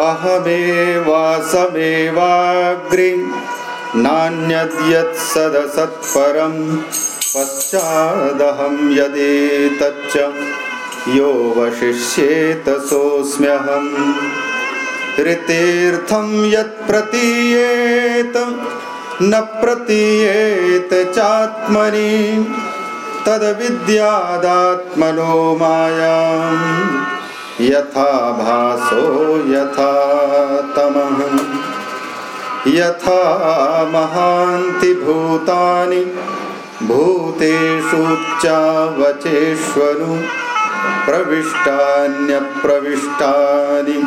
अहमेवासमेवाग्रि नान्यद्यत्सदसत्परं पश्चादहं यदेतच्च यो वशिष्येत सोऽस्म्यहम् ऋतेऽर्थं यत् प्रतीयेत न प्रतीयेत चात्मनि तद्विद्यादात्मनो मायाम् यथा भासो यथा तमः। यथा महान्ति भूतानि भूतेषु चावचेष्वनु प्रविष्टान्यप्रविष्टानि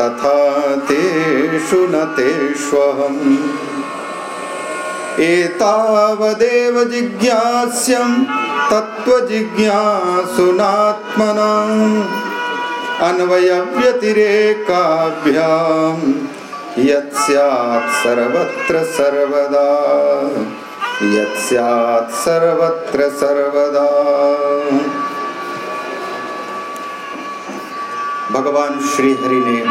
तथा तेषु न तेष्वहम्। एतावदेव जिज्ञास्यं तत्त्वजिज्ञासुनात्मनाम् सर्वत्र सर्वदा। सर्वत्र सर्वदा। भगवान श्री हरि ने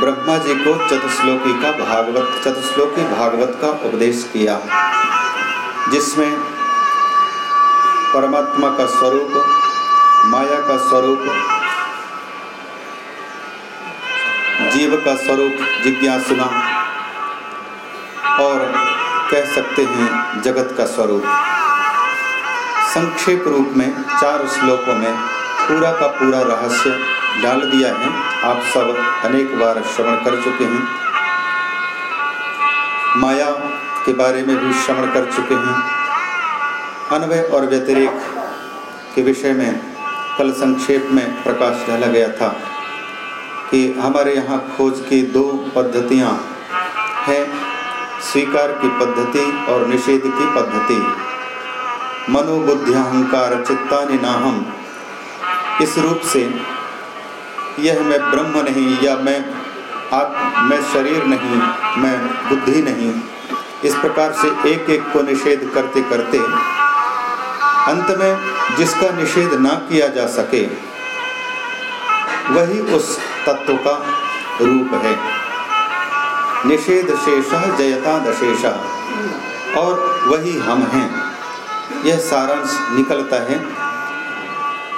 ब्रह्मा जी को चतुश्लोकी का भागवत चतुश्लोकी भागवत का उपदेश किया जिसमें परमात्मा का स्वरूप, माया का स्वरूप जीव का स्वरूप जिज्ञासुना और कह सकते हैं जगत का स्वरूप। संक्षेप रूप में चार श्लोकों में पूरा का पूरा रहस्य डाल दिया है। आप सब अनेक बार श्रवण कर चुके हैं। माया के बारे में भी श्रवण कर चुके हैं। अनवय और व्यतिरेक के विषय में कल संक्षेप में प्रकाश डाला गया था। कि हमारे यहाँ खोज की दो पद्धतियाँ हैं, स्वीकार की पद्धति और निषेध की पद्धति। मनोबुद्धि अहंकार चित्ता नाहम। इस रूप से यह मैं ब्रह्म नहीं या मैं आप मैं शरीर नहीं, मैं बुद्धि नहीं। इस प्रकार से एक एक को निषेध करते करते अंत में जिसका निषेध ना किया जा सके वही उस तत्व का रूप है। निषेध शेष जयता दशेष और वही हम हैं। यह सारांश निकलता है।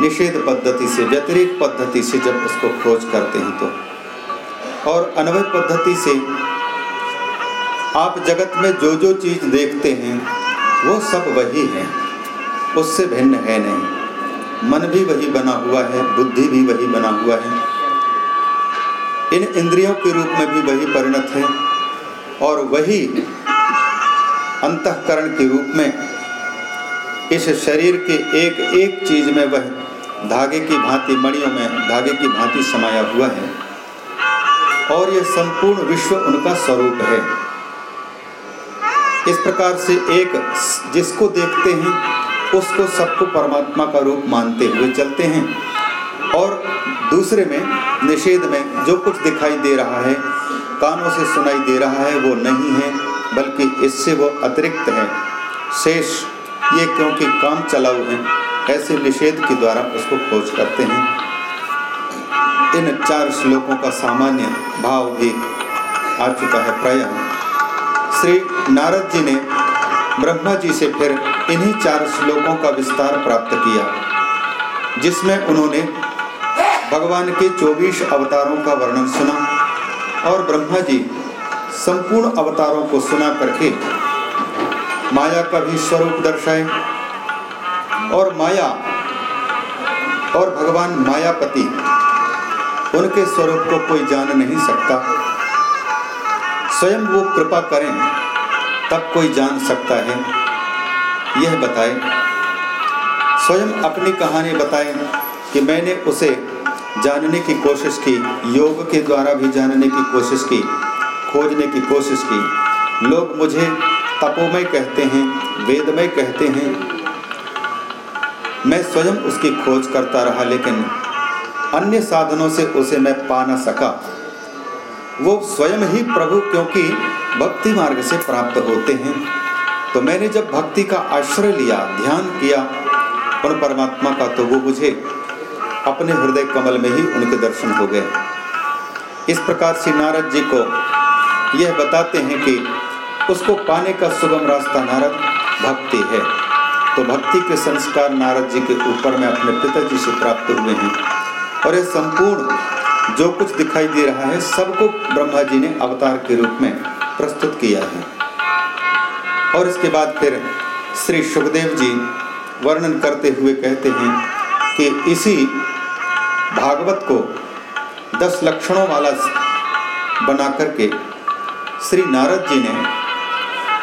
निषेध पद्धति से व्यतिरिक्त पद्धति से जब उसको खोज करते हैं तो। और अनवय पद्धति से आप जगत में जो जो चीज़ देखते हैं, वो सब वही है। उससे भिन्न है नहीं। मन भी वही बना हुआ है, बुद्धि भी वही बना हुआ है। इन इंद्रियों के रूप में भी वही परिणत है और वही अंतकरण के रूप में इस शरीर के एक एक चीज़ में वह धागे की भांति मणियों में धागे की भांति समाया हुआ है और यह संपूर्ण विश्व उनका स्वरूप है। इस प्रकार से एक जिसको देखते हैं उसको सबको परमात्मा का रूप मानते हुए चलते हैं। और दूसरे में, निषेध में जो कुछ दिखाई दे रहा है, कानों से सुनाई दे रहा है, वो नहीं है, बल्कि इससे वो अतिरिक्त है। शेष, ये क्योंकि काम चलाऊ हैं, ऐसे निषेध के द्वारा उसको खोज करते हैं। इन चार श्लोकों का सामान्य भाव भी आ चुका है प्राय। श्री नारद जी ने ब्रह्मा जी से फिर इन्हीं चार श्लोकों का विस्तार प्राप्त किया, जिसमें उन्होंने भगवान के 24 अवतारों का वर्णन सुना और ब्रह्मा जी संपूर्ण अवतारों को सुना करके माया का भी स्वरूप दर्शाए और माया और भगवान मायापति उनके स्वरूप को कोई जान नहीं सकता। स्वयं वो कृपा करें तब कोई जान सकता है। यह बताए। स्वयं अपनी कहानी बताए कि मैंने उसे जानने की कोशिश की, योग के द्वारा भी जानने की कोशिश की, खोजने की कोशिश की। लोग मुझे तपोमय कहते हैं, वेदमय कहते हैं। मैं स्वयं उसकी खोज करता रहा, लेकिन अन्य साधनों से उसे मैं पा ना सका। वो स्वयं ही प्रभु क्योंकि भक्ति मार्ग से प्राप्त होते हैं। तो मैंने जब भक्ति का आश्रय लिया, ध्यान किया, उन परमात्मा का तो वो मुझे अपने हृदय कमल में ही उनके दर्शन हो गए। इस प्रकार से नारद जी को यह बताते हैं कि उसको पाने का सुगम रास्ता नारद भक्ति है। तो भक्ति के संस्कार नारद जी के ऊपर में अपने पिताजी से प्राप्त हुए हैं और यह संपूर्ण जो कुछ दिखाई दे रहा है, सबको ब्रह्मा जी ने अवतार के रूप में प्रस्तुत किया है। और इसके बाद फिर श्री सुखदेव जी वर्णन करते हुए कहते हैं कि इसी भागवत को दस लक्षणों वाला बना करके श्री नारद जी ने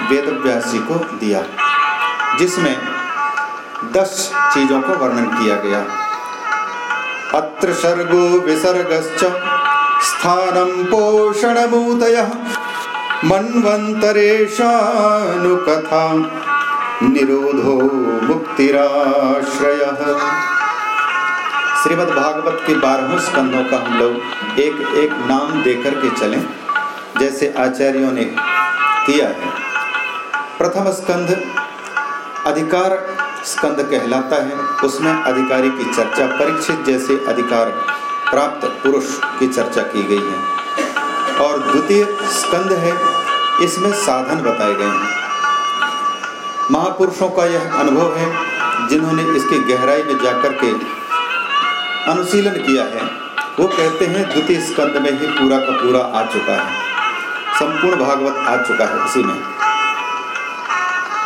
वेद व्यास जी को दिया, जिसमें दस चीज़ों को वर्णन किया गया। अत्र सर्गो विसर्गश्च। स्थानं पोषणभूतयः। मन्वन्तरेशानुकथा। निरोधो मुक्तिराश्रय। श्रीमद् भागवत के बारहों स्कंदों का हम लोग एक एक नाम देकर के चलें, जैसे आचार्यों ने किया है। प्रथम स्कंध अधिकार स्कंद कहलाता है। उसमें अधिकारी की चर्चा परीक्षित जैसे अधिकार प्राप्त पुरुष की चर्चा की गई है। और द्वितीय स्कंद है, इसमें साधन बताए गए हैं। महापुरुषों का यह अनुभव है, जिन्होंने इसकी गहराई में जाकर के अनुशीलन किया है। वो कहते हैं, द्वितीय स्कंद में ही पूरा का पूरा आ चुका है। संपूर्ण भागवत आ चुका है उसी में।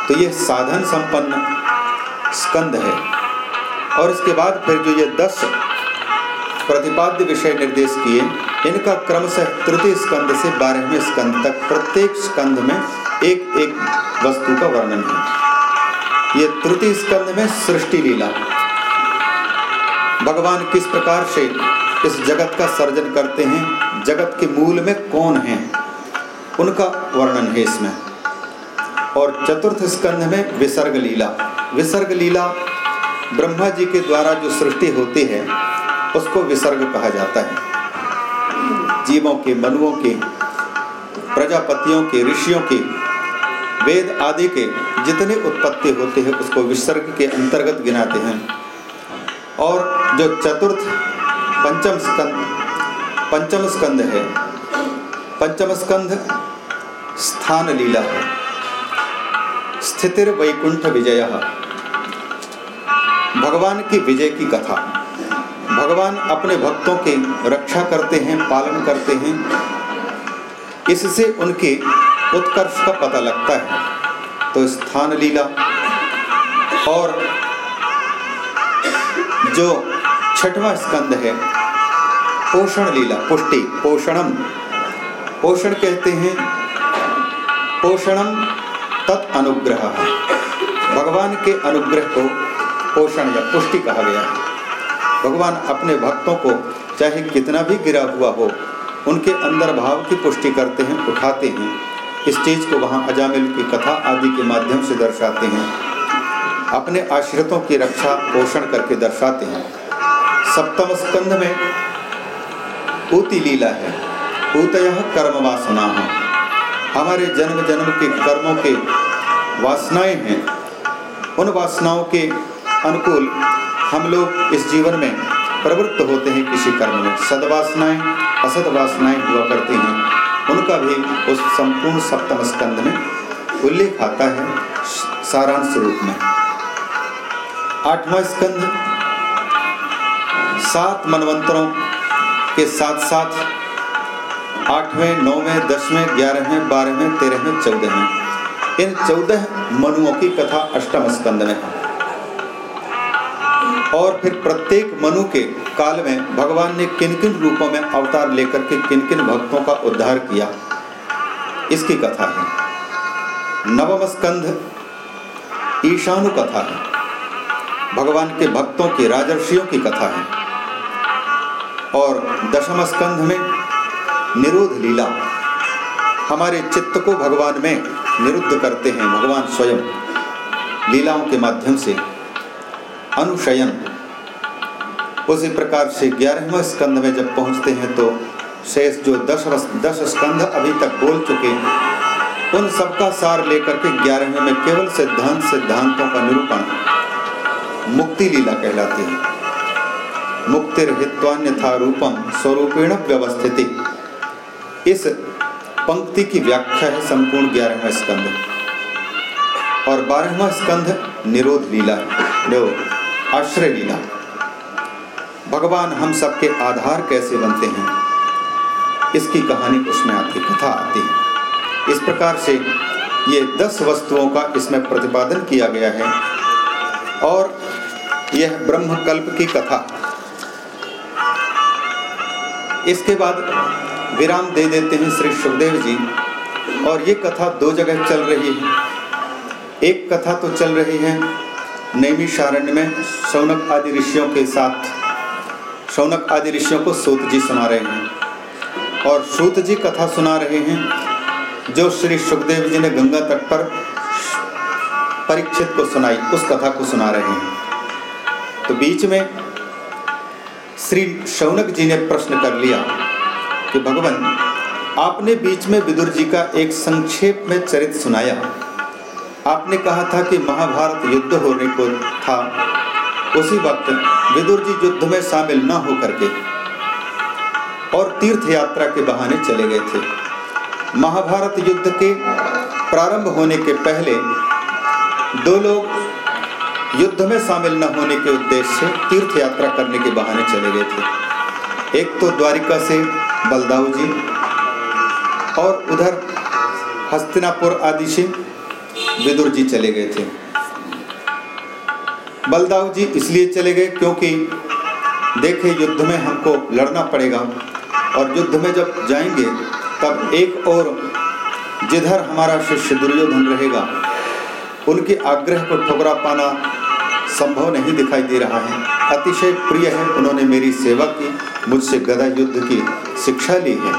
तो ये साधन संपन्न स्कंद है। और इसके बाद फिर जो ये दस प्रतिपाद्य विषय निर्देश किए, इनका क्रमशः तृतीय स्कंद से बारहवें स्कंद तक प्रत्येक स्कंद में एक एक वस्तु का वर्णन है। ये तृतीय स्कंद में सृष्टि लीला। भगवान किस प्रकार से इस जगत का सर्जन करते हैं, जगत के मूल में कौन है, उनका वर्णन है इसमें। और चतुर्थ स्कंध में विसर्ग लीला। विसर्ग लीला ब्रह्मा जी के द्वारा जो सृष्टि होती है, उसको विसर्ग कहा जाता है। जीवों के, मनुओं के, प्रजापतियों के, ऋषियों के, वेद आदि के जितने उत्पत्ति होते हैं, उसको विसर्ग के अंतर्गत गिनाते हैं। और जो चतुर्थ पंचम स्कंद पंचम स्कंद है, पंचम स्कंध स्थान लीला है। स्थितिर वैकुंठ विजय भगवान की विजय की कथा। भगवान अपने भक्तों की रक्षा करते हैं, पालन करते हैं। इससे उनके उत्कर्ष का पता लगता है। तो स्थान लीला और जो छठवां स्कंद है, पोषण लीला, पुष्टि, पोषणम। पोषण कहते हैं, पोषणम तत् अनुग्रह भगवान के अनुग्रह को पोषण या पुष्टि कहा गया है। भगवान अपने भक्तों को चाहे कितना भी गिरा हुआ हो, उनके अंदर भाव की पुष्टि करते हैं, उठाते हैं। इस चीज़ को वहाँ अजामिल की कथा आदि के माध्यम से दर्शाते हैं। अपने आश्रितों की रक्षा पोषण करके दर्शाते हैं। सप्तम स्कंध में ऊति लीला है। ऊतय कर्म वासना। हमारे जन्म जन्म के कर्मों के वासनाएँ हैं। उन वासनाओं के अनुकूल हम लोग इस जीवन में प्रवृत्त होते हैं किसी कर्म में। सदवासनाएँ असद वासनाएँ हुआ करती हैं। उनका भी उस संपूर्ण सप्तम स्कंद में उल्लेख आता है सारांश रूप में। आठवां स्कंद, सात मनवंतरों के साथ साथ आठवें, नौवें, दसवें, ग्यारहवें, बारहवें, तेरहवें, चौदहवें। इन चौदह मनुओं की कथा अष्टम स्कंद में है। और फिर प्रत्येक मनु के काल में भगवान ने किन किन रूपों में अवतार लेकर के किन किन भक्तों का उद्धार किया, इसकी कथा है। नवम स्कंध ईशानु कथा है। भगवान के भक्तों के राजर्षियों की कथा है। और दशम स्कंध में निरोध लीला। हमारे चित्त को भगवान में निरुद्ध करते हैं, भगवान स्वयं। लीलाओं के माध्यम से। अनुशयन। उसी प्रकार से ग्यारहवें स्कंध में जब पहुँचते हैं तो शेष जो दस दस स्कंध अभी तक बोल चुके उन सबका सार लेकर के ग्यारहवें में केवल सिद्धांत, सिद्धांतों का निरूपण, मुक्ति लीला कहलाती है। हित्वान्यथा रूपम स्वरूपेण व्यवस्थिति। इस पंक्ति की व्याख्या है संपूर्ण ग्यारहवा स्कंध। और बारहवा स्कंध निरोध लीला है आश्रय लीला। भगवान हम सबके आधार कैसे बनते हैं? इसकी कहानी उसमें आती कथा आती है। इस प्रकार से ये दस वस्तुओं का इसमें प्रतिपादन किया गया है। और यह ब्रह्मकल्प की कथा। इसके बाद विराम दे देते हैं श्री सुखदेव जी। और ये कथा दो जगह चल रही है। एक कथा तो चल रही है नैमी शारण्य में शौनक आदि ऋषियों के साथ। शौनक आदि ऋषियों को सूत जी सुना रहे हैं। और सूत जी कथा सुना रहे हैं जो श्री सुखदेव जी ने गंगा तट पर परीक्षित को सुनाई, उस कथा को सुना रहे हैं। तो बीच में श्री शौनक जी ने प्रश्न कर लिया कि भगवान, आपने बीच में विदुर जी का एक संक्षेप में चरित्र सुनाया। आपने कहा था कि महाभारत युद्ध होने को था। उसी वक्त विदुर जी युद्ध में शामिल न होकर के और तीर्थ यात्रा के बहाने चले गए थे। महाभारत युद्ध के प्रारंभ होने के पहले दो लोग युद्ध में शामिल न होने के उद्देश्य से तीर्थ यात्रा करने के बहाने चले गए थे। एक तो द्वारिका से बलदाऊ जी और उधर हस्तिनापुर आदि से विदुर जी चले गए थे। बलदाऊ जी इसलिए चले गए क्योंकि देखे युद्ध में हमको लड़ना पड़ेगा और युद्ध में जब जाएँगे, तब एक और जिधर हमारा शिष्य दुर्योधन रहेगा, उनके आग्रह को ठुकरा पाना संभव नहीं दिखाई दे रहा है। अतिशय प्रिय है, उन्होंने मेरी सेवा की, मुझसे गदा युद्ध की शिक्षा ली है।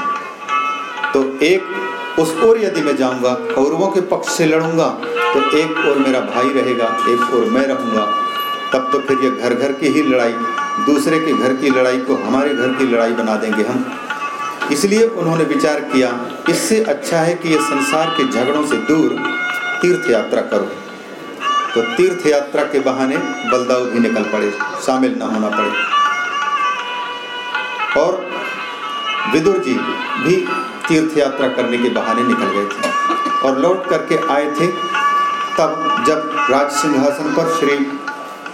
तो एक उस ओर यदि मैं जाऊँगा, कौरवों के पक्ष से लड़ूँगा तो एक और मेरा भाई रहेगा, एक और मैं रहूँगा। तब तो फिर ये घर घर की ही लड़ाई, दूसरे के घर की लड़ाई को हमारे घर की लड़ाई बना देंगे हम। इसलिए उन्होंने विचार किया, इससे अच्छा है कि ये संसार के झगड़ों से दूर तीर्थ यात्रा करो। तो तीर्थ यात्रा के बहाने बलदाऊ भी निकल पड़े, शामिल न होना पड़े। और विदुर जी भी तीर्थ यात्रा करने के बहाने निकल गए थे और लौट करके आए थे। तब जब राज सिंहासन पर श्री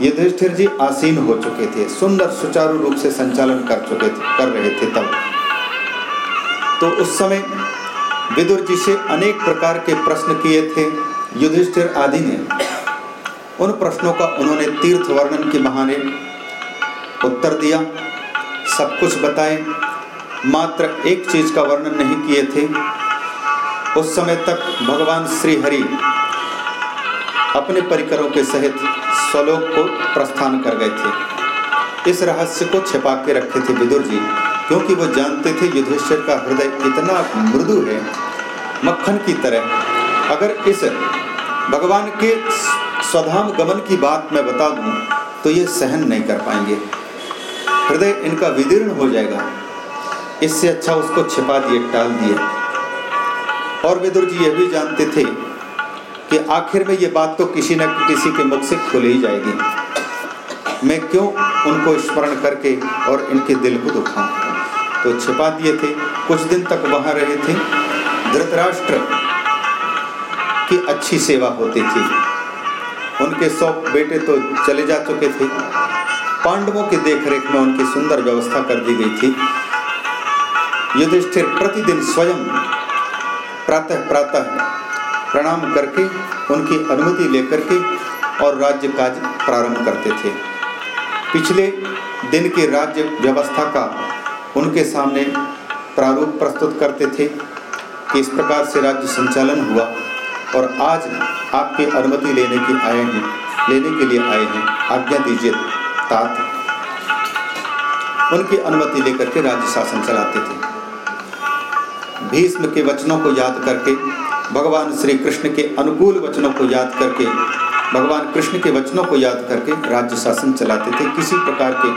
युधिष्ठिर जी आसीन हो चुके थे, सुंदर सुचारू रूप से संचालन कर चुके थे, कर रहे थे तब। तो उस समय विदुर जी से अनेक प्रकार के प्रश्न किए थे। युधिष्ठिर आदि ने उन प्रश्नों का उन्होंने तीर्थ वर्णन के बहाने उत्तर दिया, सब कुछ बताए। मात्र एक चीज़ का वर्णन नहीं किए थे। उस समय तक भगवान श्री हरि अपने परिकरों के सहित स्वलोक को प्रस्थान कर गए थे। इस रहस्य को छिपा के रखे थे विदुर जी, क्योंकि वो जानते थे युधिष्ठिर का हृदय इतना मृदु है, मक्खन की तरह। अगर इस भगवान के स्वधाम गमन की बात मैं बता दूँ तो ये सहन नहीं कर पाएँगे। हृदय इनका विदीर्ण हो जाएगा। इससे अच्छा उसको छिपा दिए, टाल दिए। और विदुर जी यह भी जानते थे कि आखिर में ये बात तो किसी न किसी के मुख से खुल ही जाएगी। मैं क्यों उनको स्मरण करके और इनके दिल को दुखाऊं? तो छिपा दिए थे। कुछ दिन तक वहाँ रहे थे। धृतराष्ट्र की अच्छी सेवा होती थी। उनके सौ बेटे तो चले जा चुके थे। पांडवों की देखरेख में उनकी सुंदर व्यवस्था कर दी गई थी। युधिष्ठिर प्रतिदिन स्वयं प्रातः प्रातः प्रणाम करके, उनकी अनुमति लेकर के और राज्य काज प्रारंभ करते थे। पिछले दिन की राज्य व्यवस्था का उनके सामने प्रारूप प्रस्तुत करते थे कि इस प्रकार से राज्य संचालन हुआ। और आज आपकी अनुमति लेने की आए हैं लेने के लिए आए हैं। आज्ञा दीजिए, तात। उनकी अनुमति लेकर के राज्य शासन चलाते थे। भीष्म के वचनों को याद करके, भगवान श्री कृष्ण के अनुकूल वचनों को याद करके, भगवान कृष्ण के वचनों को याद करके राज्य शासन चलाते थे। किसी प्रकार के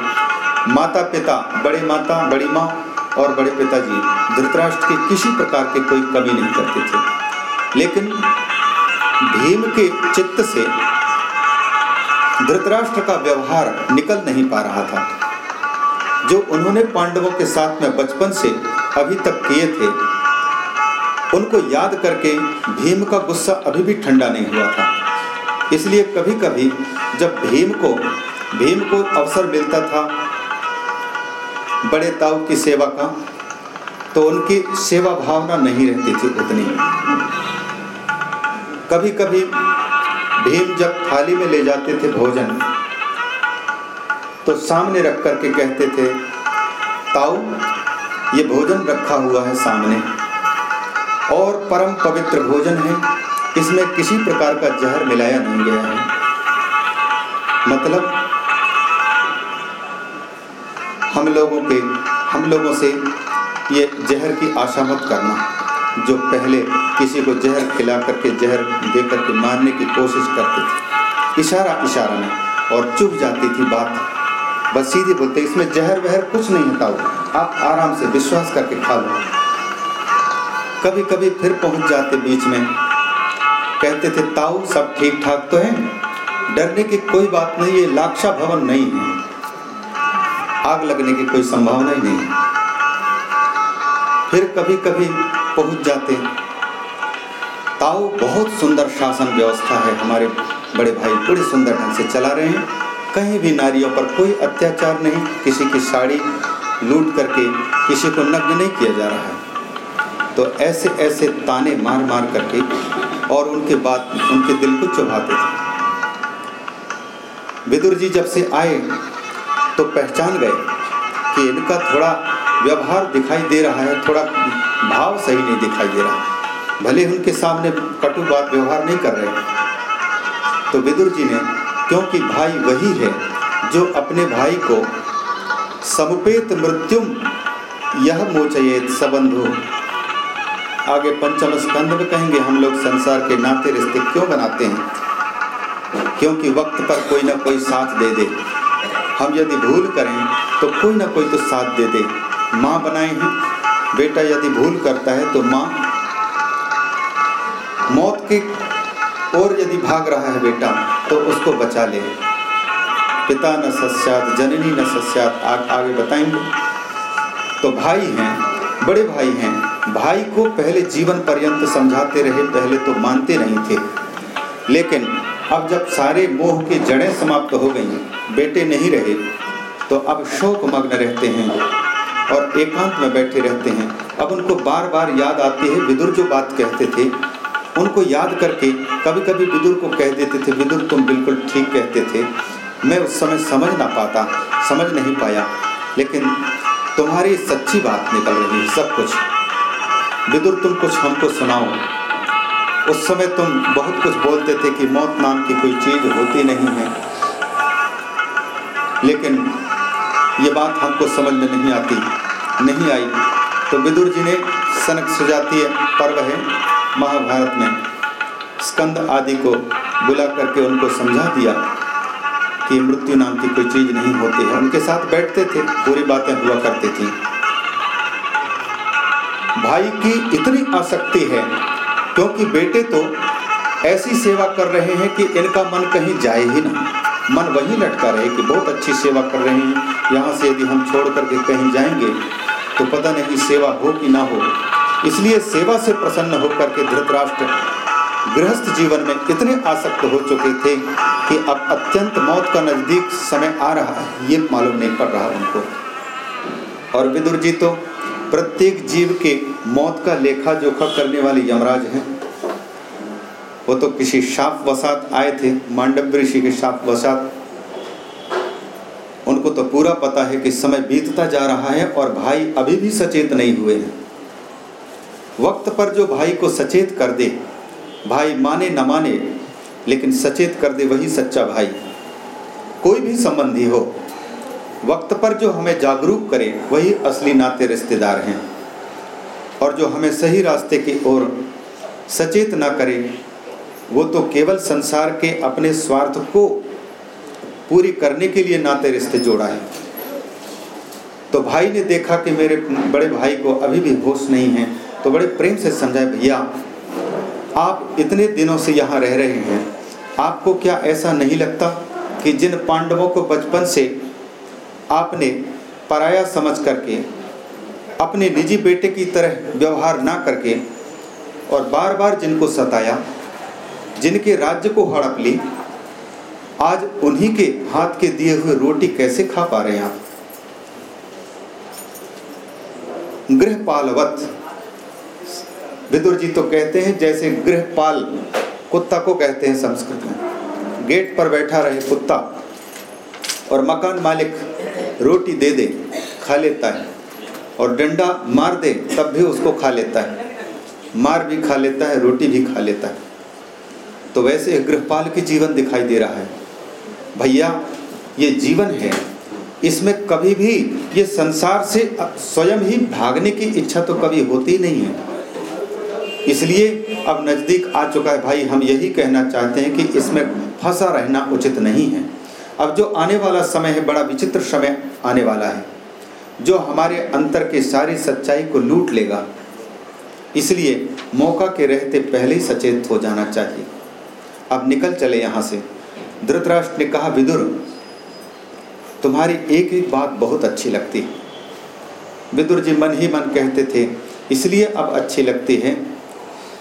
माता पिता बड़े माता, बड़ी माँ और बड़े पिताजी धृतराष्ट्र के किसी प्रकार के कोई कमी नहीं करते थे। लेकिन भीम के चित्त से धृतराष्ट्र का व्यवहार निकल नहीं पा रहा था, जो उन्होंने पांडवों के साथ में बचपन से अभी तक किए थे। उनको याद करके भीम का गुस्सा अभी भी ठंडा नहीं हुआ था। इसलिए कभी कभी जब भीम को भीम को अवसर मिलता था बड़े ताऊ की सेवा का तो उनकी सेवा भावना नहीं रहती थी उतनी। कभी कभी भीम जब थाली में ले जाते थे भोजन तो सामने रख करके कहते थे, ताऊ, ये भोजन रखा हुआ है सामने। और परम पवित्र भोजन है, इसमें किसी प्रकार का जहर मिलाया नहीं गया है। मतलब हम लोगों के, हम लोगों से ये जहर की आशा मत करना। जो पहले किसी को जहर खिला करके, जहर दे करके मारने की कोशिश करते थे। इशारा इशारा में और चुप जाती थी बात। बस सीधे बोलते, इसमें जहर वहर कुछ नहीं हटाओ आप आराम से विश्वास करके खा लो। कभी कभी फिर पहुँच जाते बीच में। कहते थे, ताऊ, सब ठीक ठाक तो है? डरने की कोई बात नहीं, ये लाक्षा भवन नहीं है। आग लगने की कोई संभावना ही नहीं फिर कभी कभी पहुँच जाते ताऊ बहुत सुंदर शासन व्यवस्था है। हमारे बड़े भाई बड़े सुंदर ढंग से चला रहे हैं। कहीं भी नारियों पर कोई अत्याचार नहीं। किसी की साड़ी लूट करके किसी को नग्न नहीं किया जा रहा है। तो ऐसे ऐसे ताने मार मार करके और उनके बाद उनके दिल को चुभाते थे। विदुर जी जब से आए तो पहचान गए कि इनका थोड़ा व्यवहार दिखाई दे रहा है, थोड़ा भाव सही नहीं दिखाई दे रहा। भले उनके सामने कटु बात व्यवहार नहीं कर रहे। तो विदुर जी ने, क्योंकि भाई वही है, जो अपने भाई को समुपेत मृत्युम यह मोचयेत सबंधु। आगे पंचम स्कंद में कहेंगे, हम लोग संसार के नाते रिश्ते क्यों बनाते हैं? क्योंकि वक्त पर कोई ना कोई साथ दे दे। हम यदि भूल करें तो कोई ना कोई तो साथ दे दे। माँ बनाए हैं। बेटा यदि भूल करता है तो माँ मौत के और यदि भाग रहा है बेटा तो उसको बचा ले। पिता न सस्यात जननी न सस्यात आगे बताएँगे। तो भाई हैं, बड़े भाई हैं, भाई को पहले जीवन पर्यंत समझाते रहे, पहले तो मानते नहीं थे। लेकिन अब जब सारे मोह की जड़ें समाप्त हो गई, बेटे नहीं रहे तो अब शोक मग्न रहते हैं। और एकांत में बैठे रहते हैं। अब उनको बार बार याद आती है, विदुर जो बात कहते थे। उनको याद करके कभी कभी विदुर को कह देते थे, विदुर, तुम बिल्कुल ठीक कहते थे। मैं उस समय समझ ना पाता, समझ नहीं पाया। लेकिन तुम्हारी सच्ची बात निकल रही है, सब कुछ। विदुर, तुम कुछ हमको सुनाओ। उस समय तुम बहुत कुछ बोलते थे कि मौत नाम की कोई चीज़ होती नहीं है। लेकिन ये बात हमको समझ में नहीं आती, नहीं आई। तो विदुर जी ने सनक सजातीय पर्व है महाभारत में। स्कंद आदि को बुला करके उनको समझा दिया कि मृत्यु नाम की कोई चीज़ नहीं होती है। उनके साथ बैठते थे, पूरी बातें हुआ करती थी। भाई की इतनी आसक्ति है, क्योंकि बेटे तो ऐसी सेवा कर रहे हैं कि इनका मन कहीं जाए ही ना। मन वही लटका रहे कि बहुत अच्छी सेवा कर रहे हैं। यहाँ से यदि हम छोड़ करके कहीं जाएँगे तो पता नहीं सेवा हो कि ना हो। इसलिए सेवा से प्रसन्न होकर के धृतराष्ट्र गृहस्थ जीवन में इतने आसक्त हो चुके थे कि अब अत्यंत मौत का नज़दीक समय आ रहा है। ये मालूम नहीं पड़ रहा उनको। और विदुर जी तो प्रत्येक जीव के मौत का लेखा जोखा करने वाले यमराज हैं। वो तो किसी शाप वसात आए थे मांडव ऋषि के शाप वसात। उनको तो पूरा पता है कि समय बीतता जा रहा है और भाई अभी भी सचेत नहीं हुए हैं। वक्त पर जो भाई को सचेत कर दे, भाई माने न माने, लेकिन सचेत कर दे वही सच्चा भाई। कोई भी संबंधी हो, वक्त पर जो हमें जागरूक करे, वही असली नाते रिश्तेदार हैं। और जो हमें सही रास्ते की ओर सचेत ना करे वो तो केवल संसार के अपने स्वार्थ को पूरी करने के लिए नाते रिश्ते जोड़ा है। तो भाई ने देखा कि मेरे बड़े भाई को अभी भी होश नहीं है तो बड़े प्रेम से समझाए भैया, आप इतने दिनों से यहाँ रह रहे हैं, आपको क्या ऐसा नहीं लगता कि जिन पांडवों को बचपन से आपने पराया समझ करके, अपने निजी बेटे की तरह व्यवहार ना करके और बार बार जिनको सताया जिनके राज्य को हड़प ली, आज उन्हीं के हाथ के दिए हुए रोटी कैसे खा पा रहे हैं आप? गृहपालवत। विदुर जी तो कहते हैं जैसे गृहपाल कुत्ता को कहते हैं संस्कृत में। गेट पर बैठा रहे कुत्ता और मकान मालिक रोटी दे दे, खा लेता है और डंडा मार दे, तब भी उसको खा लेता है। मार भी खा लेता है, रोटी भी खा लेता है। तो वैसे गृहपाल की जीवन दिखाई दे रहा है। भैया, ये जीवन है। इसमें कभी भी ये संसार से स्वयं ही भागने की इच्छा तो कभी होती नहीं है। इसलिए अब नज़दीक आ चुका है भाई, हम यही कहना चाहते हैं कि इसमें फंसा रहना उचित नहीं है। अब जो आने वाला समय है, बड़ा विचित्र समय आने वाला है, जो हमारे अंतर के सारी सच्चाई को लूट लेगा। इसलिए मौका के रहते पहले ही सचेत हो जाना चाहिए। अब निकल चले यहाँ से। धृतराष्ट्र ने कहा, विदुर, तुम्हारी एक एक बात बहुत अच्छी लगती है। विदुर जी मन ही मन कहते थे, इसलिए अब अच्छी लगती है,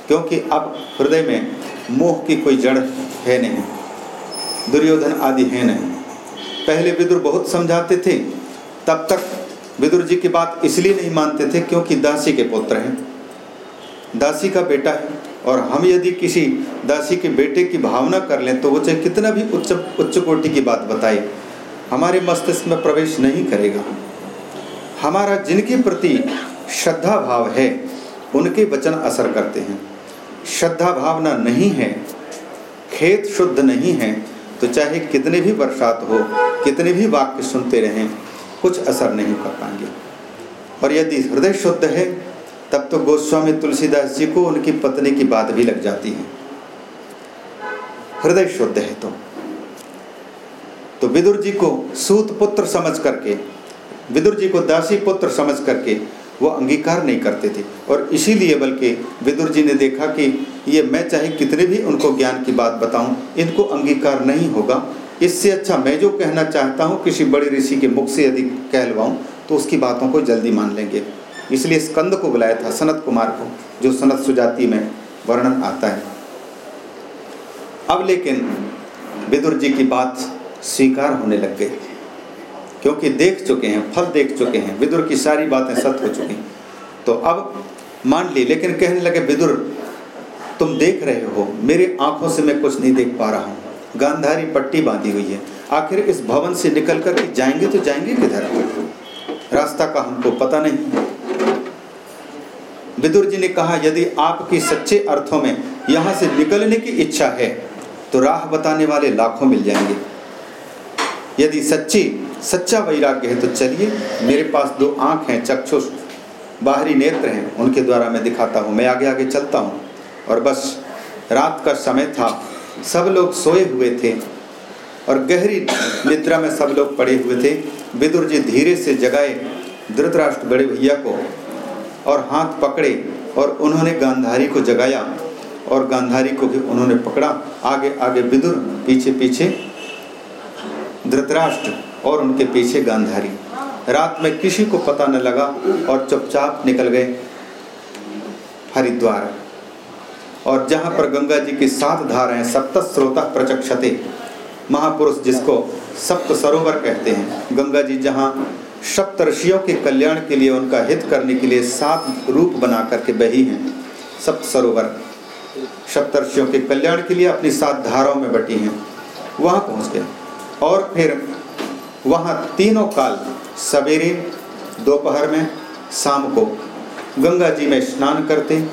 क्योंकि अब हृदय में मोह की कोई जड़ है नहीं, दुर्योधन आदि है नहीं। पहले विदुर बहुत समझाते थे, तब तक विदुर जी की बात इसलिए नहीं मानते थे क्योंकि दासी के पुत्र हैं। दासी का बेटा है और हम यदि किसी दासी के बेटे की भावना कर लें तो वो चाहे कितना भी उच्च उच्च कोटि की बात बताए, हमारे मस्तिष्क में प्रवेश नहीं करेगा। हमारा जिनके प्रति श्रद्धा भाव है, उनके वचन असर करते हैं। श्रद्धा भावना नहीं है, खेत शुद्ध नहीं है तो चाहे कितने भी बरसात हो, कितने भी वाक्य सुनते रहें, कुछ असर नहीं कर पाएँगे। और यदि हृदय शुद्ध है तब तो गोस्वामी तुलसीदास जी को उनकी पत्नी की बात भी लग जाती है। हृदय शुद्ध है तो। तो विदुर जी को सूत पुत्र समझ करके, विदुर जी को दासी पुत्र समझ करके वो अंगीकार नहीं करते थे। और इसीलिए बल्कि विदुर जी ने देखा कि ये मैं चाहे कितने भी उनको ज्ञान की बात बताऊँ, इनको अंगीकार नहीं होगा। इससे अच्छा मैं जो कहना चाहता हूँ, किसी बड़े ऋषि के मुख से यदि कहलवाऊँ तो उसकी बातों को जल्दी मान लेंगे। इसलिए स्कंद को बुलाया था, सनत कुमार को, जो सनत सुजाति में वर्णन आता है। अब लेकिन विदुर जी की बात स्वीकार होने लग गई, क्योंकि देख चुके हैं, फल देख चुके हैं, विदुर की सारी बातें सत्य हो चुकी तो अब मान ली, लेकिन कहने लगे, विदुर, तुम देख रहे हो, मेरी आँखों से मैं कुछ नहीं देख पा रहा हूँ, गांधारी पट्टी बांधी हुई है। आखिर इस भवन से निकल कर जाएँगे तो जाएँगे किधर? रास्ता का हमको पता नहीं। विदुर जी ने कहा, यदि आपकी सच्चे अर्थों में यहाँ से निकलने की इच्छा है तो राह बताने वाले लाखों मिल जाएँगे। यदि सच्ची, सच्चा वैराग्य है तो चलिए, मेरे पास दो आँख हैं, चक्षुष, बाहरी नेत्र हैं, उनके द्वारा मैं दिखाता हूँ, मैं आगे आगे चलता हूँ। और बस, रात का समय था, सब लोग सोए हुए थे, और गहरी निद्रा में सब लोग पड़े हुए थे। विदुर जी धीरे से जगाए, धृतराष्ट्र बड़े भैया को और हाथ पकड़े और उन्होंने गांधारी को जगाया और गांधारी को भी उन्होंने पकड़ा। आगे आगे विदुर, पीछे पीछे धृतराष्ट्र और उनके पीछे गांधारी। रात में किसी को पता न लगा और चुपचाप निकल गए हरिद्वार। और जहाँ पर गंगा जी की सात धाराएँ सप्त स्रोता प्रचक्षते, महापुरुष जिसको सप्त सरोवर कहते हैं, गंगा जी जहाँ सप्त ऋषियों के कल्याण के लिए, उनका हित करने के लिए सात रूप बना करके बही हैं। सप्त सरोवर सप्तर्षियों के कल्याण के लिए अपनी सात धाराओं में बटी हैं। वहाँ पहुँच गए। और फिर वहाँ तीनों काल, सवेरे, दोपहर में, शाम को गंगा जी में स्नान करते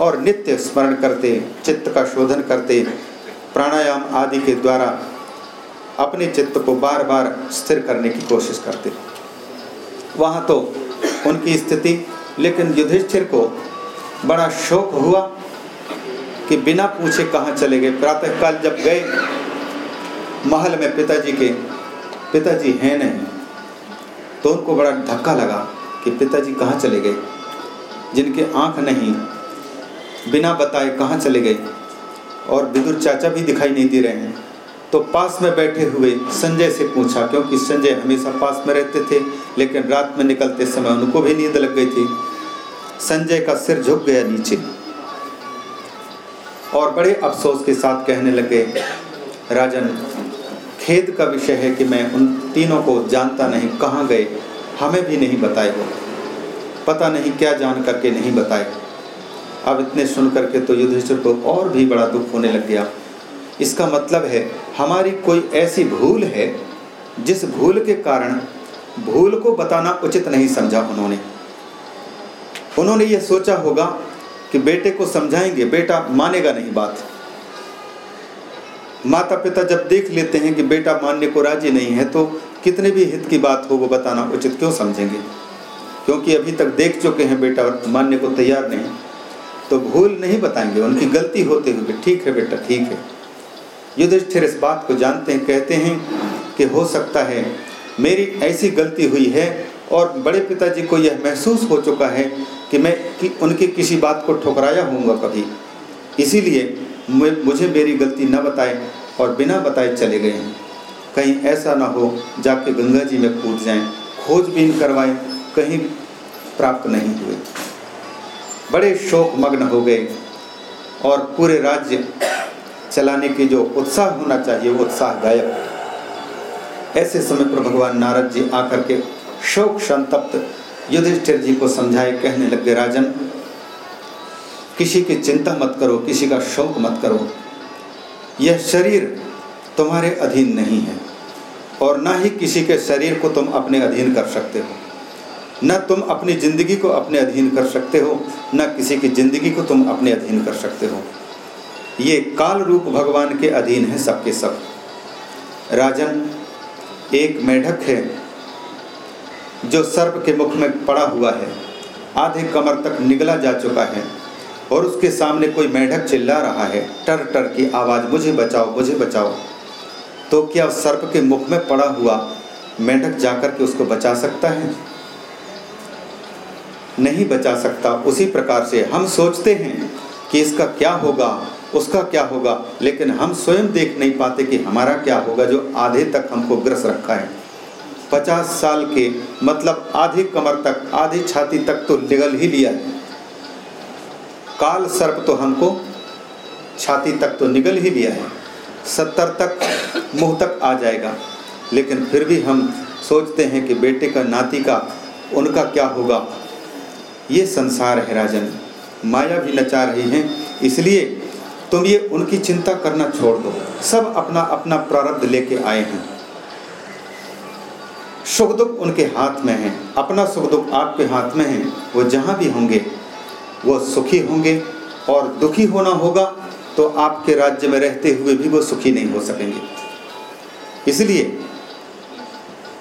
और नित्य स्मरण करते, चित्त का शोधन करते, प्राणायाम आदि के द्वारा अपने चित्त को बार बार स्थिर करने की कोशिश करते। वहाँ तो उनकी स्थिति, लेकिन युधिष्ठिर को बड़ा शोक हुआ कि बिना पूछे कहाँ चले गए। प्रातःकाल जब गए, महल में पिताजी के, पिताजी हैं नहीं तो उनको बड़ा धक्का लगा कि पिताजी कहाँ चले गए। जिनके आँख नहीं, बिना बताए कहाँ चले गए। और विदुर चाचा भी दिखाई नहीं दे रहे हैं। तो पास में बैठे हुए संजय से पूछा, क्योंकि संजय हमेशा पास में रहते थे लेकिन रात में निकलते समय उनको भी नींद लग गई थी। संजय का सिर झुक गया नीचे। और बड़े अफसोस के साथ कहने लगे, राजन, खेद का विषय है कि मैं उन तीनों को जानता नहीं, कहाँ गए, हमें भी नहीं बताए वो। पता नहीं क्या जान करके नहीं बताए। अब इतने सुन करके तो युधिष्ठिर को और भी बड़ा दुख होने लग गया। इसका मतलब है, हमारी कोई ऐसी भूल है, जिस भूल के कारण भूल को बताना उचित नहीं समझा उन्होंने। उन्होंने ये सोचा होगा कि बेटे को समझाएँगे, बेटा मानेगा नहीं बात। माता पिता जब देख लेते हैं कि बेटा मानने को राज़ी नहीं है तो कितने भी हित की बात हो, वो बताना उचित क्यों समझेंगे? क्योंकि अभी तक देख चुके हैं बेटा, मानने को तैयार नहीं तो भूल नहीं बताएँगे। उनकी गलती होते हुए ठीक है बेटा, ठीक है। युधिष्ठिर इस बात को जानते हैं, कहते हैं कि हो सकता है मेरी ऐसी गलती हुई है और बड़े पिताजी को यह महसूस हो चुका है कि मैं कि उनकी किसी बात को ठुकराया हूँ कभी। इसीलिए मुझे मेरी गलती न बताए और बिना बताए चले गए हैं। कहीं ऐसा ना हो, जाके गंगा जी में कूद जाएँ, खोजबीन करवाएँ, कहीं प्राप्त नहीं हुए। बड़े शोक मग्न हो गए और पूरे राज्य चलाने की जो उत्साह होना चाहिए, वो उत्साह गायब ऐसे समय पर भगवान नारद जी आकर के शोक संतप्त युधिष्ठिर जी को समझाए, कहने लगे, राजन, किसी की चिंता मत करो, किसी का शोक मत करो। यह शरीर तुम्हारे अधीन नहीं है और ना ही किसी के शरीर को तुम अपने अधीन कर सकते हो। न तुम अपनी ज़िंदगी को अपने अधीन कर सकते हो, न किसी की ज़िंदगी को तुम अपने अधीन कर सकते हो। ये काल रूप भगवान के अधीन है सबके सब। राजन एक मेढक है, जो सर्प के मुख में पड़ा हुआ है। आधे कमर तक निगला जा चुका है और उसके सामने कोई मेढक चिल्ला रहा है। टर टर की आवाज़, मुझे बचाओ मुझे बचाओ। तो क्या सर्प के मुख में पड़ा हुआ मेढक जाकर के उसको बचा सकता है? नहीं बचा सकता। उसी प्रकार से हम सोचते हैं कि इसका क्या होगा। उसका क्या होगा? लेकिन हम स्वयं देख नहीं पाते कि हमारा क्या होगा, जो आधे तक हमको ग्रस रखा है। पचास साल के मतलब आधी कमर तक, आधी छाती तक तो निगल ही लिया है। काल सर्प तो हमको छाती तक तो निगल ही लिया है। सत्तर तक मुँह तक आ जाएगा। लेकिन फिर भी हम सोचते हैं कि बेटे का, नाती का, उनका क्या होगा? ये संसार है राजन। माया भी नचा रही है, इसलिए तुम ये उनकी चिंता करना छोड़ दो। सब अपना अपना प्रारब्ध लेके आए हैं। सुख दुख उनके हाथ में है। अपना सुख दुख आपके हाथ में है। वो जहाँ भी होंगे, वो सुखी होंगे और दुखी होना होगा तो आपके राज्य में रहते हुए भी वो सुखी नहीं हो सकेंगे। इसलिए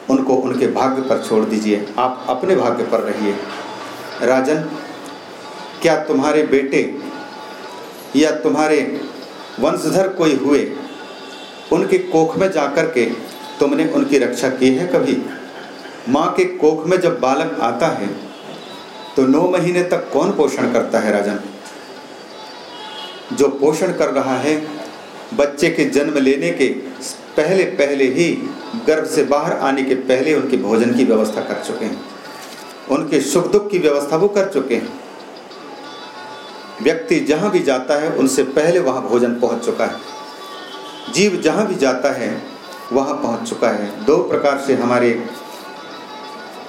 उनको उनके भाग्य पर छोड़ दीजिए। आप अपने भाग्य पर रहिए। राजन, क्या तुम्हारे बेटे या तुम्हारे वंशधर कोई हुए, उनके कोख में जाकर के तुमने उनकी रक्षा की है कभी? माँ के कोख में जब बालक आता है तो नौ महीने तक कौन पोषण करता है राजन? जो पोषण कर रहा है, बच्चे के जन्म लेने के पहले पहले ही गर्भ से बाहर आने के पहले उनके भोजन की व्यवस्था कर चुके हैं। उनके सुख दुख की व्यवस्था वो कर चुके हैं। व्यक्ति जहाँ भी जाता है, उनसे पहले वहाँ भोजन पहुँच चुका है। जीव जहाँ भी जाता है, वहाँ पहुँच चुका है। दो प्रकार से हमारे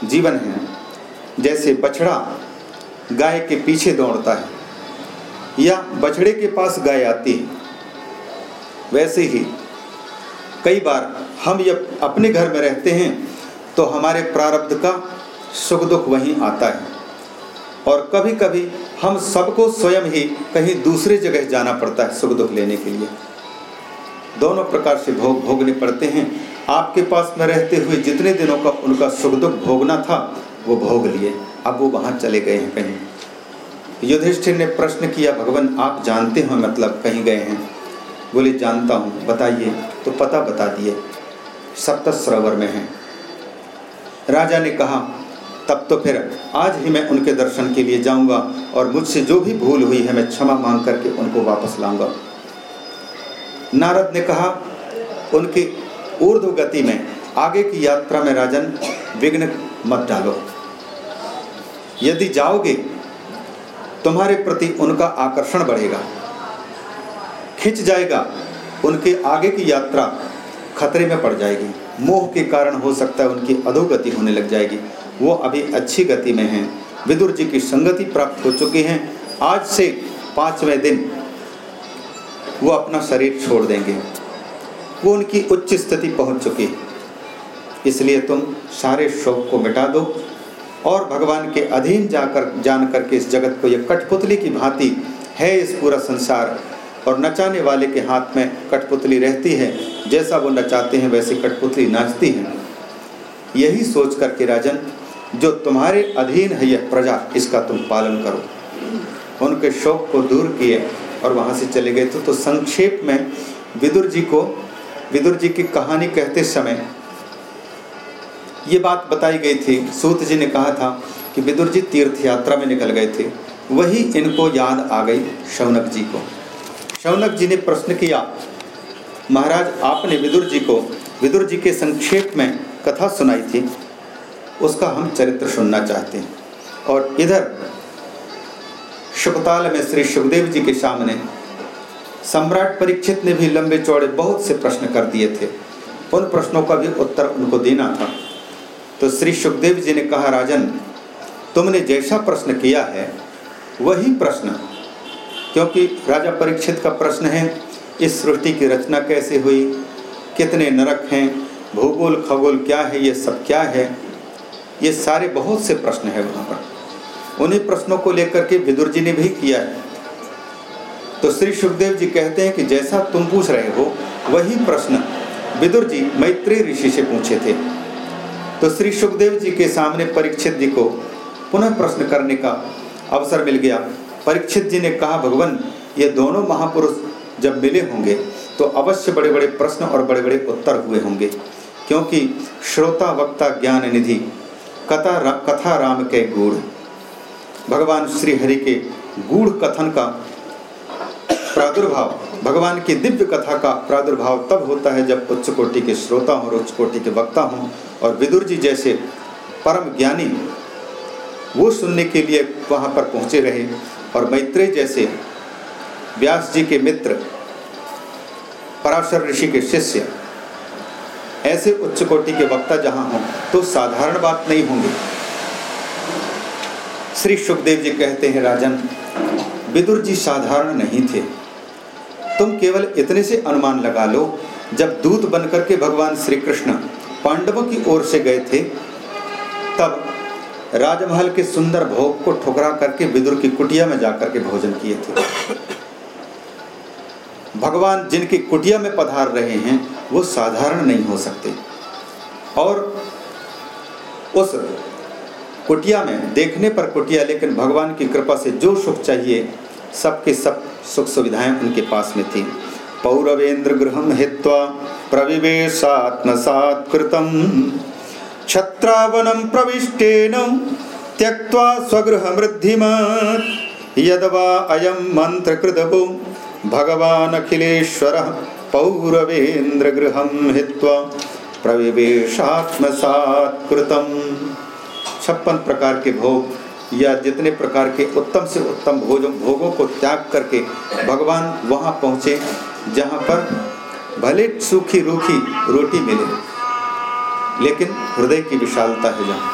जीवन है। जैसे बछड़ा गाय के पीछे दौड़ता है, या बछड़े के पास गाय आती है। वैसे ही कई बार हम जब अपने घर में रहते हैं तो हमारे प्रारब्ध का सुख दुख वहीं आता है। और कभी कभी हम सबको स्वयं ही कहीं दूसरी जगह जाना पड़ता है सुख दुख लेने के लिए। दोनों प्रकार से भोग भोगने पड़ते हैं। आपके पास में रहते हुए जितने दिनों का उनका सुख दुख भोगना था, वो भोग लिए। अब वो वहाँ चले गए हैं कहीं। युधिष्ठिर ने प्रश्न किया, भगवान, आप जानते हो मतलब कहीं गए हैं? बोले, जानता हूँ। बताइए तो पता बता दिए। सप्त सरोवर में हैं। राजा ने कहा तब तो फिर आज ही मैं उनके दर्शन के लिए जाऊँगा और मुझसे जो भी भूल हुई है मैं क्षमा मांग करके उनको वापस लाऊँगा। नारद ने कहा, उनकी ऊर्ध्व गति में आगे की यात्रा में राजन, विघ्न मत डालो। यदि जाओगे, तुम्हारे प्रति उनका आकर्षण बढ़ेगा, खिंच जाएगा, उनके आगे की यात्रा खतरे में पड़ जाएगी। मोह के कारण हो सकता है उनकी अधोगति होने लग जाएगी। वो अभी अच्छी गति में हैं। विदुर जी की संगति प्राप्त हो चुकी हैं। आज से पाँचवें दिन वो अपना शरीर छोड़ देंगे। वो उनकी उच्च स्थिति पहुँच चुकी है। इसलिए तुम सारे शोक को मिटा दो और भगवान के अधीन जाकर जान करके इस जगत को ये कठपुतली की भांति है इस पूरा संसार और नचाने वाले के हाथ में कठपुतली रहती है। जैसा वो नचाते हैं, वैसे कठपुतली नाचती है। यही सोच करके राजन जो तुम्हारे अधीन है यह प्रजा इसका तुम पालन करो। उनके शौक को दूर किए और वहाँ से चले गए तो, तो संक्षेप में विदुर जी को विदुर जी की कहानी कहते समय ये बात बताई गई थी। सूत जी ने कहा था कि विदुर जी तीर्थ यात्रा में निकल गए थे। वही इनको याद आ गई शौनक जी को। शौनक जी ने प्रश्न किया महाराज आपने विदुर जी को विदुर जी के संक्षेप में कथा सुनाई थी? उसका हम चरित्र सुनना चाहते हैं। और इधर शुकताल में श्री सुखदेव जी के सामने सम्राट परीक्षित ने भी लंबे चौड़े बहुत से प्रश्न कर दिए थे। उन प्रश्नों का भी उत्तर उनको देना था। तो श्री सुखदेव जी ने कहा, राजन, तुमने जैसा प्रश्न किया है, वही प्रश्न, क्योंकि राजा परीक्षित का प्रश्न है, इस सृष्टि की रचना कैसे हुई, कितने नरक हैं, भूगोल खगोल क्या है, ये सब क्या है ये सारे बहुत से प्रश्न है वहाँ पर। उन्हीं प्रश्नों को लेकर के विदुर जी ने भी किया है। तो श्री सुखदेव जी कहते हैं कि जैसा तुम पूछ रहे हो, वही प्रश्न विदुर जी मैत्री ऋषि से पूछे थे। तो श्री सुखदेव जी के सामने परीक्षित जी को पुनः प्रश्न करने का अवसर मिल गया। परीक्षित जी ने कहा, भगवान, ये दोनों महापुरुष जब मिले होंगे तो अवश्य बड़े बड़े प्रश्न और बड़े बड़े उत्तर हुए होंगे, क्योंकि श्रोता वक्ता ज्ञान निधि कथा रा, कथा राम के गुड़ भगवान श्री हरि के गूढ़ कथन का प्रादुर्भाव भगवान की दिव्य कथा का प्रादुर्भाव तब होता है जब उच्च कोटि के श्रोता हों और उच्च कोटि के वक्ता हों और विदुर जी जैसे परम ज्ञानी वो सुनने के लिए वहाँ पर पहुँचे रहे और मैत्रेय जैसे व्यास जी के मित्र पराशर ऋषि के शिष्य ऐसे उच्च कोटि के वक्ता जहाँ हों तो साधारण बात नहीं होंगे। श्री सुखदेव जी कहते हैं, राजन, विदुर जी साधारण नहीं थे। तुम केवल इतने से अनुमान लगा लो, जब दूत बनकर के भगवान श्री कृष्ण पांडवों की ओर से गए थे, तब राजमहल के सुंदर भोग को ठुकरा करके विदुर की कुटिया में जाकर के भोजन किए थे। भगवान जिनकी कुटिया में पधार रहे हैं, वो साधारण नहीं हो सकते। और उस कुटिया में, देखने पर कुटिया, लेकिन भगवान की कृपा से जो सुख चाहिए, सबके सब सुख सुविधाएँ उनके पास में थी। पौरवेंद्र गृह हित्वा प्रविवेशात्मसात् कृतं छत्रावनं प्रविष्टेन त्यक्त्वा स्वगृहमृद्धिमत्। यद्वा अयं मंत्र भगवान् अखिलेश्वरः पौरवेन्द्रगृहं हित्वा प्रविवेशात्मसात् कृतं छप्पन प्रकार के भोग, या जितने प्रकार के उत्तम से उत्तम भोजों, भोगों को त्याग करके भगवान वहाँ पहुँचे, जहाँ पर भले सूखी रूखी रोटी मिले, लेकिन हृदय की विशालता है जहाँ।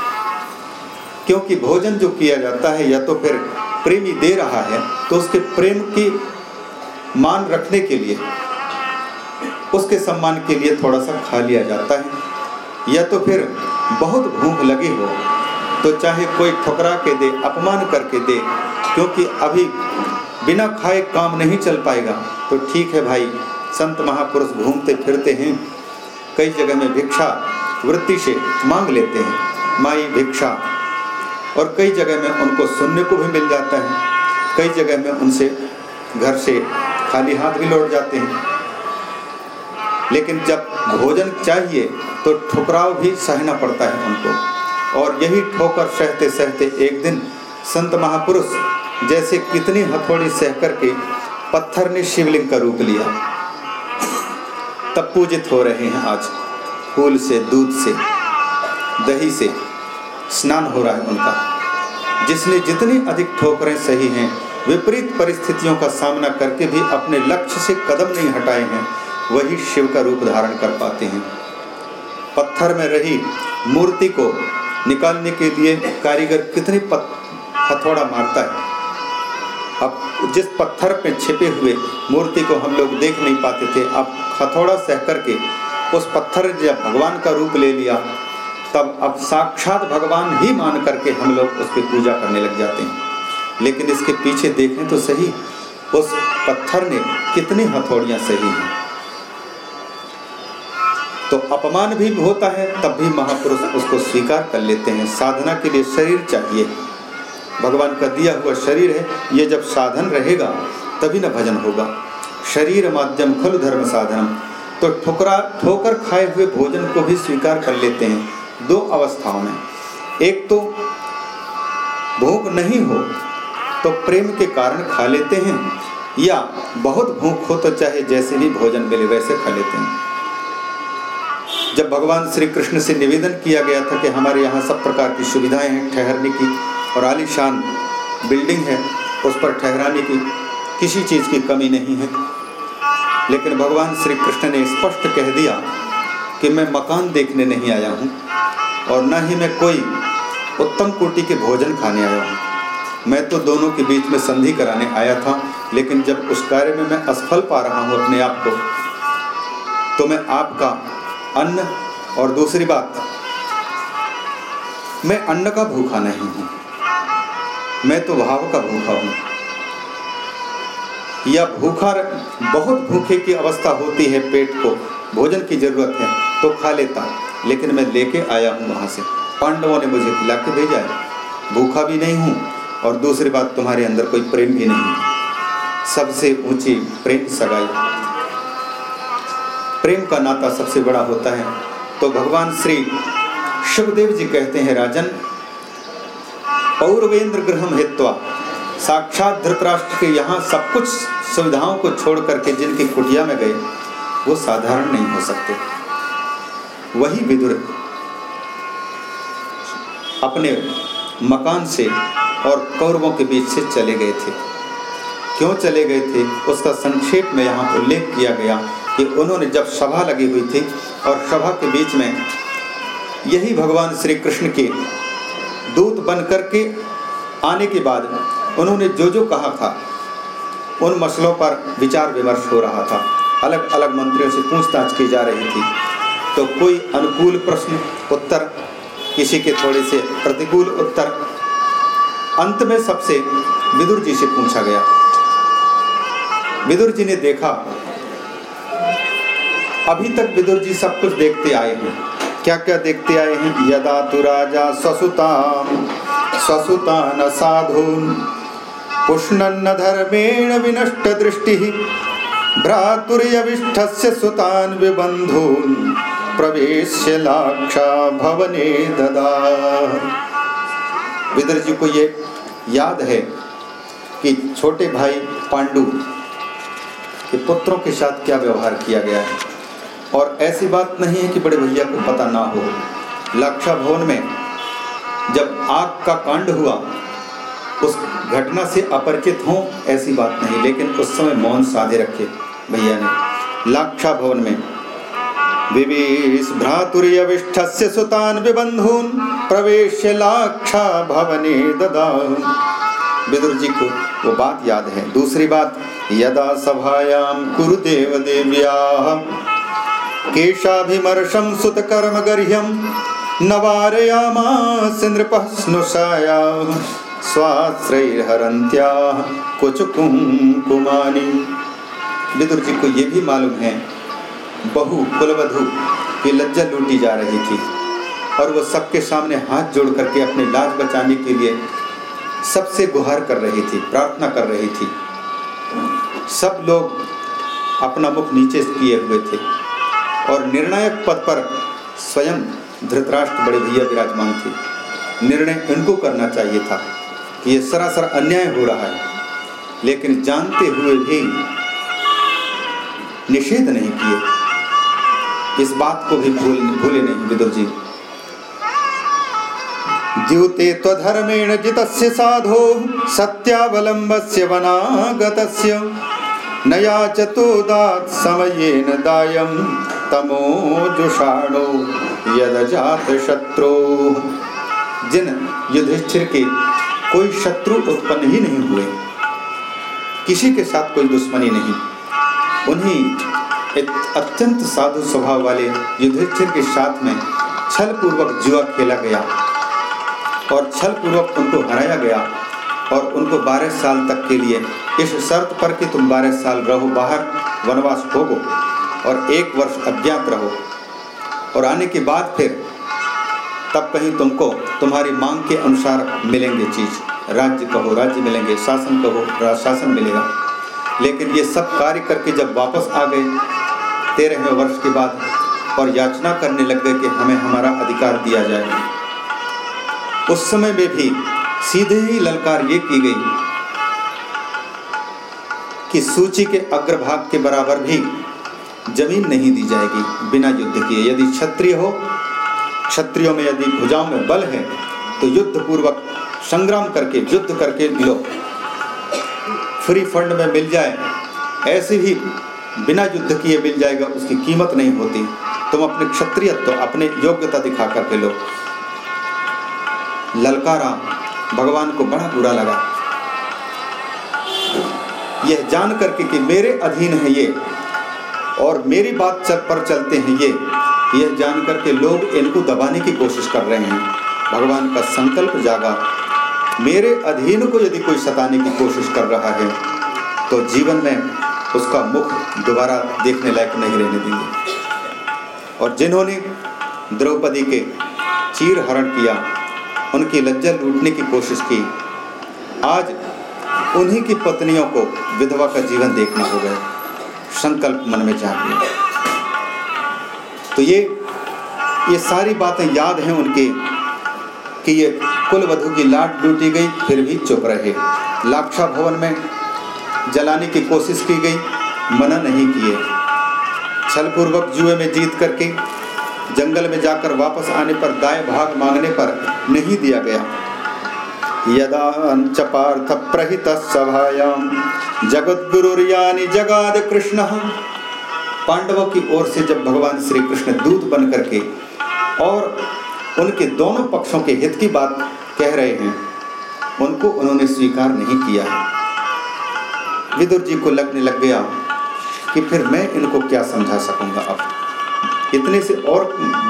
क्योंकि भोजन जो किया जाता है, या तो फिर प्रेमी दे रहा है तो उसके प्रेम की मान रखने के लिए, उसके सम्मान के लिए थोड़ा सा खा लिया जाता है। या तो फिर बहुत भूख लगी हो तो चाहे कोई ठुकरा के दे, अपमान करके दे, क्योंकि अभी बिना खाए काम नहीं चल पाएगा। तो ठीक है भाई, संत महापुरुष घूमते फिरते हैं। कई जगह में भिक्षा वृत्ति से मांग लेते हैं, माई भिक्षा। और कई जगह में उनको सुनने को भी मिल जाता है। कई जगह में उनसे घर से खाली हाथ भी लौट जाते हैं। लेकिन जब भोजन चाहिए तो ठुकराव भी सहना पड़ता है उनको। और यही ठोकर सहते सहते एक दिन संत महापुरुष जैसे कितनी हथौड़ी सह करके पत्थर ने शिवलिंग का रूप लिया। तब पूजित हो रहे हैं आज, फूल से, दूध से, दही से स्नान हो रहा है उनका। जिसने जितनी अधिक ठोकरें सही हैं विपरीत परिस्थितियों का सामना करके भी अपने लक्ष्य से कदम नहीं हटाए हैं, वही शिव का रूप धारण कर पाते हैं। पत्थर में रही मूर्ति को निकालने के लिए कारीगर कितने हथौड़ा मारता है। अब जिस पत्थर पे छिपे हुए मूर्ति को हम लोग देख नहीं पाते थे, अब हथौड़ा सह करके उस पत्थर जब भगवान का रूप ले लिया, तब अब साक्षात भगवान ही मान करके हम लोग उसकी पूजा करने लग जाते हैं। लेकिन इसके पीछे देखें तो सही, उस पत्थर ने कितनी हथौड़ियाँ सही हैं। तो अपमान भी होता है, तब भी महापुरुष उसको स्वीकार कर लेते हैं। साधना के लिए शरीर चाहिए। भगवान का दिया हुआ शरीर है, ये जब साधन रहेगा, तभी न भजन होगा। शरीर माध्यम खल धर्म साधनम। तो ठुकरा, ठोकर खाए हुए भोजन को भी स्वीकार कर लेते हैं। दो अवस्थाओं में। एक तो भूख नहीं हो तो प्रेम के कारण खा लेते हैं, या बहुत भूख हो तो चाहे जैसे भी भोजन मिले वैसे खा लेते हैं। जब भगवान श्री कृष्ण से निवेदन किया गया था कि हमारे यहाँ सब प्रकार की सुविधाएँ हैं, ठहरने की और आलीशान बिल्डिंग है, उस पर ठहराने की किसी चीज़ की कमी नहीं है। लेकिन भगवान श्री कृष्ण ने स्पष्ट कह दिया कि मैं मकान देखने नहीं आया हूँ और न ही मैं कोई उत्तम कोटि के भोजन खाने आया हूँ। मैं तो दोनों के बीच में संधि कराने आया था, लेकिन जब उस कार्य में मैं असफल पा रहा हूँ अपने आप को तो मैं आपका अन्न और दूसरी बात, मैं अन्न का भूखा नहीं हूँ, मैं तो भाव का भूखा हूँ। या भूखा बहुत भूखे की अवस्था होती है पेट को, भोजन की ज़रूरत है तो खा लेता, लेकिन मैं लेके आया हूँ वहाँ से। पांडवों ने मुझे खिला के भेजा है, भूखा भी नहीं हूँ और दूसरी बात, तुम्हारे अंदर कोई प्रेम भी नहीं है। सबसे ऊँची प्रेम सगाई। प्रेम का नाता सबसे बड़ा होता है। तो भगवान श्री शिवदेव जी कहते हैं, राजन, पौरवेंद्र गृह हित्वा, साक्षात धृतराष्ट्र के यहाँ सब कुछ सुविधाओं को छोड़ करके जिनकी कुटिया में गए, वो साधारण नहीं हो सकते। वही विदुर अपने मकान से और कौरवों के बीच से चले गए थे। क्यों चले गए थे? उसका संक्षेप में यहाँ उल्लेख किया गया कि उन्होंने जब सभा लगी हुई थी और सभा के बीच में यही भगवान श्री कृष्ण के दूत बन करके आने के बाद उन्होंने जो जो कहा था, उन मसलों पर विचार विमर्श हो रहा था। अलग अलग मंत्रियों से पूछताछ की जा रही थी। तो कोई अनुकूल प्रश्न, उत्तर किसी के थोड़े से प्रतिकूल उत्तर अंत में सबसे विदुर जी से पूछा गया। विदुर जी ने देखा, अभी तक विदुर जी सब कुछ देखते आए हैं। क्या क्या देखते आए हैं? यदा तु राजा स्वसुताम स्वसुतान साधून पुष्णन्न धर्मेण विनष्ट दृष्टि, भ्रातुर्यविष्ठस्य सुतान विबंधून प्रवेश लाक्षा भवने ददा। विदर जी को ये याद है कि छोटे भाई पांडु के पुत्रों के साथ क्या व्यवहार किया गया है? और ऐसी बात नहीं है कि बड़े भैया को पता ना हो। लाक्षा भवन में जब आग का कांड हुआ, उस घटना से अपरिचित हो, ऐसी बात नहीं, लेकिन उस समय मौन साधे रखे भैया ने। लाक्षा भवन में विवीश भ्रातुर्यविष्ठस्य सुतान विबंधून प्रवेश लाक्षा भवने ददा विदुर जी को वो बात याद है। दूसरी बात, यदा सभायाम कुरुदेव देव्या केशाभिमर्शम सुत कर्म गर्ह्यम नवारयामास नृपः स्नुषाया स्वाश्रयहरन्त्या कुछ कुंकुमानी विदुर जी को ये भी मालूम है बहु कुलवधु की लज्जा लूटी जा रही थी और वो सबके सामने हाथ जोड़ करके अपने लाज बचाने के लिए सबसे गुहार कर रही थी, प्रार्थना कर रही थी। सब लोग अपना मुख नीचे किए हुए थे और निर्णायक पद पर स्वयं धृतराष्ट्र बड़े भैया विराजमान थे। निर्णय इनको करना चाहिए था कि ये सरासर अन्याय हो रहा है, लेकिन जानते हुए भी निषेध नहीं किए। इस बात को भी भूल, भूले नहीं विदुर जी। द्यूते त्वधर्मेण जितस्य साधो, सत्यावलम्बस्य वनागतस्य। न याचतोदात् समयेन दायं तमोजुषाणो यदजात शत्रु। जिन युधिष्ठिर के कोई शत्रु उत्पन्न ही नहीं हुए, किसी के साथ कोई दुश्मनी नहीं, उन्हीं एक अत्यंत साधु स्वभाव वाले युधिष्ठिर के साथ में छल पूर्वक जुआ खेला गया और छल पूर्वक उनको हराया गया और उनको 12 साल तक के लिए इस शर्त पर कि तुम 12 साल रहो बाहर, वनवास भोगो और एक वर्ष अज्ञात रहो। और आने के बाद फिर तब कहीं तुमको तुम्हारी मांग के अनुसार मिलेंगे चीज़। राज्य कहो, राज्य मिलेंगे, शासन कहो शासन मिलेगा। लेकिन ये सब कार्य करके जब वापस आ गए, तेरहवें वर्ष के बाद और याचना करने लग गए कि हमें हमारा अधिकार दिया जाए। उस समय में भी सीधे ही ललकार ये की गई कि सूची के अग्रभाग के बराबर भी ज़मीन नहीं दी जाएगी बिना युद्ध किए। यदि क्षत्रिय हो, क्षत्रियों में यदि भुजाओं में बल है तो युद्ध पूर्वक संग्राम करके, युद्ध करके लो। फ्री फंड में मिल जाए, ऐसे ही बिना युद्ध किए मिल जाएगा, उसकी कीमत नहीं होती। तुम अपने क्षत्रियत्व, अपने योग्यता दिखा करके लो ललकारा, भगवान को बड़ा बुरा लगा। यह जान करके कि मेरे अधीन है ये, और मेरी बात चल, पर चलते हैं ये। यह जान करके लोग इनको दबाने की कोशिश कर रहे हैं। भगवान का संकल्प जागा। मेरे अधीन को यदि कोई सताने की कोशिश कर रहा है तो जीवन में उसका मुख दोबारा देखने लायक नहीं रहने देंगे। और जिन्होंने द्रौपदी के चीर हरण किया, उनकी लज्जा लूटने की कोशिश की, आज उन्हीं की पत्नियों को विधवा का जीवन देखना हो गया। संकल्प मन में गया। तो ये ये सारी बातें याद हैं उनके कि ये कुल वधु की लाट लूटी गई, फिर भी चुप रहे। लाक्षा भवन में जलाने की कोशिश की गई, मना नहीं किए। छलपूर्वक जुए में जीत करके जंगल में जाकर वापस आने पर दाएँ भाग मांगने पर नहीं दिया गया। यदा पार्थ प्रहित सभायाम जगत जगाद कृष्ण। पांडवों की ओर से जब भगवान श्री कृष्ण दूत बन करके और उनके दोनों पक्षों के हित की बात कह रहे हैं। उनको उन्होंने स्वीकार नहीं किया है। विदुर जी को लगने लग गया कि फिर मैं इनको क्या समझा सकूँगा अब? इतने से और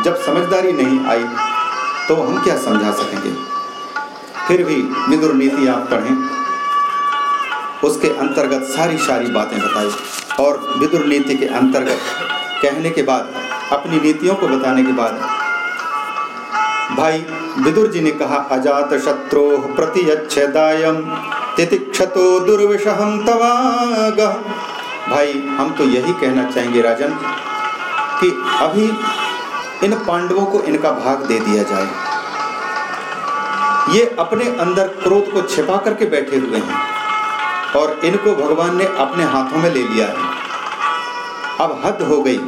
जब समझदारी नहीं आई तो हम क्या समझा सकेंगे? फिर भी विदुर नीति आप पढ़ें। उसके अंतर्गत सारी सारी बातें बताई और विदुर नीति के अंतर्गत कहने के बाद, अपनी नीतियों को बताने के बाद भाई विदुर जी ने कहा, अजात शत्रो प्रति तितिक्षतो दुर्विषहम तवाग। भाई, हम तो यही कहना चाहेंगे राजन कि अभी इन पांडवों को इनका भाग दे दिया जाए। ये अपने अंदर क्रोध को छिपा करके बैठे हुए हैं और इनको भगवान ने अपने हाथों में ले लिया है। अब हद हो गई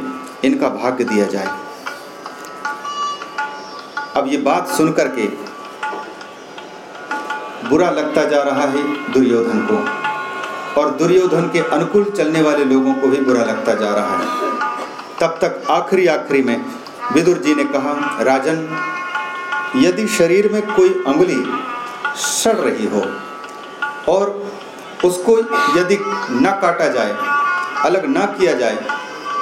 इनका भाग्य दिया जाए। अब ये बात सुन करके बुरा लगता जा रहा है दुर्योधन को। और दुर्योधन के अनुकूल चलने वाले लोगों को भी बुरा लगता जा रहा है। तब तक आखिरी आखिरी में विदुर जी ने कहा, राजन, यदि शरीर में कोई उंगली सड़ रही हो और उसको यदि न काटा जाए, अलग न किया जाए,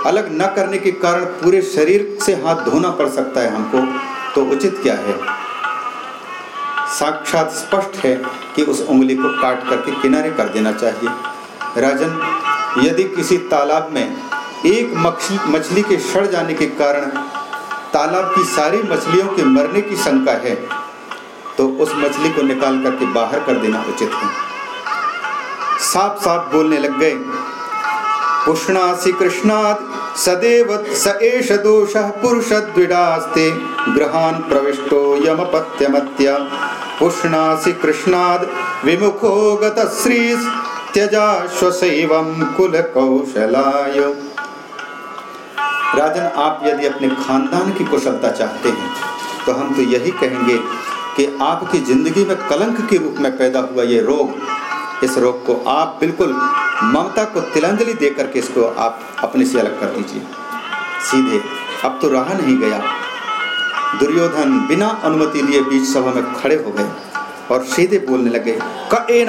अलग न करने के कारण पूरे शरीर से हाथ धोना पड़ सकता है हमको तो उचित क्या है? साक्षात स्पष्ट है कि उस उंगली को काट करके किनारे कर देना चाहिए। राजन, यदि किसी तालाब में एक मछली के सड़ जाने के कारण तालाब की सारी मछलियों के मरने की शंका है तो उस मछली को निकाल करके बाहर कर देना उचित है। साफ़ साफ़ बोलने लग गए। पुष्णासी कृष्णाद सदैव स एष दोष पुरुष द्विडास्ते ग्रहान प्रविष्टो यमपत्यमत्य। पुष्णासी कृष्णाद, विमुखो गत श्री त्यजा कुल कौशलाय राजन, आप यदि अपने खानदान की कुशलता चाहते हैं तो हम तो यही कहेंगे कि आपकी ज़िंदगी में कलंक के रूप में पैदा हुआ ये रोग इस रोग को आप बिल्कुल ममता को तिलांजलि दे करके इसको आप अपने से अलग कर दीजिए। सीधे, अब तो रहा नहीं गया। दुर्योधन बिना अनुमति लिए बीच सभा में खड़े हो गए और सीधे बोलने लगे क ए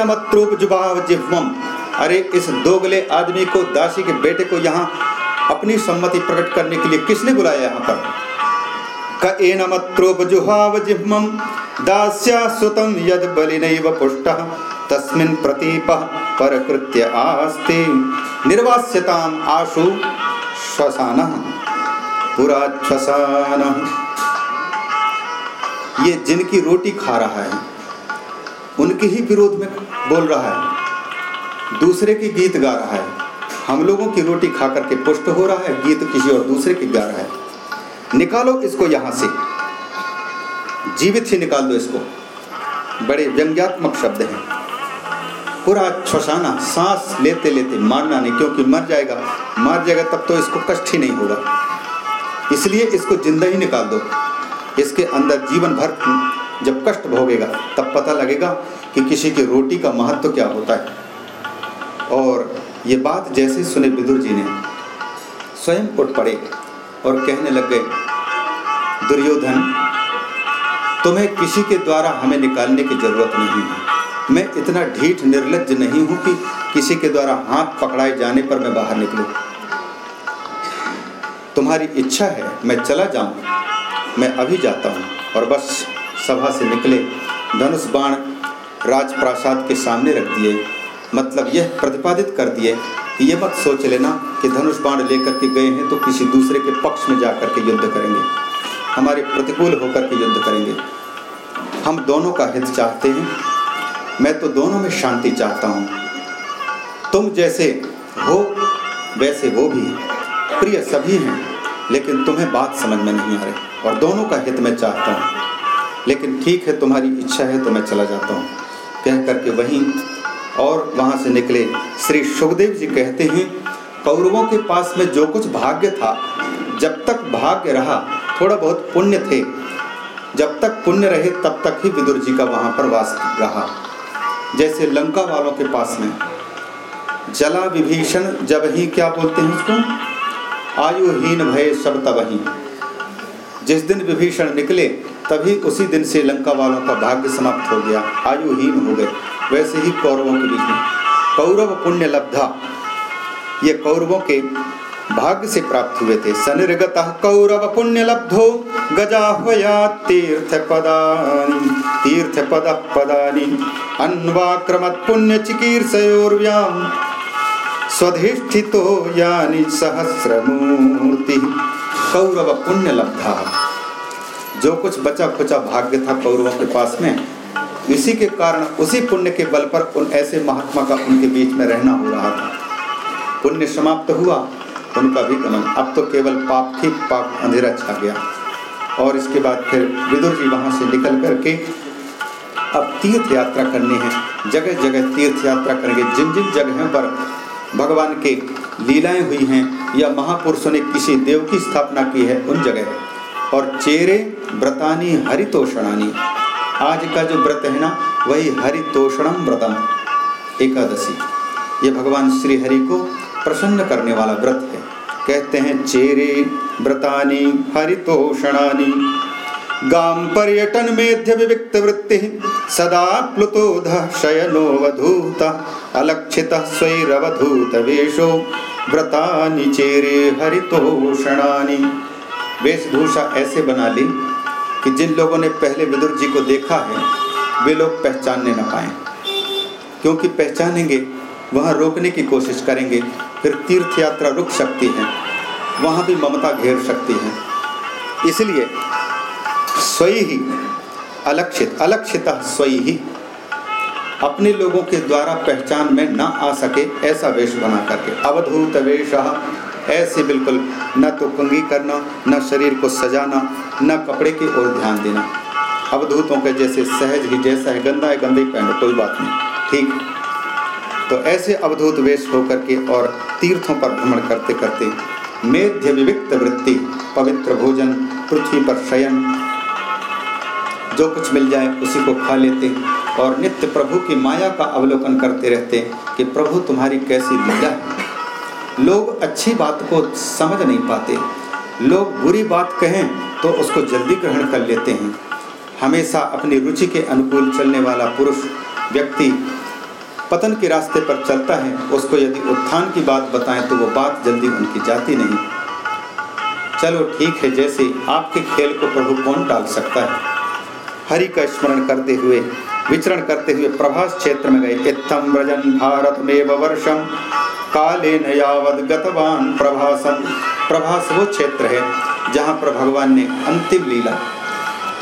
जुबाव जिह्वम? अरे, इस दोगले आदमी को, दासी के बेटे को यहाँ अपनी सम्मति प्रकट करने के लिए किसने बुलाया यहाँ पर? क ए नमत्रोप जुहाव जिह्वम? दास्या सुतम यद बलिनैव पुष्टः। तस्मिन् प्रतीपः परकृत्य आस्ते। निर्वास्यताम आशु श्वसानः पुरा श्वसानः ये जिनकी रोटी खा रहा है, उनके ही विरोध में बोल रहा है। दूसरे की गीत गा रहा है। हम लोगों की रोटी खा करके पुष्ट हो रहा है, गीत किसी और दूसरे की गा रहा है। निकालो इसको यहाँ से। जीवित ही निकाल दो इसको। बड़े व्यंग्यात्मक शब्द हैं। पूरा छसाना, सांस लेते लेते मारना नहीं, क्योंकि मर जाएगा। मर जाएगा तब तो इसको कष्ट ही नहीं होगा। इसलिए इसको ज़िंदा ही निकाल दो। इसके अंदर जीवन भर जब कष्ट भोगेगा, तब पता लगेगा कि किसी की रोटी का महत्व क्या होता है। और ये बात जैसे सुने विदुर जी ने, स्वयं उठ पड़े और कहने लग गए, दुर्योधन, तुम्हें किसी के द्वारा हमें निकालने की ज़रूरत नहीं है। मैं इतना ढीठ निर्लज नहीं हूँ कि किसी के द्वारा हाथ पकड़ाए जाने पर मैं बाहर निकलूं। तुम्हारी इच्छा है मैं चला जाऊँ, मैं अभी जाता हूँ और बस सभा से निकले, धनुष बाण राजप्रासाद के सामने रख दिए। मतलब यह प्रतिपादित कर दिए कि ये मत सोच लेना कि धनुष बाण लेकर के गए हैं तो किसी दूसरे के पक्ष में जाकर के युद्ध करेंगे। हमारे प्रतिकूल होकर के युद्ध करेंगे। हम दोनों का हित चाहते हैं मैं तो दोनों में शांति चाहता हूँ। तुम जैसे हो, वैसे वो भी प्रिय सभी हैं, लेकिन तुम्हें बात समझ में नहीं आ रही, और दोनों का हित मैं चाहता हूँ। लेकिन ठीक है, तुम्हारी इच्छा है तो मैं चला जाता हूँ। कह करके वहीं और वहाँ से निकले। श्री सुखदेव जी कहते हैं, कौरवों के पास में जो कुछ भाग्य था, जब तक भाग्य रहा, थोड़ा बहुत पुण्य थे। जब तक पुण्य रहे, तब तक ही विदुर जी का वहाँ पर वास रहा। जैसे लंका वालों के पास में। जला विभीषण जब ही क्या बोलते हैं उसको? आयुहीन भय सब तब ही। जिस दिन विभीषण निकले, तभी उसी दिन से लंका वालों का भाग्य समाप्त हो गया। आयुहीन हो गए। वैसे ही कौरवों के बीच में। कौरव पुण्य लब्धा ये कौरवों के भाग्य से प्राप्त हुए थे सनिर्गत कौरव पुण्य लब्धो गजाह्वया तीर्थ पदानी तीर्थ पद पदानी अन्वाक्रमत पुण्य चिकीर्षयोर्व्याम स्वधिष्ठितो यानी सहस्रमूर्ति। कौरव पुण्य लब्धा जो कुछ बचा खुचा भाग्य था कौरवों के पास में, इसी के कारण उसी पुण्य के बल पर उन ऐसे महात्मा का उनके बीच में रहना हो रहा था। पुण्य समाप्त हुआ उनका भी गमन अब तो केवल पाप ही पाप अंधेरा छा गया। और इसके बाद फिर विदुर जी वहाँ से निकल करके अब तीर्थ यात्रा करनी है। जगह जगह तीर्थ यात्रा करेंगे। जिन जिन जगहों पर भगवान के लीलाएँ हुई हैं या महापुरुषों ने किसी देव की स्थापना की है, उन जगह। और चेरे, व्रतानी, हरितोषणानी। आज का जो व्रत है ना, वही हरितोषणम व्रतम। एकादशी। ये भगवान श्री हरि को प्रसन्न करने वाला व्रत है। कहते हैं, चेरे, व्रतानी, हरितोषणानी। गाम पर्यटन मेध्य विविक्त वृत्ति, सदा प्लुतोध शयनो वधूत अलक्षित स्वैरवधूत वेशो, व्रतानि, चेरे, हरितोषणानी। वेशभूषा ऐसे बना ली कि जिन लोगों ने पहले विदुर जी को देखा है, वे लोग पहचानने न पाए। क्योंकि पहचानेंगे, वहाँ रोकने की कोशिश करेंगे फिर तीर्थ यात्रा रुक सकती है। वहाँ भी ममता घेर सकती है। इसलिए स्वयं ही अलक्षित अलक्षित स्वयं ही अपने लोगों के द्वारा पहचान में ना आ सके ऐसा वेश बना करके। अवधूत वेश ऐसे बिल्कुल न तो कंगी करना, न शरीर को सजाना, न कपड़े की ओर ध्यान देना। अवधूतों के जैसे सहज ही, जैसा है, गंदा है, गंदे पहनो, कोई बात नहीं। ठीक। तो ऐसे अवधूत वेश होकर के और तीर्थों पर भ्रमण करते करते मेध्य विविक्त वृत्ति, पवित्र भोजन, पृथ्वी पर शयन, जो कुछ मिल जाए उसी को खा लेते और नित्य प्रभु की माया का अवलोकन करते रहते कि प्रभु तुम्हारी कैसी लीला है। लोग अच्छी बात को समझ नहीं पाते। लोग बुरी बात कहें तो उसको जल्दी ग्रहण कर लेते हैं। हमेशा अपनी रुचि के अनुकूल चलने वाला पुरुष, व्यक्ति पतन के रास्ते पर चलता है, उसको यदि उत्थान की बात बताएँ तो वो बात जल्दी उनकी जाती नहीं। चलो ठीक है, जैसे आपके खेल को प्रभु कौन टाल सकता है? हरि का स्मरण करते हुए, विचरण करते हुए प्रभास क्षेत्र में गए। इत्थम व्रजन भारत में वर्षम, काले नयावद गतवान प्रभासम प्रभास वो क्षेत्र है जहाँ पर भगवान ने अंतिम लीला,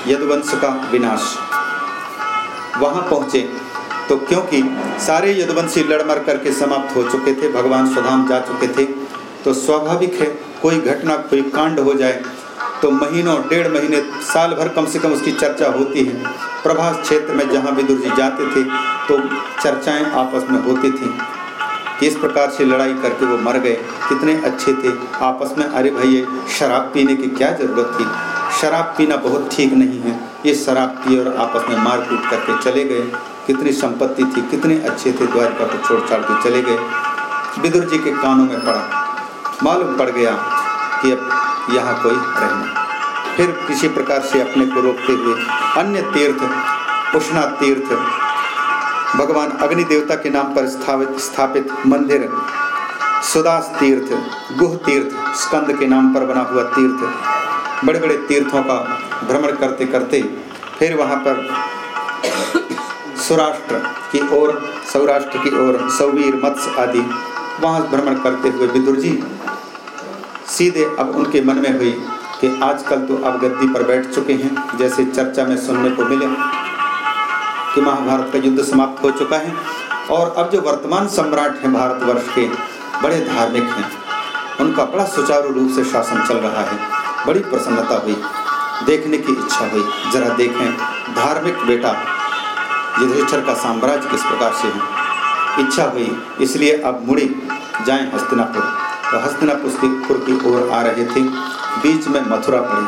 यदुवंश का विनाश, वहाँ पहुँचे। तो क्योंकि सारे यदुवंशी लड़ मर करके समाप्त हो चुके थे, भगवान स्वधाम जा चुके थे तो स्वाभाविक है, कोई घटना, कोई कांड हो जाए तो महीनों, डेढ़ महीने, साल भर कम से कम उसकी चर्चा होती है। प्रभास क्षेत्र में जहाँ विदुर जी जाते थे तो चर्चाएँ आपस में होती थी। किस प्रकार से लड़ाई करके वो मर गए, कितने अच्छे थे, आपस में, अरे भाई शराब पीने की क्या ज़रूरत थी? शराब पीना बहुत ठीक नहीं है। ये शराब पी और आपस में मारपीट करके चले गए। कितनी संपत्ति थी, कितने अच्छे थे, द्वारिका को छोड़ छाड़ के चले गए। विदुर जी के कानों में पड़ा। मालूम पड़ गया कि अब यहाँ कोई रहना फिर किसी प्रकार से अपने को रोकते हुए अन्य तीर्थ, उष्णा तीर्थ, भगवान अग्नि देवता के नाम पर स्थापित स्थापित मंदिर, सुदास तीर्थ, गुह तीर्थ, स्कंद के नाम पर बना हुआ तीर्थ बड़े बड़े तीर्थों का भ्रमण करते करते फिर वहाँ पर सौराष्ट्र की ओर, सौराष्ट्र की ओर सौवीर, मत्स्य आदि वहाँ भ्रमण करते हुए विदुर जी सीधे अब उनके मन में हुई कि आजकल तो अब गद्दी पर बैठ चुके हैं, जैसे चर्चा में सुनने को मिले कि महाभारत का युद्ध समाप्त हो चुका है और अब जो वर्तमान सम्राट हैं भारतवर्ष के बड़े धार्मिक हैं, उनका बड़ा सुचारू रूप से शासन चल रहा है। बड़ी प्रसन्नता हुई। देखने की इच्छा हुई। जरा देखें, धार्मिक बेटा युधिष्ठर का साम्राज्य किस प्रकार से है? इच्छा हुई, इसलिए अब मुड़ी, जाएँ हस्तिनापुर। तो हस्तिनापुर की ओर आ रहे थे। बीच में मथुरा पड़ी।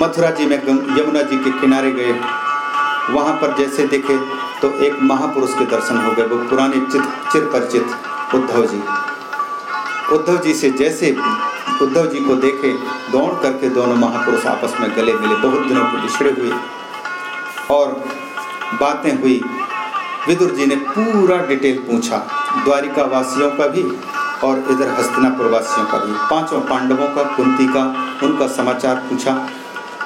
मथुरा जी में यमुना जी के किनारे गए। वहाँ पर जैसे देखे तो एक महापुरुष के दर्शन हो गए, वो पुराने चित चिर परिचित उद्धव जी। उद्धव जी से जैसे उद्धव जी को देखे, दौड़ करके दोनों महापुरुष आपस में गले मिले, बहुत दिनों के बिछड़े हुए। और बातें हुई। विदुर जी ने पूरा डिटेल पूछा द्वारिका वासियों का भी और इधर हस्तिनापुर वासियों का भी। पाँचों पांडवों का, कुंती का, उनका समाचार पूछा।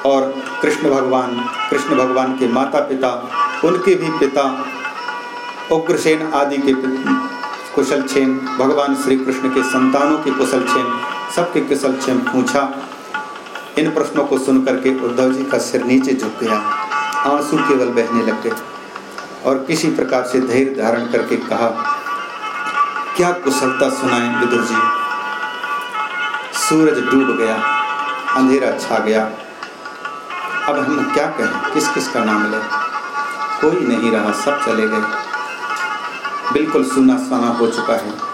और कृष्ण भगवान कृष्ण भगवान के माता पिता उनके भी पिता, उग्रसेन आदि के कुशल छेम भगवान श्री कृष्ण के संतानों के कुशल छेम सबके कुशल छेम पूछा। इन प्रश्नों को सुन करके उद्धव जी का सिर नीचे झुक गया। आँसू केवल बहने लग गए और किसी प्रकार से धैर्य धारण करके कहा, क्या कुशलता सुनाए विदुर जी? सूरज डूब गया, अंधेरा छा गया। अब हम क्या कहें? किस किस का नाम ले? कोई नहीं रहा, सब चले गए। बिल्कुल सुना सुना हो चुका है।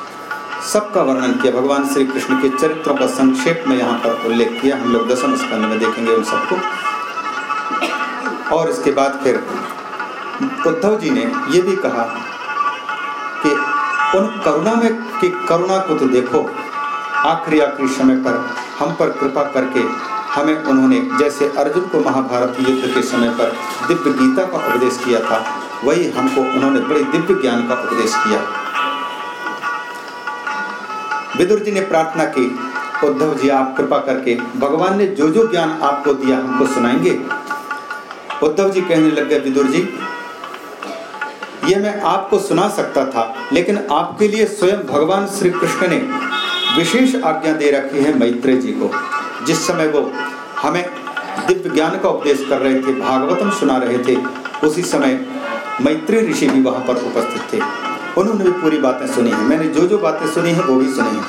सबका वर्णन किया। भगवान श्री कृष्ण के चरित्रों का संक्षेप में यहाँ पर उल्लेख किया। हम लोग दसम स्कंद में देखेंगे उन सबको। और इसके बाद फिर उद्धव जी ने ये भी कहा कि उन करुणा में की करुणा को तो देखो, आखिरी आखिरी समय पर हम पर कृपा करके हमें उन्होंने जैसे अर्जुन को महाभारत युद्ध के समय पर दिव्य गीता का उपदेश किया था, वही हमको उन्होंने बड़े दिव्य ज्ञान का उपदेश किया। विदुर जी ने प्रार्थना की, उद्धव जी, आप कृपा करके भगवान ने जो जो ज्ञान आपको दिया, हमको सुनाएँगे? उद्धव जी कहने लग गए विदुर जी ये मैं आपको सुना सकता था, लेकिन आपके लिए स्वयं भगवान श्री कृष्ण ने विशेष आज्ञा दे रखी है मैत्रेय जी को। जिस समय वो हमें दिव्य ज्ञान का उपदेश कर रहे थे, भागवतम सुना रहे थे, उसी समय मैत्री ऋषि भी वहाँ पर उपस्थित थे। उन्होंने भी पूरी बातें सुनी हैं। मैंने जो जो बातें सुनी हैं, वो भी सुनी हैं।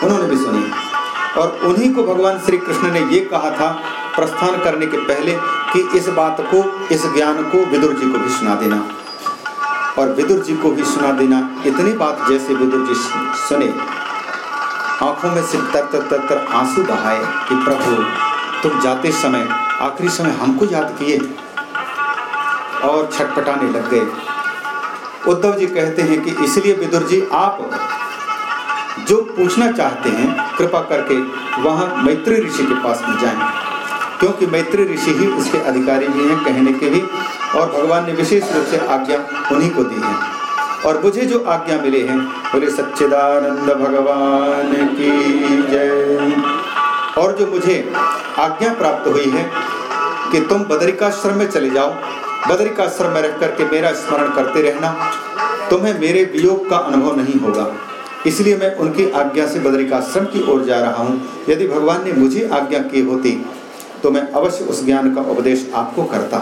उन्होंने भी सुनी है। और उन्हीं को भगवान श्री कृष्ण ने ये कहा था प्रस्थान करने के पहले कि इस बात को, इस ज्ञान को विदुर जी को भी सुना देना। और विदुर जी को भी सुना देना, इतनी बात जैसे विदुर जी सुने। आँखों में से तर तर तर तर आँसू बहाए कि प्रभु, तुम जाते समय, आखिरी समय हमको याद किए और छटपटाने लग गए। उद्धव जी कहते हैं कि इसलिए विदुर जी, आप जो पूछना चाहते हैं, कृपा करके वहाँ मैत्री ऋषि के पास में जाएँ। क्योंकि मैत्री ऋषि ही उसके अधिकारी भी हैं कहने के भी और भगवान ने विशेष रूप से आज्ञा उन्हीं को दी है। और मुझे जो आज्ञा मिले हैं, बोले, सच्चिदानंद भगवान की जय। और जो मुझे आज्ञा प्राप्त हुई है कि तुम बदरिकाश्रम में चले जाओ बदरिकाश्रम में रह करके मेरा स्मरण करते रहना, तुम्हें मेरे वियोग का अनुभव नहीं होगा। इसलिए मैं उनकी आज्ञा से बदरिकाश्रम की ओर जा रहा हूँ। यदि भगवान ने मुझे आज्ञा की होती तो मैं अवश्य उस ज्ञान का उपदेश आपको करता।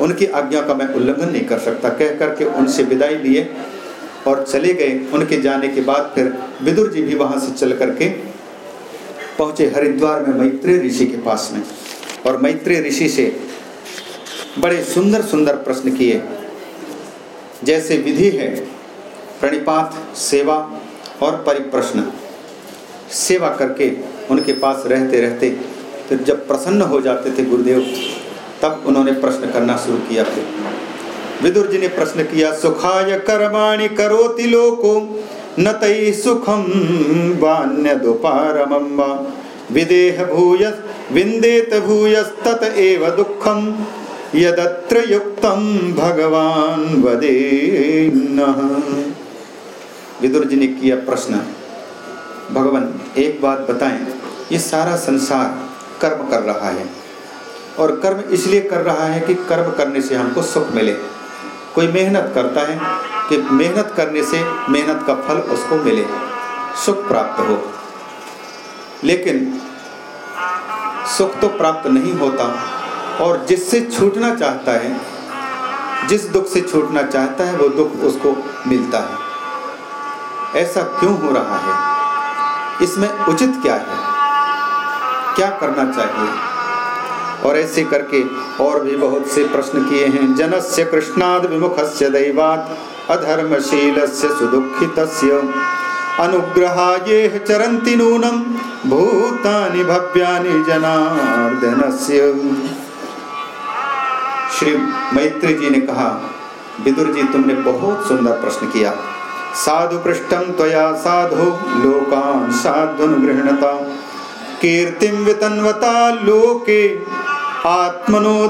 उनकी आज्ञा का मैं उल्लंघन नहीं कर सकता। कह करके उनसे विदाई लिए और चले गए। उनके जाने के बाद फिर विदुर जी भी वहाँ से चल करके पहुँचे हरिद्वार में मैत्री ऋषि के पास में। और मैत्री ऋषि से बड़े सुंदर सुंदर प्रश्न किए। जैसे विधि है, प्रणिपात, सेवा और परिप्रश्न। सेवा करके उनके पास रहते रहते फिर जब प्रसन्न हो जाते थे गुरुदेव, तब उन्होंने प्रश्न करना शुरू किया फिर। विदुर जी ने प्रश्न किया, सुखाय कर्माणि करोति लोको, न तई सुखम वान्य दोपारमम विदेह भूयस विंदेत भूयस तत एव दुखम यदत्र युक्तम भगवान वदे विदुर जी ने किया प्रश्न। भगवान, एक बात बताएँ, ये सारा संसार कर्म कर रहा है। और कर्म इसलिए कर रहा है कि कर्म करने से हमको सुख मिले। कोई मेहनत करता है कि मेहनत करने से मेहनत का फल उसको मिले, सुख प्राप्त हो। लेकिन सुख तो प्राप्त नहीं होता। और जिससे छूटना चाहता है, जिस दुख से छूटना चाहता है, वो दुख उसको मिलता है। ऐसा क्यों हो रहा है? इसमें उचित क्या है? क्या करना चाहिए? और ऐसे करके और भी बहुत से प्रश्न किए हैं। जनस्य कृष्णाद विमुख से दैवात अधर्मशील से सुदुखित अनुग्रहाये चरन्ति नूनम भूतानि भव्यानि जनार्दनस्य। श्री मैत्री जी ने कहा विदुर जी तुमने बहुत सुंदर प्रश्न किया। साधु पृष्ठम त्वया साधु, लोकान साधुन गृहणता। कीर्तिम वितन्वता लोके आत्मनोधोक्षजात्मनः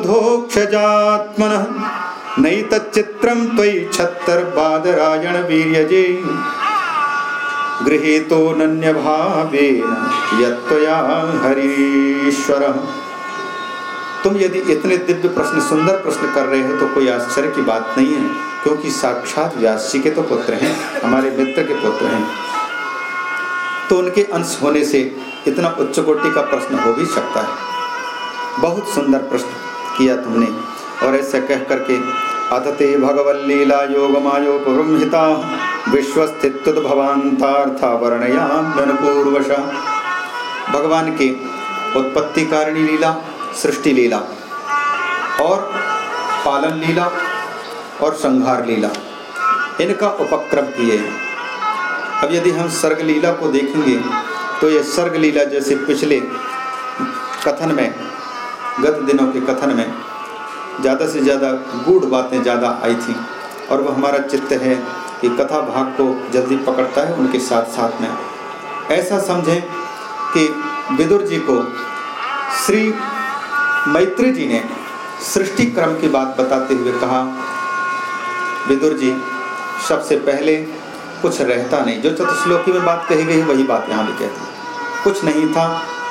नैतच्चित्रं त्वयि छत्तर्बादरायण वीर्यजे। गृहीतो नन्यभावेन यत्त्वया हरीश्वरः। तुम यदि इतने दिव्य प्रश्न, सुंदर प्रश्न कर रहे हो तो कोई आश्चर्य की बात नहीं है, क्योंकि साक्षात व्यास जी के तो पुत्र हैं, हमारे मित्र के पुत्र हैं। तो उनके अंश होने से इतना उच्च कोटि का प्रश्न हो भी सकता है। बहुत सुंदर प्रश्न किया तुमने, और ऐसे कह करके अतते भगवल्लीला योगमायोपबृंहिता विश्वस्थित भवान्तार्था वर्णयामपूर्वश भगवान के उत्पत्ति कारिणी लीला सृष्टि लीला और पालन लीला और संहार लीला। इनका उपक्रम किए अब यदि हम सर्ग लीला को देखेंगे तो ये सर्ग लीला जैसे पिछले कथन में, गत दिनों के कथन में, ज़्यादा से ज़्यादा गूढ़ बातें ज़्यादा आई थी और वो हमारा चित्त है कि कथा भाग को जल्दी पकड़ता है उनके साथ साथ में। ऐसा समझें कि विदुर जी को श्री मैत्री जी ने सृष्टि क्रम की बात बताते हुए कहा, विदुर जी, सबसे पहले कुछ रहता नहीं। जो चतुश्लोकी में बात कही गई वही बात यहाँ भी कहती कुछ नहीं था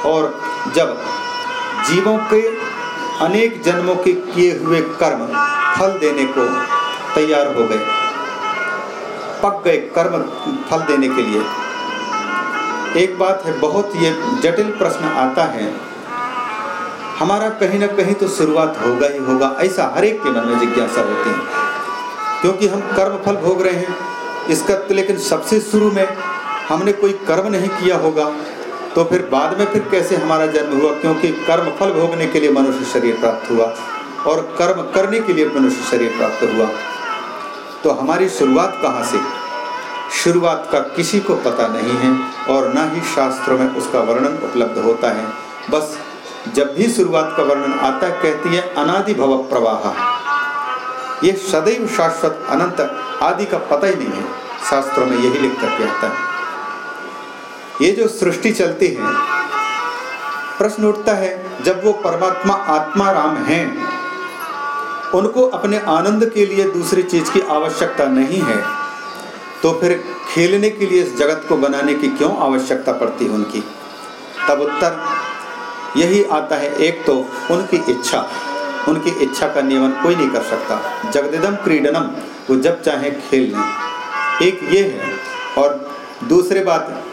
और जब जीवों के अनेक जन्मों के किए हुए कर्म फल देने को तैयार हो गए, पक गए कर्म फल देने के लिए, एक बात है, बहुत ये जटिल प्रश्न आता है हमारा कहीं ना कहीं तो शुरुआत होगा ही होगा, ऐसा हर एक के मन में जिज्ञासा होती है। क्योंकि हम कर्म फल भोग रहे हैं, इसका तो लेकिन सबसे शुरू में हमने कोई कर्म नहीं किया होगा तो फिर बाद में फिर कैसे हमारा जन्म हुआ? क्योंकि कर्म फल भोगने के लिए मनुष्य शरीर प्राप्त हुआ, और कर्म करने के लिए मनुष्य शरीर प्राप्त हुआ। तो हमारी शुरुआत कहाँ से? शुरुआत का किसी को पता नहीं है, और ना ही शास्त्रों में उसका वर्णन उपलब्ध होता है। बस जब भी शुरुआत का वर्णन आता है, कहती है, अनादि भव प्रवाह। ये सदैव शाश्वत, अनंत आदि का पता ही नहीं है। शास्त्रों में यही लिख करके आता है। ये जो सृष्टि चलती है, प्रश्न उठता है, जब वो परमात्मा, आत्मा, राम हैं, उनको अपने आनंद के लिए दूसरी चीज़ की आवश्यकता नहीं है तो फिर खेलने के लिए इस जगत को बनाने की क्यों आवश्यकता पड़ती है उनकी? तब उत्तर यही आता है एक तो उनकी इच्छा। उनकी इच्छा का नियमन कोई नहीं कर सकता। जगदिदम क्रीडनम, वो जब चाहे खेल लें। एक ये है, और दूसरी बात,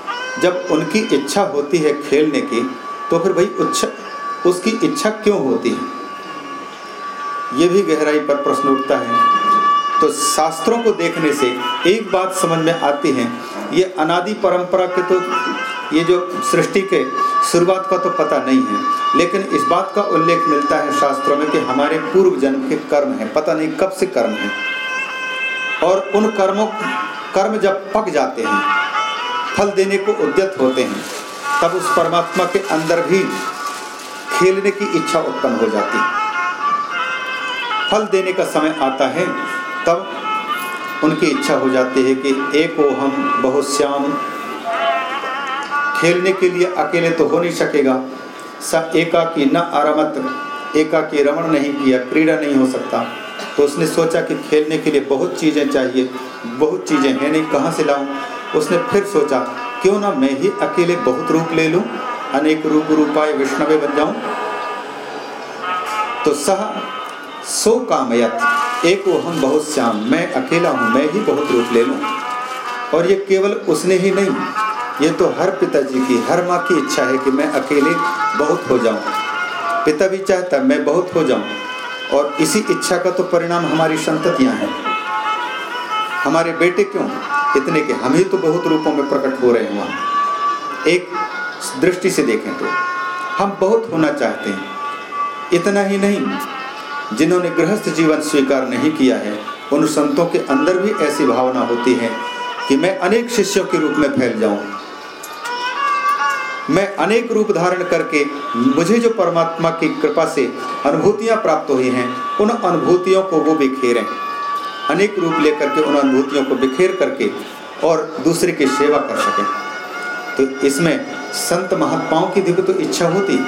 जब उनकी इच्छा होती है खेलने की तो फिर भाई उच्छा उसकी इच्छा क्यों होती है? ये भी गहराई पर प्रश्न उठता है। तो शास्त्रों को देखने से एक बात समझ में आती है, ये अनादि परंपरा के तो ये जो सृष्टि के शुरुआत का तो पता नहीं है, लेकिन इस बात का उल्लेख मिलता है शास्त्रों में कि हमारे पूर्व जन्म के कर्म हैं। पता नहीं कब से कर्म हैं। और उन कर्मों, कर्म जब पक जाते हैं, फल देने को उद्यत होते हैं, तब उस परमात्मा के अंदर भी खेलने की इच्छा उत्पन्न हो जाती है। फल देने का समय आता है, तब उनकी इच्छा हो जाती है कि एक वो हम बहुत श्याम खेलने के लिए अकेले तो हो नहीं सकेगा। स एकाकी न आरामत, एकाकी रमण नहीं किया, क्रीड़ा नहीं हो सकता। तो उसने सोचा कि खेलने के लिए बहुत चीज़ें चाहिए, बहुत चीज़ें हैं नहीं, कहाँ से लाऊं? उसने फिर सोचा, क्यों ना मैं ही अकेले बहुत रूप ले लूँ, अनेक रूप रूपाए विष्णवे बन जाऊँ? तो सह, सो कामयत, एक वो हम बहुत श्याम, मैं अकेला हूँ, मैं ही बहुत रूप ले लूँ। और ये केवल उसने ही नहीं ये तो हर पिताजी की, हर माँ की इच्छा है कि मैं अकेले बहुत हो जाऊँ। पिता भी चाहता, मैं बहुत हो जाऊँ। और इसी इच्छा का तो परिणाम हमारी संततियाँ हैं। हमारे बेटे क्यों? इतने के हम ही तो बहुत रूपों में प्रकट हो रहे हैं एक दृष्टि से देखें तो हम बहुत होना चाहते हैं। इतना ही नहीं, जिन्होंने गृहस्थ जीवन स्वीकार नहीं किया है, उन संतों के अंदर भी ऐसी भावना होती है कि मैं अनेक शिष्यों के रूप में फैल जाऊँ। मैं अनेक रूप धारण करके मुझे जो परमात्मा की कृपा से अनुभूतियाँ प्राप्त हुई हैं, उन अनुभूतियों को वो बिखेरें। अनेक रूप लेकर के उन अनुभूतियों को बिखेर करके और दूसरे की सेवा कर सकें। तो इसमें संत महात्माओं की देखो तो इच्छा होती।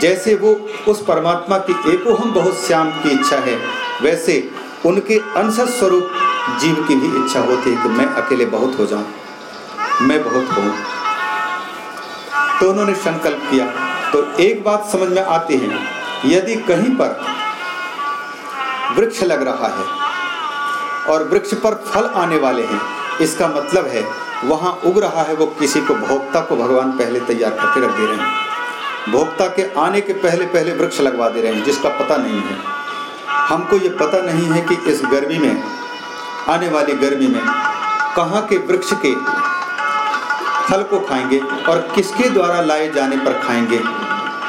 जैसे वो उस परमात्मा की एको हम बहुत श्याम की इच्छा है, वैसे उनके अंश स्वरूप जीव की भी इच्छा होती है कि मैं अकेले बहुत हो जाऊँ। मैं बहुत हूँ तो उन्होंने संकल्प किया। तो एक बात समझ में आती है, यदि कहीं पर वृक्ष लग रहा है और वृक्ष पर फल आने वाले हैं, इसका मतलब है वहाँ उग रहा है वो किसी को भोक्ता को भगवान पहले तैयार करके रख दे रहे हैं। भोक्ता के आने के पहले पहले वृक्ष लगवा दे रहे हैं, जिसका पता नहीं है। हमको ये पता नहीं है कि इस गर्मी में, आने वाली गर्मी में कहाँ के वृक्ष के फल को खाएँगे और किसके द्वारा लाए जाने पर खाएँगे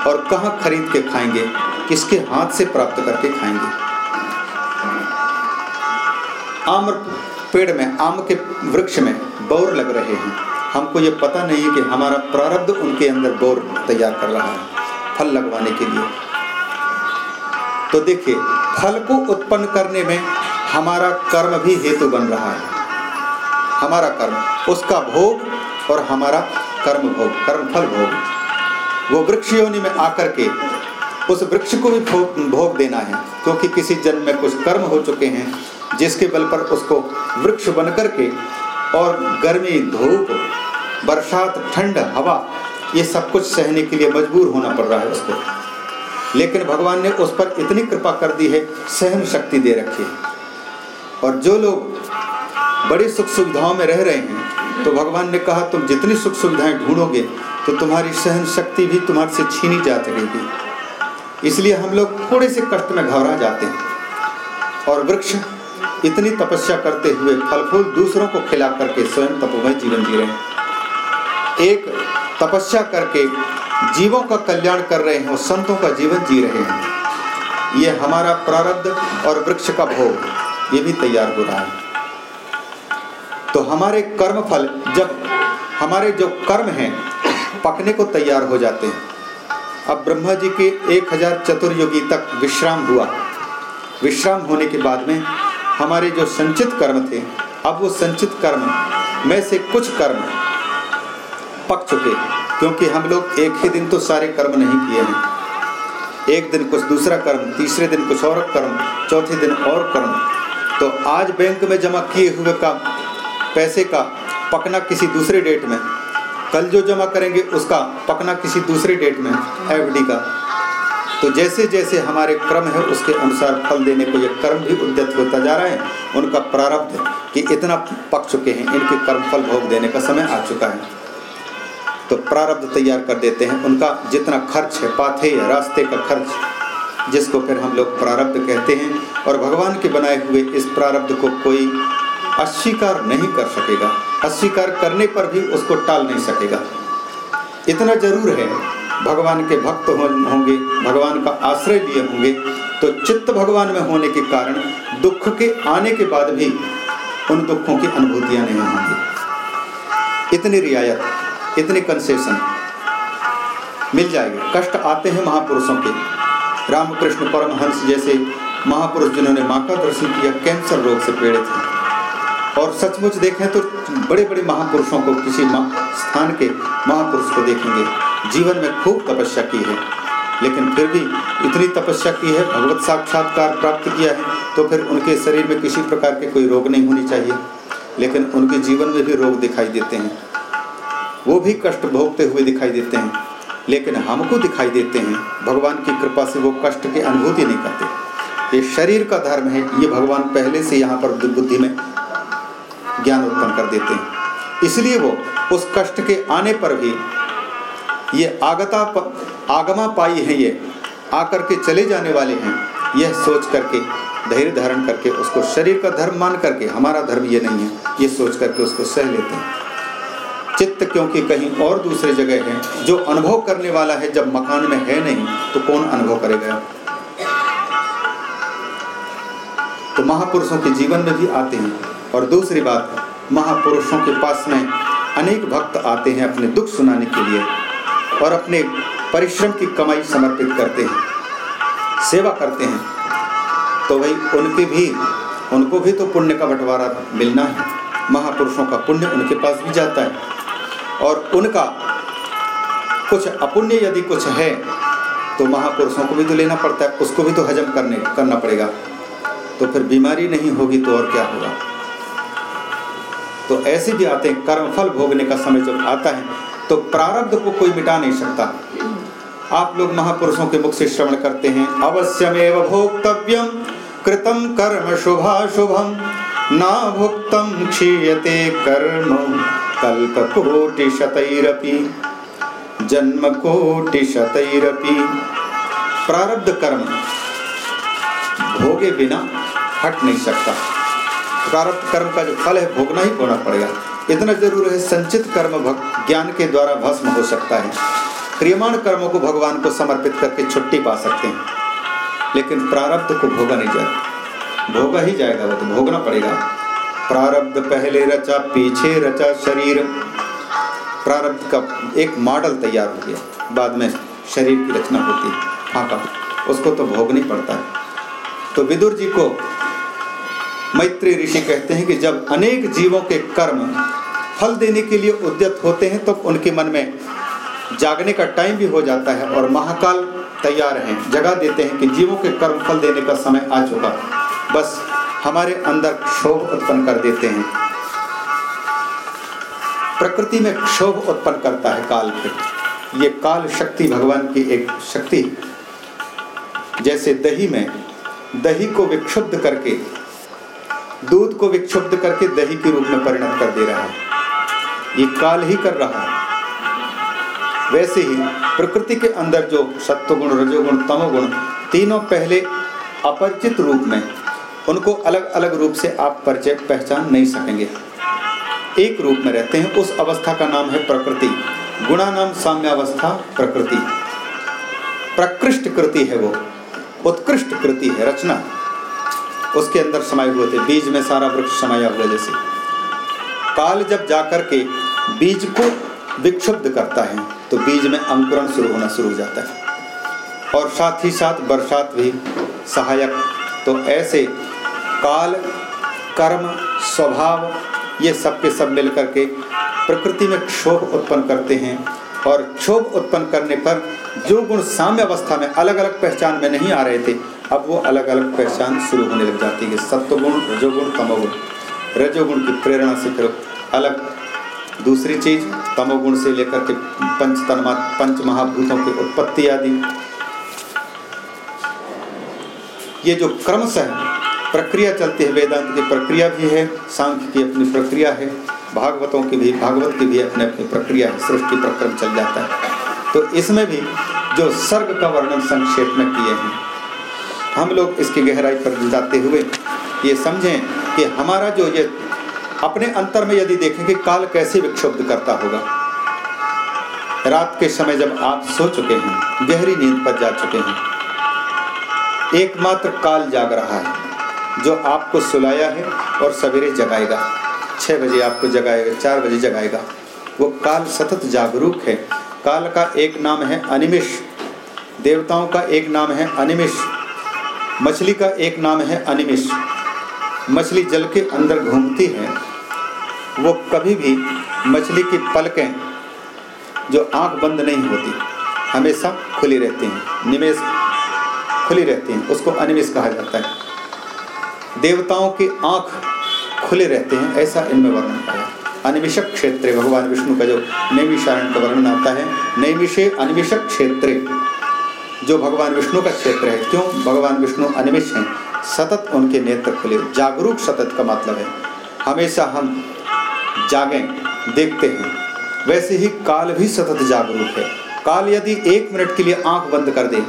और कहाँ खरीद के खाएँगे, किसके हाथ से प्राप्त करके खाएँगे। आम पेड़ में आम के वृक्ष में बौर लग रहे हैं। हमको ये पता नहीं कि हमारा प्रारब्ध उनके अंदर बौर तैयार कर रहा है, फल लगवाने के लिए। तो देखिए, फल को उत्पन्न करने में हमारा कर्म भी हेतु बन रहा है। हमारा कर्म, उसका भोग और हमारा कर्म भोग कर्म फल भोग। वो वृक्ष योनि में आकर के उस वृक्ष को भी भोग भोग देना है, क्योंकि किसी जन्म में कुछ कर्म हो चुके हैं, जिसके बल पर उसको वृक्ष बन करके और गर्मी, धूप, बरसात, ठंड, हवा, ये सब कुछ सहने के लिए मजबूर होना पड़ रहा है उसको। लेकिन भगवान ने उस पर इतनी कृपा कर दी है, सहन शक्ति दे रखी है। और जो लोग बड़ी सुख सुविधाओं में रह रहे हैं तो भगवान ने कहा, तुम जितनी सुख सुविधाएँ ढूंढोगे तो तुम्हारी सहन शक्ति भी तुम्हारे से छीनी जाती रहेगी इसलिए हम लोग थोड़े से कष्ट में घबरा जाते हैं। और वृक्ष इतनी तपस्या करते हुए फल फूल दूसरों को खिला करके स्वयं तपोमय जीवन जी रहे हैं। एक तपस्या करके जीवों का कल्याण कर रहे हैं और संतों का जीवन जी रहे हैं। ये हमारा प्रारब्ध और वृक्ष का भोग, ये भी तैयार हो रहा है। तो हमारे कर्म फल जब, हमारे जो कर्म हैं, पकने को तैयार हो जाते हैं। अब ब्रह्मा जी के एक हज़ार चतुर्युगी तक विश्राम हुआ। विश्राम होने के बाद में हमारे जो संचित कर्म थे, अब वो संचित कर्म में से कुछ कर्म पक चुके क्योंकि हम लोग एक ही दिन तो सारे कर्म नहीं किए हैं। एक दिन कुछ दूसरा कर्म, तीसरे दिन कुछ और कर्म, चौथे दिन और कर्म। तो आज बैंक में जमा किए हुए का पैसे का पकना किसी दूसरे डेट में। कल जो जमा करेंगे, उसका पकना किसी दूसरे डेट में एफडी का। तो जैसे जैसे हमारे क्रम है, उसके अनुसार फल देने को ये कर्म भी उद्यत होता जा रहा है। उनका प्रारब्ध कि इतना पक चुके हैं, इनके कर्म फल भोग देने का समय आ चुका है। तो प्रारब्ध तैयार कर देते हैं। उनका जितना खर्च है, पाथे या रास्ते का खर्च, जिसको फिर हम लोग प्रारब्ध कहते हैं। और भगवान के बनाए हुए इस प्रारब्ध को कोई अस्वीकार नहीं कर सकेगा। अस्वीकार करने पर भी उसको टाल नहीं सकेगा। इतना ज़रूर है, भगवान के भक्त होंगे, भगवान का आश्रय लिए होंगे तो चित्त भगवान में होने के कारण, दुख के आने के बाद भी उन दुखों की अनुभूतियाँ नहीं होंगी। इतनी रियायत, इतनी कंसेशन मिल जाएगी। कष्ट आते हैं महापुरुषों के। रामकृष्ण परमहंस जैसे महापुरुष जिन्होंने माँ का दर्शन किया, कैंसर रोग से पीड़ित हैं। और सचमुच देखें तो बड़े बड़े महापुरुषों को किसी स्थान के महापुरुष को देखेंगे। जीवन में खूब तपस्या की है, लेकिन फिर भी इतनी तपस्या की है, भगवत साक्षात्कार प्राप्त किया है तो फिर उनके शरीर में किसी प्रकार के कोई रोग नहीं होनी चाहिए, लेकिन उनके जीवन में भी रोग दिखाई देते हैं। वो भी कष्ट भोगते हुए दिखाई देते हैं, लेकिन हमको दिखाई देते हैं, भगवान की कृपा से वो कष्ट की अनुभूति नहीं करते। ये शरीर का धर्म है, ये भगवान पहले से यहाँ पर बुद्धि में ज्ञान उत्पन्न कर देते हैं। इसलिए वो उस कष्ट के आने पर भी ये आगता आगमा पाई है ये, आकर के चले जाने वाले हैं। यह सोच करके, धैर्य धारण करके, उसको शरीर का धर्म मान करके, हमारा धर्म ये नहीं है। ये सोच करके उसको सह लेते हैं। चित्त क्योंकि कहीं और दूसरे जगह है, जो अनुभव करने वाला है, जब मकान में है नहीं तो कौन अनुभव करेगा? तो महापुरुषों के जीवन में भी आते हैं। और दूसरी बात, महापुरुषों के पास में अनेक भक्त आते हैं अपने दुख सुनाने के लिए और अपने परिश्रम की कमाई समर्पित करते हैं, सेवा करते हैं। तो भाई उनके भी, उनको भी तो पुण्य का बंटवारा मिलना है। महापुरुषों का पुण्य उनके पास भी जाता है। और उनका कुछ अपुण्य यदि कुछ है तो महापुरुषों को भी तो लेना पड़ता है, उसको भी तो हजम करने, करना पड़ेगा। तो फिर बीमारी नहीं होगी तो और क्या होगा? तो ऐसे भी आते हैं कर्म फल भोगने का समय जब आता है तो प्रारब्ध को कोई मिटा नहीं सकता। आप लोग महापुरुषों के मुख से श्रवण करते हैं, अवश्यमेव भोक्तव्यम कृतम कर्म शुभा शुभम ना भुक्तम क्षीयते कर्म कल्प कोटि शतरपि जन्म कोटि शतरपि प्रारब्ध कर्म भोगे बिना हट नहीं सकता। प्रारब्ध कर्म का जो फल है, भोगना ही होना पड़ेगा। इतना ज़रूर है, संचित कर्म ज्ञान के द्वारा भस्म हो सकता है। क्रियमाण कर्मों को भगवान को समर्पित करके छुट्टी पा सकते हैं। लेकिन प्रारब्ध को भोगा नहीं जाएगा भोगा ही जाएगा वो तो भोगना पड़ेगा। प्रारब्ध पहले रचा, पीछे रचा शरीर। प्रारब्ध का एक मॉडल तैयार हो गया। बाद में शरीर की रचना होती है। हाँ का उसको तो भोगनी पड़ता है। तो विदुर जी को मैत्री ऋषि कहते हैं कि जब अनेक जीवों के कर्म फल देने के लिए उद्यत होते हैं तो उनके मन में जागने का टाइम भी हो जाता है और महाकाल तैयार हैं। जगह देते हैं कि जीवों के कर्म फल देने का समय आ चुका। बस हमारे अंदर क्षोभ उत्पन्न कर देते हैं। प्रकृति में क्षोभ उत्पन्न करता है काल फिर ये काल शक्ति भगवान की एक शक्ति जैसे दही में दही को विक्षुब्ध करके दूध को विक्षुब्ध करके दही के रूप में परिणत कर दे रहा है। ये काल ही कर रहा है। वैसे ही प्रकृति के अंदर जो सत्वगुण, रजोगुण, तमोगुण तीनों पहले अपरिचित रूप में, उनको अलग अलग रूप से आप परिचय, पहचान नहीं सकेंगे। एक रूप में रहते हैं, उस अवस्था का नाम है प्रकृति। गुणा नाम साम्यावस्था प्रकृति। प्रकृष्ट कृति है वो, उत्कृष्ट कृति है, रचना। उसके अंदर समाये हुए थे। बीज में सारा वृक्ष समाया हुआ जैसे। काल जब जाकर के बीज को विक्षुब्ध करता है तो बीज में अंकुरण शुरू होना शुरू हो जाता है। और साथ ही साथ बरसात भी सहायक। तो ऐसे काल, कर्म, स्वभाव, ये सब के सब मिलकर के प्रकृति में क्षोभ उत्पन्न करते हैं। और क्षोभ उत्पन्न करने पर जो गुण साम्य अवस्था में अलग अलग पहचान में नहीं आ रहे थे, अब वो अलग अलग पहचान शुरू होने लग जाती है। सत्वगुण, रजोगुण, तमोगुण। रजोगुण की प्रेरणा से फिर अलग दूसरी चीज़, तमोगुण से लेकर के पंच तन्मा पंच महाभूतों की उत्पत्ति आदि। ये जो क्रमशः प्रक्रिया चलती है, वेदांत की प्रक्रिया भी है, सांख्य की अपनी प्रक्रिया है भागवतों की भी, भागवत की भी अपनी अपनी प्रक्रिया, सृष्टि प्रक्रम चल जाता है। तो इसमें भी जो सर्ग का वर्णन संक्षेप में किए हैं, हम लोग इसकी गहराई पर जाते हुए ये समझें कि हमारा जो ये अपने अंतर में यदि देखें कि काल कैसे विक्षुब्ध करता होगा। रात के समय जब आप सो चुके हैं, गहरी नींद पर जा चुके हैं, एकमात्र काल जाग रहा है, जो आपको सुलाया है और सवेरे जगाएगा। छः बजे आपको जगाएगा, चार बजे जगाएगा। वो काल सतत जागरूक है। काल का एक नाम है अनिमिष। देवताओं का एक नाम है अनिमिष। मछली का एक नाम है अनिमिष। मछली जल के अंदर घूमती है। वो कभी भी मछली की पलकें जो आँख बंद नहीं होती, हमेशा खुली रहती हैं। निमेश खुली रहती हैं। उसको अनिमिष कहा जाता है। देवताओं की आँख खुले रहते हैं, ऐसा इनमें वर्णन पाया अनिमिषक क्षेत्र भगवान विष्णु का जो नैमिषारण का वर्णन आता है, नैमिषे अनिमिषक क्षेत्र, जो भगवान विष्णु का क्षेत्र है। क्यों? भगवान विष्णु अनिमिष हैं, सतत उनके नेत्र खुले। जागरूक सतत का मतलब है, हमेशा हम जागें, देखते हैं। वैसे ही काल भी सतत जागरूक है। काल यदि एक मिनट के लिए आँख बंद कर दे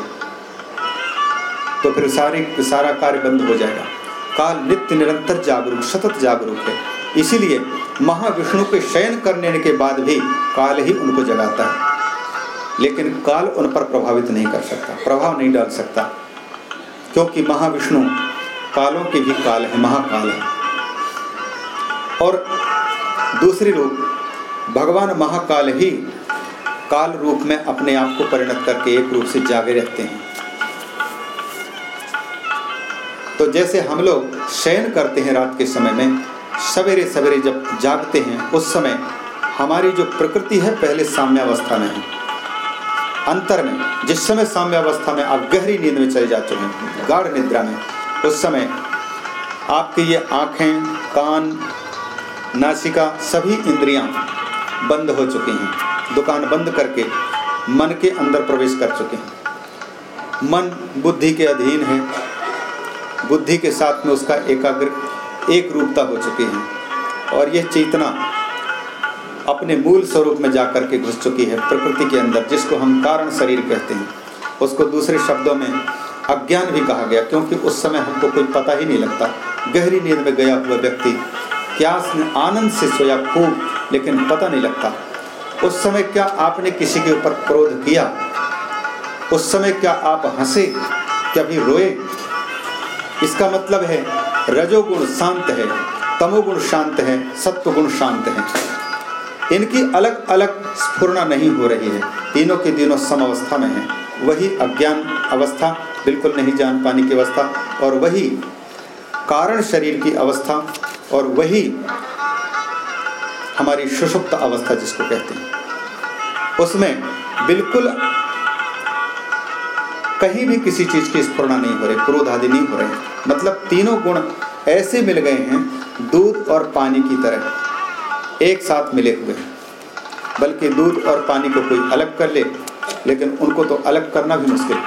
तो फिर सारे, सारा कार्य बंद हो जाएगा। काल नित्य निरंतर जागरूक, सतत जागरूक है। इसीलिए महाविष्णु के शयन करने के बाद भी काल ही उनको जगाता है। लेकिन काल उन पर प्रभावित नहीं कर सकता, प्रभाव नहीं डाल सकता। क्योंकि महाविष्णु कालों के भी काल है, महाकाल है। और दूसरी रूप भगवान महाकाल ही काल रूप में अपने आप को परिणत करके एक रूप से जागे रहते हैं। तो जैसे हम लोग शयन करते हैं रात के समय में सवेरे सवेरे जब जागते हैं, उस समय हमारी जो प्रकृति है पहले साम्यावस्था में है। अंतर में, जिस समय साम्यावस्था में आप गहरी नींद में चले जा चुके हैं, गाढ़ निद्रा में, उस समय आपकी ये आँखें, कान, नासिका, सभी इंद्रियाँ बंद हो चुकी हैं। दुकान बंद करके मन के अंदर प्रवेश कर चुके हैं। मन बुद्धि के अधीन है बुद्धि के साथ में उसका एकाग्र, एक रूपता हो चुकी है। और यह चेतना अपने मूल स्वरूप में जाकर के घुस चुकी है प्रकृति के अंदर, जिसको हम कारण शरीर कहते हैं। उसको दूसरे शब्दों में अज्ञान भी कहा गया, क्योंकि उस समय हमको कोई पता ही नहीं लगता। गहरी नींद में गया हुआ व्यक्ति क्या आनंद से सोया खूब, लेकिन पता नहीं लगता। उस समय क्या आपने किसी के ऊपर क्रोध किया? उस समय क्या आप हंसे? कभी रोए? इसका मतलब है, रजोगुण शांत है, तमोगुण शांत है, सत्वगुण शांत है। इनकी अलग अलग स्फुरना नहीं हो रही है। तीनों के तीनों सम अवस्था में है। वही अज्ञान अवस्था, बिल्कुल नहीं जान पाने की अवस्था, और वही कारण शरीर की अवस्था, और वही हमारी सुषुप्त अवस्था जिसको कहते हैं। उसमें बिल्कुल कहीं भी किसी चीज़ की स्फुरना नहीं हो रही, क्रोध आदि नहीं हो रहे। मतलब तीनों गुण ऐसे मिल गए हैं, दूध और पानी की तरह, एक साथ मिले हुए हैं। बल्कि दूध और पानी को कोई अलग कर ले, लेकिन उनको तो अलग करना भी मुश्किल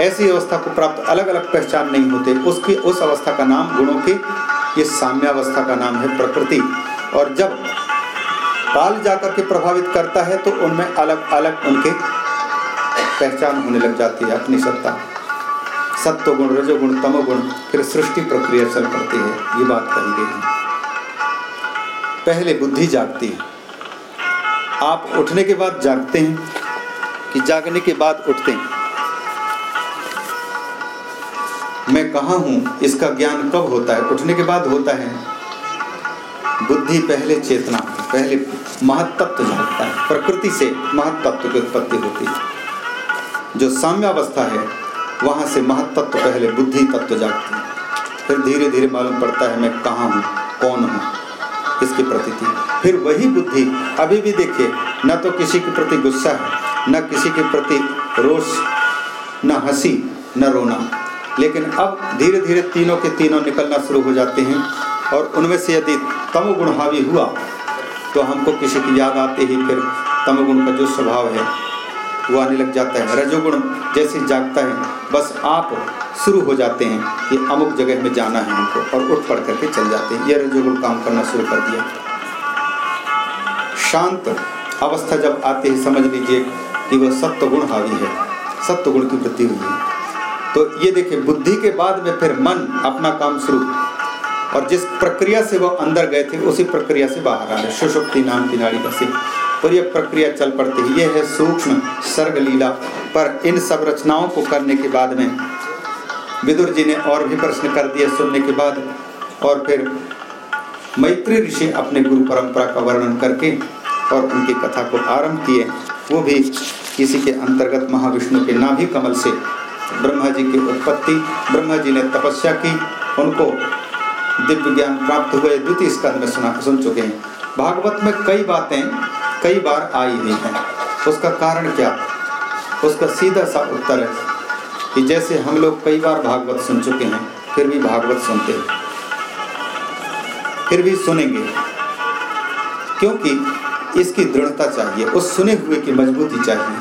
ऐसी अवस्था को प्राप्त अलग अलग पहचान नहीं होते। उसकी, उस अवस्था का नाम गुणों की, ये साम्यावस्था का नाम है प्रकृति। और जब काल जाकर के प्रभावित करता है तो उनमें अलग अलग उनके पहचान होने लग जाती है अपनी सत्ता। सत्व गुण, रजोगुण, तमोगुण, फिर सृष्टि प्रक्रिया चल पड़ती है, ये बात कही गई है। पहले बुद्धि जागती है। आप उठने के बाद जागते हैं कि जागने के बाद उठते हैं। मैं कहा हूँ? इसका ज्ञान कब होता है? उठने के बाद होता है। बुद्धि पहले चेतना, पहले महत्त्व जागता है। प्रकृति से महत्त्व की उत्पत्ति होती है। जो साम्यावस्था है, वहाँ से महत्त्व पहले बुद्धि तत्व जागती है। फिर धीरे धीरे मालूम पड़ता है मैं कहाँ हूँ, कौन हूँ, इसकी प्रतीति। फिर वही बुद्धि अभी भी देखिए, न तो किसी के प्रति गुस्सा है, न किसी के प्रति रोष, न हँसी, न रोना। लेकिन अब धीरे धीरे तीनों के तीनों निकलना शुरू हो जाते हैं और उनमें से यदि तमोगुण हावी हुआ तो हमको किसी की याद आते ही फिर तमोगुण का जो स्वभाव है वो आने लग जाता है, रजोगुण जैसे जागता है। बस आप शुरू हो जाते हैं कि अमुक जगह में जाना है हमको और उठ पड़ करके चल जाते हैं। ये रजोगुण काम करना शुरू कर दिया। शांत अवस्था जब आती है, समझ लीजिए कि वह सत्य गुण हावी है सत्य गुण की वृद्धि हुई है। तो ये देखिए, बुद्धि के बाद में फिर मन अपना काम शुरू और जिस प्रक्रिया से वो अंदर गए थे, उसी प्रक्रिया से बाहर आ रहे सुषुप्ति नाम की नाड़ी का से और ये प्रक्रिया चल पड़ती है। ये है सूक्ष्म सर्ग लीला पर इन सब रचनाओं को करने के बाद में विदुर जी ने और भी प्रश्न कर दिए सुनने के बाद। और फिर मैत्री ऋषि अपने गुरु परंपरा का वर्णन करके और उनकी कथा को आरंभ किए। वो भी किसी के अंतर्गत महाविष्णु के नाभि कमल से ब्रह्मा जी की उत्पत्ति, ब्रह्मा जी ने तपस्या की, उनको दिव्य ज्ञान प्राप्त हुए द्वितीय स्कंद में सुना सुन चुके हैं। भागवत में कई बातें कई बार आई हुई हैं। उसका कारण क्या? उसका सीधा सा उत्तर है कि जैसे हम लोग कई बार भागवत सुन चुके हैं, फिर भी भागवत सुनते हैं। फिर भी सुनेंगे। क्योंकि इसकी दृढ़ता चाहिए, उस सुने हुए की मजबूती चाहिए।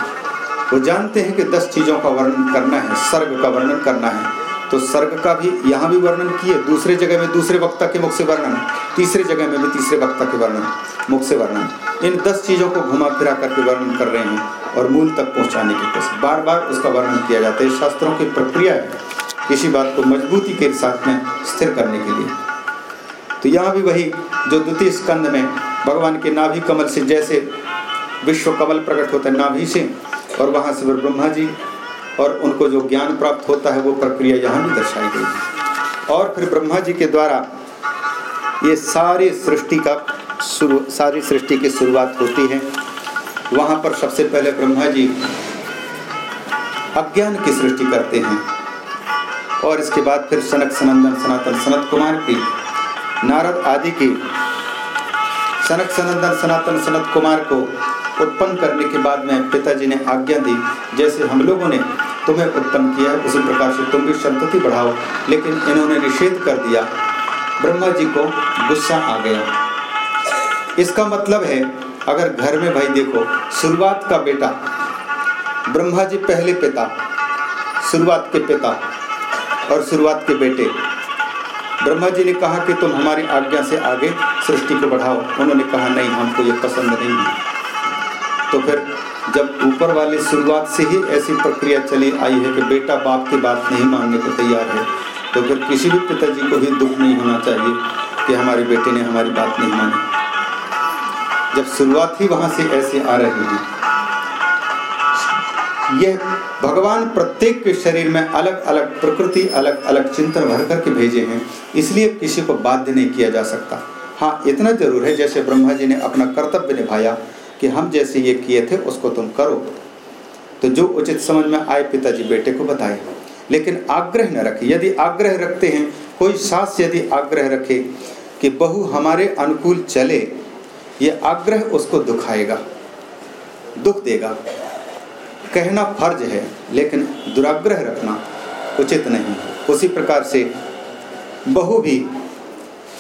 वो जानते हैं कि दस चीज़ों का वर्णन करना है, सर्ग का वर्णन करना है। तो सर्ग का भी यहाँ भी वर्णन किए, दूसरे जगह में दूसरे वक्ता के मुख से वर्णन, तीसरे जगह में भी तीसरे वक्ता के वर्णन, मुख से वर्णन। इन दस चीज़ों को घुमा फिरा करके वर्णन कर रहे हैं और मूल तक पहुँचाने की कोशिश। बार बार उसका वर्णन किया जाता है। शास्त्रों की प्रक्रिया है किसी बात को मजबूती के साथ में स्थिर करने के लिए। तो यहाँ भी वही जो द्वितीय स्कंद में भगवान के नाभि कमल से जैसे विश्व कमल प्रकट होता है, नाभि से, और वहाँ से ब्रह्मा जी और उनको जो ज्ञान प्राप्त होता है वो प्रक्रिया यहाँ भी दर्शाई गई है। और फिर ब्रह्मा जी के द्वारा ये सारी सृष्टि का शुरू सारी सृष्टि की शुरुआत होती है। वहाँ पर सबसे पहले ब्रह्मा जी अज्ञान की सृष्टि करते हैं। और इसके बाद फिर सनक सनंदन, सनातन सनत कुमार की, नारद आदि की, सनक सनंदन, सनातन सनत कुमार को उत्पन्न करने के बाद में पिताजी ने आज्ञा दी, जैसे हम लोगों ने तुम्हें उत्पन्न किया है, उसी प्रकार से तुम भी संतति बढ़ाओ। लेकिन इन्होंने निषेध कर दिया। ब्रह्मा जी को गुस्सा आ गया। इसका मतलब है, अगर घर में भाई देखो, शुरुआत का बेटा, ब्रह्मा जी पहले पिता, शुरुआत के पिता और शुरुआत के बेटे। ब्रह्मा जी ने कहा कि तुम हमारी आज्ञा से आगे सृष्टि को बढ़ाओ। उन्होंने कहा, नहीं, हमको ये पसंद नहीं है। तो फिर जब ऊपर वाली शुरुआत से ही ऐसी प्रक्रिया चली आई है कि बेटा बाप की बात नहीं मानने को तैयार है तो फिर किसी भी पिताजी को भी दुख नहीं होना चाहिए कि हमारे बेटे ने हमारी बात नहीं मानी। जब शुरुआत ही वहाँ से ऐसे आ रही है, यह भगवान प्रत्येक के शरीर में अलग अलग प्रकृति, अलग अलग चिंतन भर करके भेजे हैं, इसलिए किसी को बाध्य नहीं किया जा सकता। हाँ इतना ज़रूर है, जैसे ब्रह्मा जी ने अपना कर्तव्य निभाया कि हम जैसे ये किए थे, उसको तुम करो। तो जो उचित समझ में आए पिताजी बेटे को बताए। लेकिन आग्रह न रखे। यदि आग्रह रखते हैं, कोई सास यदि आग्रह रखे कि बहू हमारे अनुकूल चले, ये आग्रह उसको दुखाएगा, दुख देगा। कहना फ़र्ज़ है, लेकिन दुराग्रह रखना उचित नहीं उसी प्रकार से बहु भी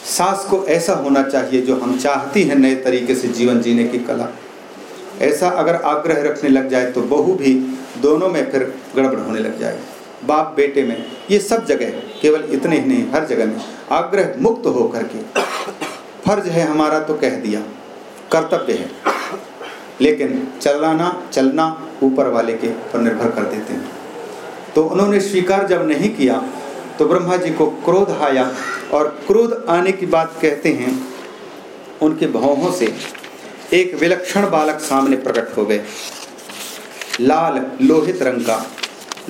सास को ऐसा होना चाहिए जो हम चाहती हैं नए तरीके से जीवन जीने की कला। ऐसा अगर आग्रह रखने लग जाए तो बहू भी दोनों में फिर गड़बड़ होने लग जाए। बाप बेटे में ये सब जगह केवल इतने ही नहीं, हर जगह में आग्रह मुक्त हो करके फ़र्ज़ है हमारा तो कह दिया, कर्तव्य है। लेकिन चलाना, चलना ऊपर वाले के पर निर्भर कर देते हैं। तो उन्होंने स्वीकार जब नहीं किया तो ब्रह्मा जी को क्रोध आया और क्रोध आने की बात कहते हैं, उनके भावों से एक विलक्षण बालक सामने प्रकट हो गए। लाल लोहित रंग का,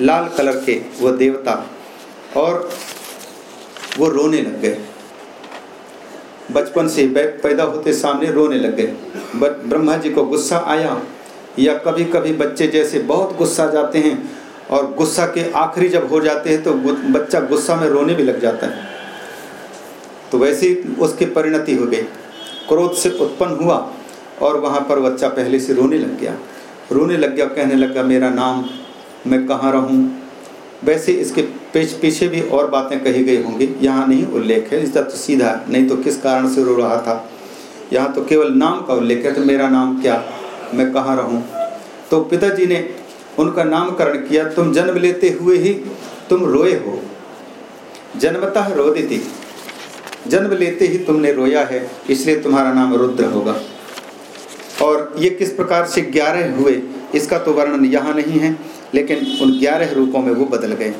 लाल कलर के वो देवता और वो रोने लग गए। बचपन से पैदा होते सामने रोने लग गए। ब्रह्मा जी को गुस्सा आया या कभी कभी बच्चे जैसे बहुत गुस्सा जाते हैं और गुस्सा के आखिरी जब हो जाते हैं तो बच्चा गुस्सा में रोने भी लग जाता है। तो वैसी उसकी परिणति हो गई क्रोध से उत्पन्न हुआ और वहाँ पर बच्चा पहले से रोने लग गया। रोने लग गया, कहने लगा, मेरा नाम, मैं कहाँ रहूँ? वैसे इसके पेच, पीछे भी और बातें कही गई होंगी। यहाँ नहीं उल्लेख है इसका तो सीधा, नहीं तो किस कारण से रो रहा था? यहाँ तो केवल नाम का उल्लेख है तो मेरा नाम क्या, मैं कहाँ रहूँ? तो पिताजी ने उनका नामकरण किया, तुम जन्म लेते हुए ही तुम रोए हो। जन्मतः रो देती। जन्म लेते ही तुमने रोया है, इसलिए तुम्हारा नाम रुद्र होगा। और ये किस प्रकार से ग्यारह हुए, इसका तो वर्णन यहाँ नहीं है, लेकिन उन ग्यारह रूपों में वो बदल गए।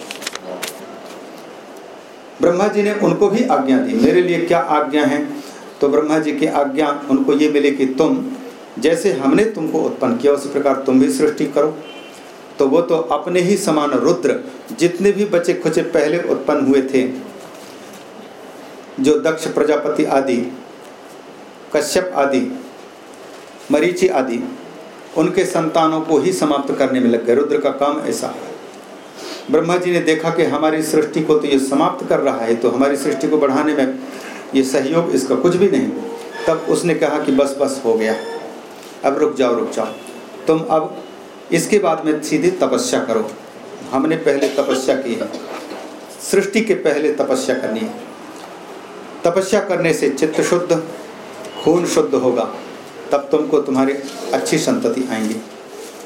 ब्रह्मा जी ने उनको भी आज्ञा दी। मेरे लिए क्या आज्ञा है? तो ब्रह्मा जी की आज्ञा उनको ये मिले कि तुम, जैसे हमने तुमको उत्पन्न किया, उसी प्रकार तुम भी सृष्टि करो। तो वो तो अपने ही समान रुद्र, जितने भी बचे खुचे पहले उत्पन्न हुए थे, जो दक्ष प्रजापति आदि, कश्यप आदि मरीचि आदि, उनके संतानों को ही समाप्त करने में लग गए। रुद्र का काम ऐसा है। ब्रह्मा जी ने देखा कि हमारी सृष्टि को तो ये समाप्त कर रहा है तो हमारी सृष्टि को बढ़ाने में ये सहयोग इसका कुछ भी नहीं। तब उसने कहा कि बस बस, हो गया। अब रुक जाओ रुक जाओ। तुम अब इसके बाद में सीधी तपस्या करो। हमने पहले तपस्या की है। सृष्टि के पहले तपस्या करनी है। तपस्या करने से चित्त शुद्ध, खून शुद्ध होगा। तब तुमको तुम्हारी अच्छी संतति आएँगी।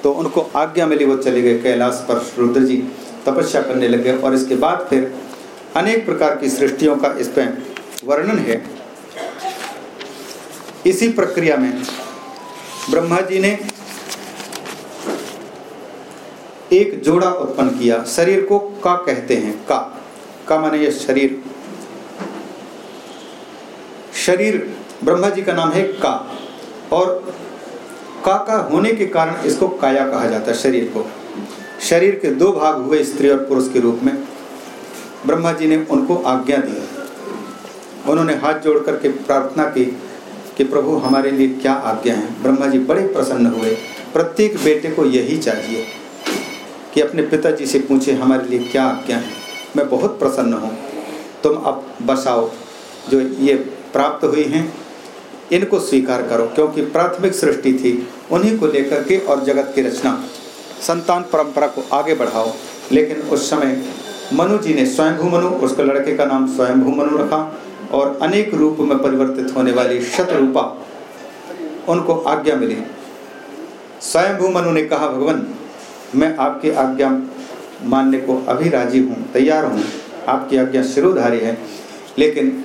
तो उनको आज्ञा मिली, वो चले गए कैलाश पर। रुद्र जी तपस्या करने लगे और इसके बाद फिर अनेक प्रकार की सृष्टियों का इस पर वर्णन है। इसी प्रक्रिया में ब्रह्मा जी ने एक जोड़ा उत्पन्न किया। शरीर को का कहते हैं? का। का माने ये शरीर। शरीर, ब्रह्मा जी का नाम है का। और का का होने के कारण इसको काया कहा जाता है शरीर को। शरीर के दो भाग हुए स्त्री और पुरुष के रूप में। ब्रह्मा जी ने उनको आज्ञा दी। उन्होंने हाथ जोड़ करके प्रार्थना की कि प्रभु हमारे लिए क्या आज्ञा है। ब्रह्मा जी बड़े प्रसन्न हुए। प्रत्येक बेटे को यही चाहिए कि अपने पिताजी से पूछे, हमारे लिए क्या आज्ञा है? मैं बहुत प्रसन्न हूँ। तुम अब बसाओ जो ये प्राप्त हुई हैं। इनको स्वीकार करो, क्योंकि प्राथमिक सृष्टि थी उन्हीं को लेकर के और जगत की रचना। संतान परंपरा को आगे बढ़ाओ, लेकिन उस समय मनु जी ने स्वयंभू मनु, उसके लड़के का नाम स्वयंभू मनु रखा और अनेक रूप में परिवर्तित होने वाली शतरूपा उनको आज्ञा मिली। स्वयंभू मनु ने कहा, भगवान, मैं आपकी आज्ञा मानने को अभी राज़ी हूँ, तैयार हूँ। आपकी आज्ञा शिरोधारी है, लेकिन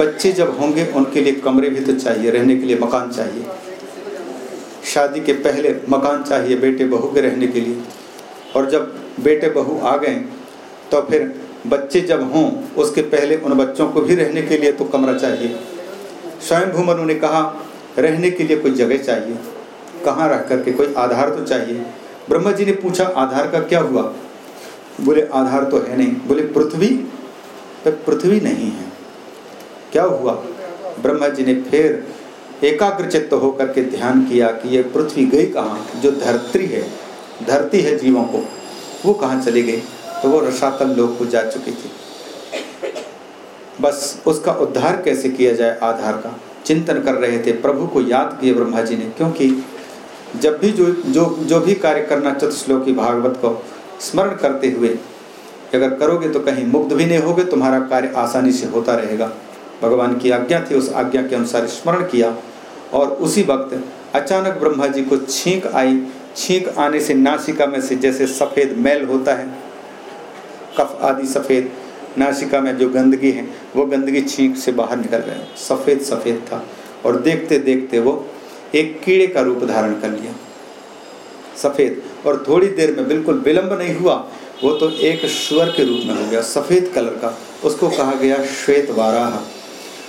बच्चे जब होंगे, उनके लिए कमरे भी तो चाहिए, रहने के लिए मकान चाहिए। शादी के पहले मकान चाहिए बेटे बहू के रहने के लिए। और जब बेटे बहू आ गए तो फिर बच्चे जब हों, उसके पहले उन बच्चों को भी रहने के लिए तो कमरा चाहिए। स्वयं भूमन ने कहा, रहने के लिए कोई जगह चाहिए? कहाँ रह करके कोई आधार तो चाहिए? ब्रह्मा जी ने पूछा, आधार का क्या हुआ? बोले, आधार तो है नहीं। बोले, पृथ्वी? तो पृथ्वी नहीं है। क्या हुआ? ब्रह्मा जी ने फिर एकाग्र चित्त होकर के ध्यान किया कि ये पृथ्वी गई कहाँ? जो धरती है धरती है जीवों को, वो कहाँ चली गई? तो वो रसातल लोग को जा चुकी थी। बस उसका उद्धार कैसे किया जाए आधार का? चिंतन कर रहे थे, प्रभु को याद किए ब्रह्मा जी ने, क्योंकि जब भी जो जो जो भी कार्य करना चतुश्लोकी भागवत को स्मरण करते हुए अगर करोगे तो कहीं मुग्ध भी नहीं होगे, तुम्हारा कार्य आसानी से होता रहेगा। भगवान की आज्ञा थी, उस आज्ञा के अनुसार स्मरण किया और उसी वक्त अचानक ब्रह्मा जी को छींक आई। छींक आने से नासिका में से जैसे सफ़ेद मैल होता है, कफ आदि सफ़ेद, नासिका में जो गंदगी है, वो गंदगी छींक से बाहर निकल गए सफ़ेद सफ़ेद था और देखते देखते वो एक कीड़े का रूप धारण कर लिया। सफ़ेद और थोड़ी देर में बिल्कुल विलंब नहीं हुआ, वो तो एक स्वर के रूप में हो गया, सफ़ेद कलर का। उसको कहा गया श्वेत वाराह।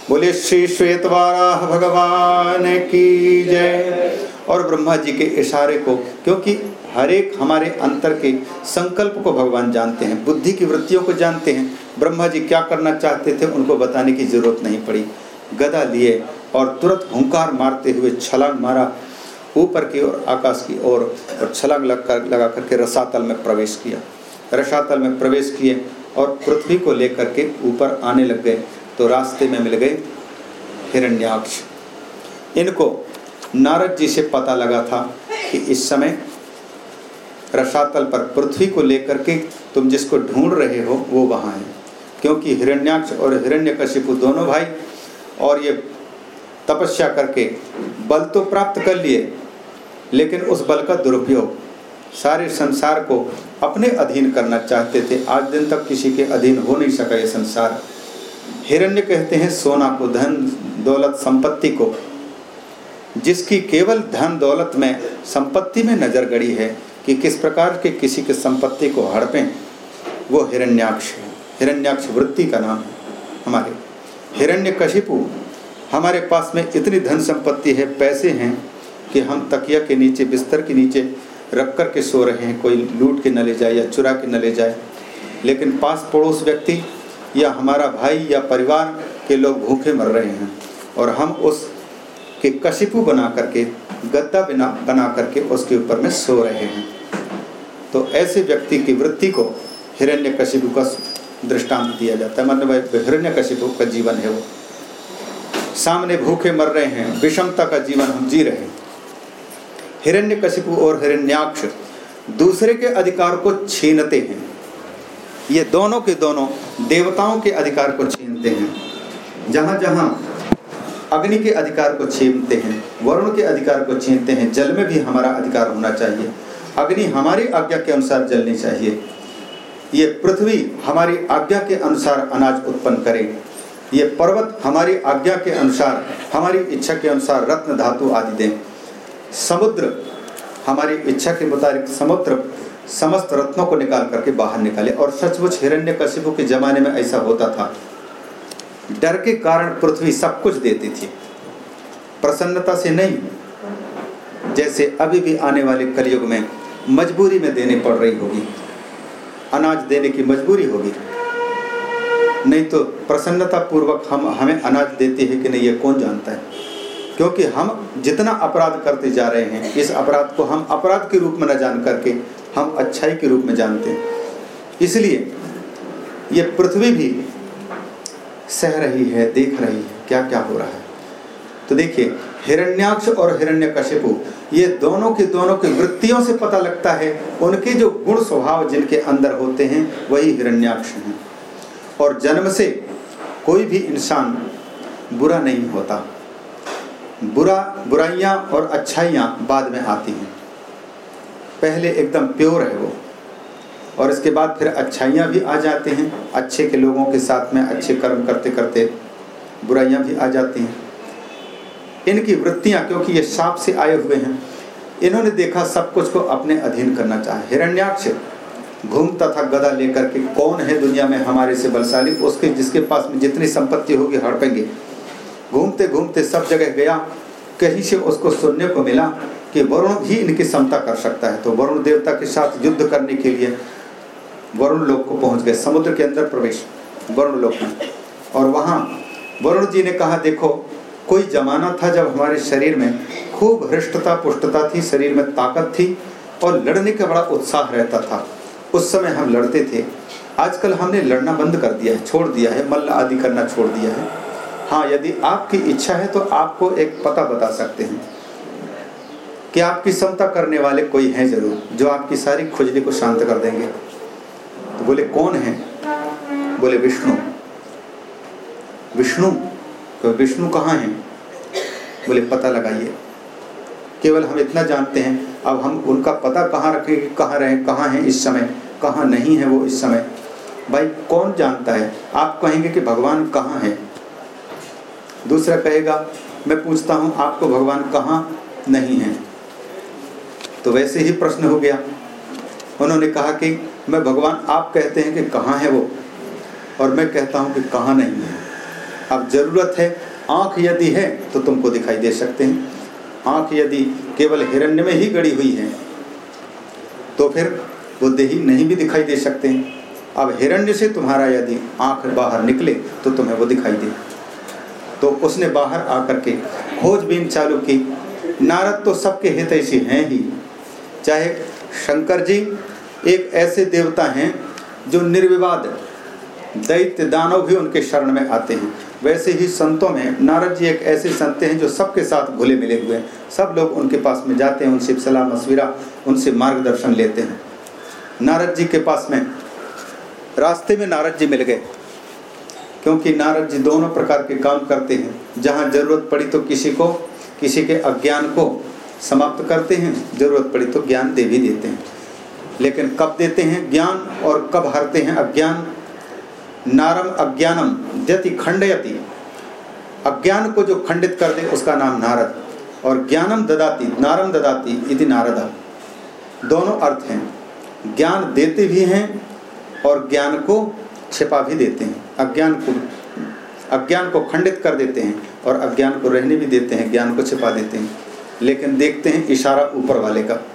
बोले श्री श्वेत भगवान की जय। और ब्रह्मा जी के इशारे को, क्योंकि हर एक हमारे अंतर के संकल्प को भगवान जानते हैं, बुद्धि की वृत्तियों को जानते हैं। ब्रह्मा जी क्या करना चाहते थे, उनको बताने की ज़रूरत नहीं पड़ी। गदा लिए और तुरंत हुंकार मारते हुए छलांग मारा ऊपर की ओर, आकाश की ओर, और छलांग लग कर लगा करके रसातल में प्रवेश किया। रसातल में प्रवेश किए और पृथ्वी को लेकर के ऊपर आने लग गए। तो रास्ते में मिल गए हिरण्याक्ष। इनको नारद जी से पता लगा था कि इस समय रसातल पर पृथ्वी को लेकर के तुम जिसको ढूंढ रहे हो, वो वहाँ है। क्योंकि हिरण्याक्ष और हिरण्यकशिपु दोनों भाई और ये तपस्या करके बल तो प्राप्त कर लिए, लेकिन उस बल का दुरुपयोग सारे संसार को अपने अधीन करना चाहते थे। आज दिन तक किसी के अधीन हो नहीं सका ये संसार। हिरण्य कहते हैं सोना को, धन, दौलत, संपत्ति को, जिसकी केवल धन, दौलत में संपत्ति में नज़र गड़ी है कि किस प्रकार के किसी के संपत्ति को हड़पें, वो हिरण्याक्ष है। हिरण्याक्ष वृत्ति का नाम है हमारे। हिरण्य कशिपु हमारे पास में इतनी धन संपत्ति है, पैसे हैं, कि हम तकिया के नीचे, बिस्तर के नीचे रख कर के सो रहे हैं। कोई लूट के न ले जाए या चुरा के न ले जाए। लेकिन पास पड़ोस व्यक्ति या हमारा भाई या परिवार के लोग भूखे मर रहे हैं और हम उस के कशिपु बना करके, गद्दा बिना, बना करके उसके ऊपर में सो रहे हैं। तो ऐसे व्यक्ति की वृत्ति को हिरण्य कशिपु का दृष्टांत दिया जाता है। मतलब हिरण्य कशिपु का जीवन है वो। सामने भूखे मर रहे हैं, विषमता का जीवन हम जी रहे हैं। हिरण्य कशिपु और हिरण्याक्ष दूसरे के अधिकार को छीनते हैं। ये दोनों के दोनों देवताओं के अधिकार को छीनते हैं। जहाँ जहाँ अग्नि के अधिकार को छीनते हैं, वरुण के अधिकार को छीनते हैं, जल में भी हमारा अधिकार होना चाहिए। अग्नि हमारी आज्ञा के अनुसार जलनी चाहिए। ये पृथ्वी हमारी आज्ञा के अनुसार अनाज उत्पन्न करे। ये पर्वत हमारी आज्ञा के अनुसार, हमारी इच्छा के अनुसार रत्न, धातु आदि दें। समुद्र हमारी इच्छा के मुताबिक समुद्र समस्त रत्नों को निकाल करके बाहर निकाले और सचमुच हिरण्य कशिपु के जमाने में ऐसा होता था। डर के कारण पृथ्वी सब कुछ देती थी। प्रसन्नता से नहीं, जैसे अभी भी आने वाले कलयुग में मजबूरी में देने पड़ रही होगी। अनाज देने की मजबूरी होगी। नहीं तो प्रसन्नता पूर्वक हम, हमें अनाज देती है कि नहीं, ये कौन जानता है? क्योंकि हम जितना अपराध करते जा रहे हैं, इस अपराध को हम अपराध के रूप में न जान करके हम अच्छाई के रूप में जानते हैं। इसलिए ये पृथ्वी भी सह रही है, देख रही है क्या क्या हो रहा है। तो देखिए, हिरण्याक्ष और हिरण्यकशिपु, ये दोनों के दोनों की वृत्तियों से पता लगता है, उनके जो गुण स्वभाव जिनके अंदर होते हैं, वही हिरण्याक्ष हैं। और जन्म से कोई भी इंसान बुरा नहीं होता। बुरा, बुराइयाँ और अच्छाइयाँ बाद में आती हैं। पहले एकदम प्योर है वो। और इसके बाद फिर अच्छाइयाँ भी आ जाती हैं। अच्छे के लोगों के साथ में अच्छे कर्म करते करते बुराइयाँ भी आ जाती हैं। इनकी वृत्तियाँ, क्योंकि ये सांप से आए हुए हैं, इन्होंने देखा सब कुछ को अपने अधीन करना चाहे। हिरण्याक्ष घूमता था गदा लेकर के कौन है दुनिया में हमारे से बलशाली? उसके जिसके पास में जितनी संपत्ति होगी हड़पेंगे। घूमते घूमते सब जगह गया कहीं से उसको सुनने को मिला कि वरुण भी इनकी क्षमता कर सकता है। तो वरुण देवता के साथ युद्ध करने के लिए वरुण लोक को पहुँच गए। समुद्र के अंदर प्रवेश, वरुण लोक में। और वहाँ वरुण जी ने कहा, देखो, कोई जमाना था जब हमारे शरीर में खूब हृष्टता पुष्टता थी, शरीर में ताकत थी और लड़ने का बड़ा उत्साह रहता था। उस समय हम लड़ते थे। आजकल हमने लड़ना बंद कर दिया है, छोड़ दिया है, मल्ल आदि करना छोड़ दिया है। हाँ यदि आपकी इच्छा है तो आपको एक पता बता सकते हैं कि आपकी क्षमता करने वाले कोई हैं ज़रूर, जो आपकी सारी खुजली को शांत कर देंगे। तो बोले, कौन है? बोले, विष्णु। विष्णु? तो विष्णु कहाँ हैं? बोले, पता लगाइए। केवल हम इतना जानते हैं। अब हम उनका पता कहाँ रखेंगे कहाँ रहे, कहाँ हैं इस समय, कहाँ नहीं है वो इस समय? भाई, कौन जानता है? आप कहेंगे कि भगवान कहाँ है? दूसरा कहेगा, मैं पूछता हूँ, आपको भगवान कहाँ नहीं है? तो वैसे ही प्रश्न हो गया। उन्होंने कहा कि, मैं भगवान, आप कहते हैं कि कहाँ है वो? और मैं कहता हूँ कि कहाँ नहीं है। अब ज़रूरत है, आँख यदि है तो तुमको दिखाई दे सकते हैं। आँख यदि केवल हिरण्य में ही गड़ी हुई है तो फिर वो देही नहीं भी दिखाई दे सकते हैं। अब हिरण्य से तुम्हारा यदि आँख बाहर निकले तो तुम्हें वो दिखाई दे तो उसने बाहर आकर के खोजबीन चालू की। नारद तो सबके हित ऐसे हैं ही। चाहे शंकर जी एक ऐसे देवता हैं जो निर्विवाद दैत्य दानव भी उनके शरण में आते हैं। वैसे ही संतों में नारद जी एक ऐसे संत हैं जो सबके साथ घुले मिले हुए हैं। सब लोग उनके पास में जाते हैं, उनसे सलाह मशविरा, उनसे मार्गदर्शन लेते हैं। नारद जी के पास में रास्ते में नारद जी मिल गए। क्योंकि नारद जी दोनों प्रकार के काम करते हैं। जहाँ ज़रूरत पड़ी तो किसी को, किसी के अज्ञान को समाप्त करते हैं, ज़रूरत पड़ी तो ज्ञान दे भी देते हैं। लेकिन कब देते हैं ज्ञान और कब हरते हैं अज्ञान? नारम अज्ञानम द्यति खंडयति। अज्ञान को जो खंडित कर दे, उसका नाम नारद। और ज्ञानम ददाती, नारम ददाती इति नारद। दोनों अर्थ हैं। ज्ञान देते भी हैं और ज्ञान को छिपा भी देते हैं, अज्ञान को अज्ञान को खंडित कर देते हैं और अज्ञान को रहने भी देते हैं, ज्ञान को छिपा देते हैं। लेकिन देखते हैं इशारा ऊपर वाले का।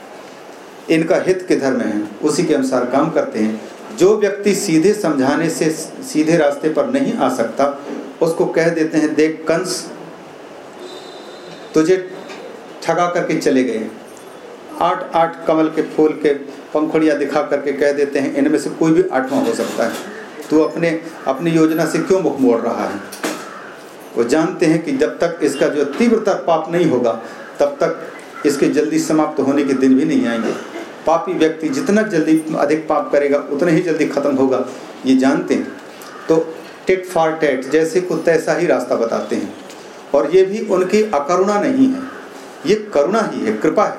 इनका हित किधर में है, उसी के अनुसार काम करते हैं। जो व्यक्ति सीधे समझाने से सीधे रास्ते पर नहीं आ सकता, उसको कह देते हैं, देख कंस, तुझे ठगा करके चले गए। आठ आठ कमल के फूल के पंखुड़ियाँ दिखा करके कह देते हैं, इनमें से कोई भी आठवां हो सकता है। तू अपने, अपनी योजना से क्यों मुख मोड़ रहा है? वो जानते हैं कि जब तक इसका जो तीव्रतर पाप नहीं होगा, तब तक इसके जल्दी समाप्त होने के दिन भी नहीं आएँगे। पापी व्यक्ति जितना जल्दी अधिक पाप करेगा, उतना ही जल्दी खत्म होगा, ये जानते हैं। तो टिट फॉर टेट, जैसे को तैसा ही रास्ता बताते हैं। और ये भी उनकी अकरुणा नहीं है। ये करुणा ही है, कृपा है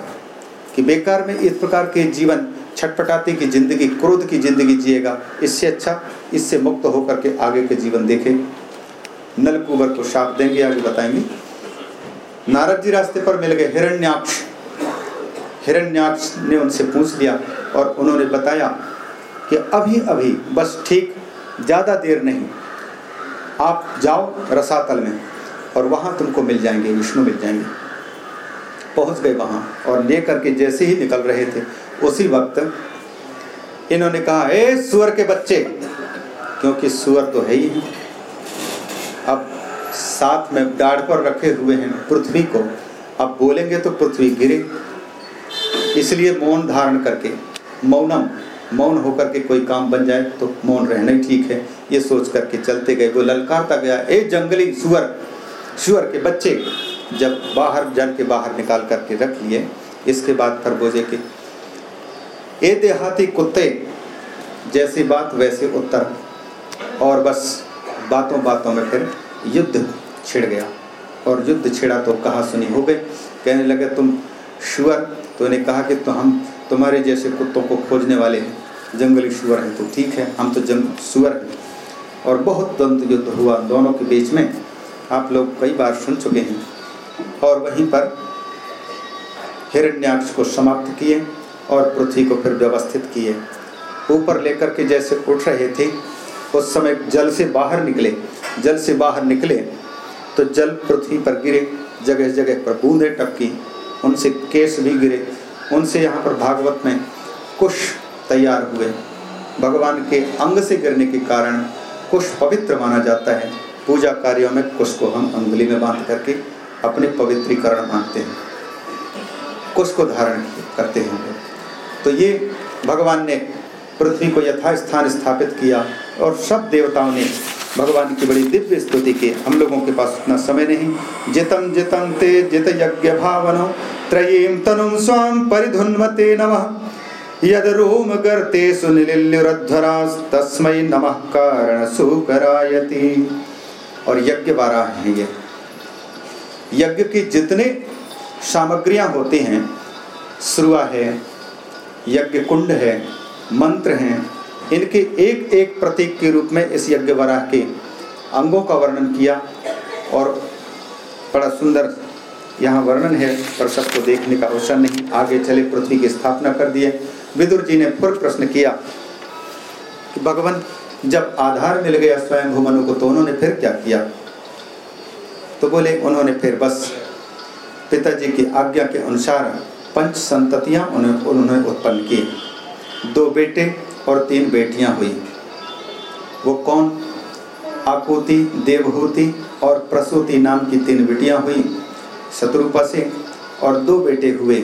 कि बेकार में इस प्रकार के जीवन छटपटाते की ज़िंदगी, क्रोध की ज़िंदगी जिएगा। इससे अच्छा इससे मुक्त होकर के आगे के जीवन देखे। नलकुबर को शाप देंगे, आगे बताएँगे। नारद जी रास्ते पर मिल गए हिरण्याक्ष। हिरण्याक्ष ने उनसे पूछ लिया और उन्होंने बताया कि अभी अभी, बस ठीक, ज़्यादा देर नहीं। आप जाओ रसातल में और वहाँ तुमको मिल जाएँगे, विष्णु मिल जाएँगे। पहुँच गए वहाँ और ले करके जैसे ही निकल रहे थे, उसी वक्त इन्होंने कहा, ए, सुअर के बच्चे! क्योंकि सुअर तो है ही अब साथ में दाढ़ पर रखे हुए हैं पृथ्वी को। अब बोलेंगे तो पृथ्वी गिरे। इसलिए मौन धारण करके, मौनम, मौन होकर के कोई काम बन जाए तो मौन रहना ही ठीक है। ये सोच करके चलते गए। वो ललकारता गया, ए जंगली सुअर सुअर के बच्चे! जब बाहर, जन के बाहर निकाल करके रख लिए। इसके बाद फिर बोझे कि ए देहाती कुत्ते, जैसी बात वैसे उत्तर। और बस बातों बातों में फिर युद्ध छिड़ गया। और युद्ध छिड़ा तो कहा सुनी हो गई। कहने लगे, तुम शुअर? तो इन्हें कहा कि तो हम तुम्हारे जैसे कुत्तों को खोजने वाले हैं। जंगली शुअर हैं तो ठीक है, हम तो जंग सुअर हैं। और बहुत द्वंद युद्ध हुआ। दोनों के बीच में आप लोग कई बार सुन चुके हैं। और वहीं पर हिरण्याक्ष को समाप्त किए और पृथ्वी को फिर व्यवस्थित किए। ऊपर लेकर के जैसे उठ रहे थे, उस समय जल से बाहर निकले। जल से बाहर निकले तो जल पृथ्वी पर गिरे जगह जगह पर बूंदे टपकी, उनसे केस भी गिरे। उनसे यहाँ पर भागवत में कुश तैयार हुए। भगवान के अंग से गिरने के कारण कुश पवित्र माना जाता है। पूजा कार्यों में कुश को हम अंगुली में बाँध करके अपने पवित्रीकरण मानते हैं। कुश को धारण करते हैं तो ये भगवान ने पृथ्वी को यथास्थान स्थापित किया और सब देवताओं ने भगवान की बड़ी दिव्य स्तुति की। हम लोगों के पास उतना समय नहीं। जितम जितम ते जित यज्ञ भावन, त्रयीम तनुम स्वाम परिधुन्वते नमः। यद रोम गर्ते सुनिलिल्युरध्वरा तस्मै नमः कारण सुकरायति और यज्ञ बारह है ये। यज्ञ की जितने सामग्रियाँ होती हैं श्रुआ है, यज्ञ कुंड है, मंत्र हैं, इनके एक एक प्रतीक के रूप में इस यज्ञ वराह के अंगों का वर्णन किया और बड़ा सुंदर यहाँ वर्णन है, पर सबको देखने का अवसर नहीं। आगे चले, पृथ्वी की स्थापना कर दिए। विदुर जी ने फिर प्रश्न किया कि, भगवान, जब आधार मिल गया स्वयं भूमनु को तो उन्होंने फिर क्या किया? तो बोले, उन्होंने फिर बस पिताजी की आज्ञा के अनुसार पंच संततियाँ उन्होंने उत्पन्न की। दो बेटे और तीन बेटियाँ हुई। वो कौन? आकुति, देवहूति और प्रसूति नाम की तीन बेटियाँ हुई। शत्रुपा से और दो बेटे हुए,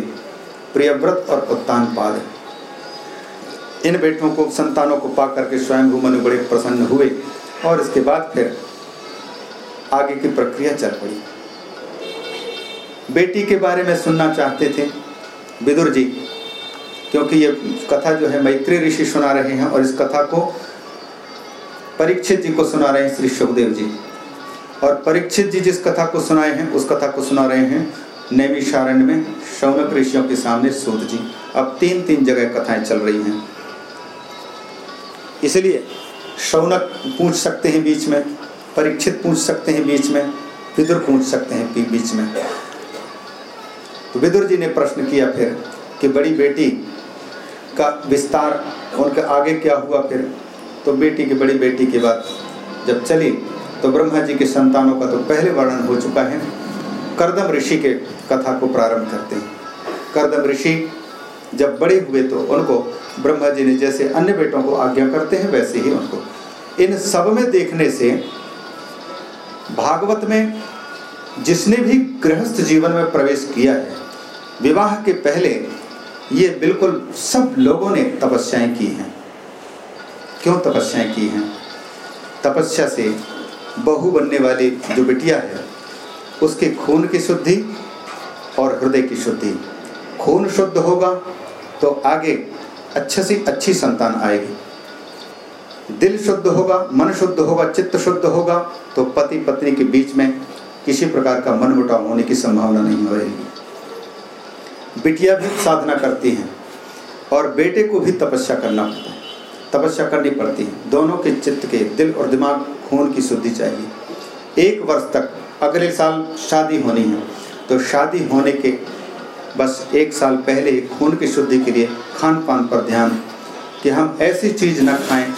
प्रियव्रत और उत्तान पाद इन बेटों को, संतानों को पा करके स्वयं मनु बड़े प्रसन्न हुए और इसके बाद फिर आगे की प्रक्रिया चल पड़ी। बेटी के बारे में सुनना चाहते थे, विदुर जी, क्योंकि ये कथा जो है मैत्री ऋषि सुना रहे हैं और इस कथा को परीक्षित जी को सुना रहे हैं श्री सुखदेव जी। और परीक्षित जी जिस कथा को सुनाए हैं, उस कथा को सुना रहे हैं नैमिषारण्य में शौनक ऋषियों के सामने सूद जी। अब तीन तीन जगह कथाएँ चल रही हैं। इसलिए शौनक पूछ सकते हैं बीच में परीक्षित पूछ सकते हैं बीच में, विदुर पूछ सकते हैं बीच में। तो विदुर जी ने प्रश्न किया फिर कि बड़ी बेटी का विस्तार, उनके आगे क्या हुआ फिर? तो बेटी की, बड़ी बेटी की बात जब चली तो ब्रह्मा जी के संतानों का तो पहले वर्णन हो चुका है। करदम ऋषि के कथा को प्रारंभ करते हैं। करदम ऋषि जब बड़े हुए तो उनको ब्रह्मा जी ने जैसे अन्य बेटों को आज्ञा करते हैं, वैसे ही उनको। इन सब में देखने से भागवत में जिसने भी गृहस्थ जीवन में प्रवेश किया है, विवाह के पहले ये बिल्कुल सब लोगों ने तपस्याएँ की हैं। क्यों तपस्याएँ की हैं? तपस्या से बहु बनने वाली जो बिटिया है, उसके खून की शुद्धि और हृदय की शुद्धि। खून शुद्ध होगा तो आगे अच्छे से अच्छी संतान आएगी। दिल शुद्ध होगा, मन शुद्ध होगा, चित्त शुद्ध होगा तो पति पत्नी के बीच में किसी प्रकार का मन मुटाव होने की संभावना नहीं हो रहेगी। बिटिया भी साधना करती हैं और बेटे को भी तपस्या करना पड़ता है। तपस्या करनी पड़ती है। दोनों के चित्त के दिल और दिमाग खून की शुद्धि चाहिए। एक वर्ष तक अगले साल शादी होनी है तो शादी होने के बस एक साल पहले खून की शुद्धि के लिए खान पान पर ध्यान कि हम ऐसी चीज़ न खाएँ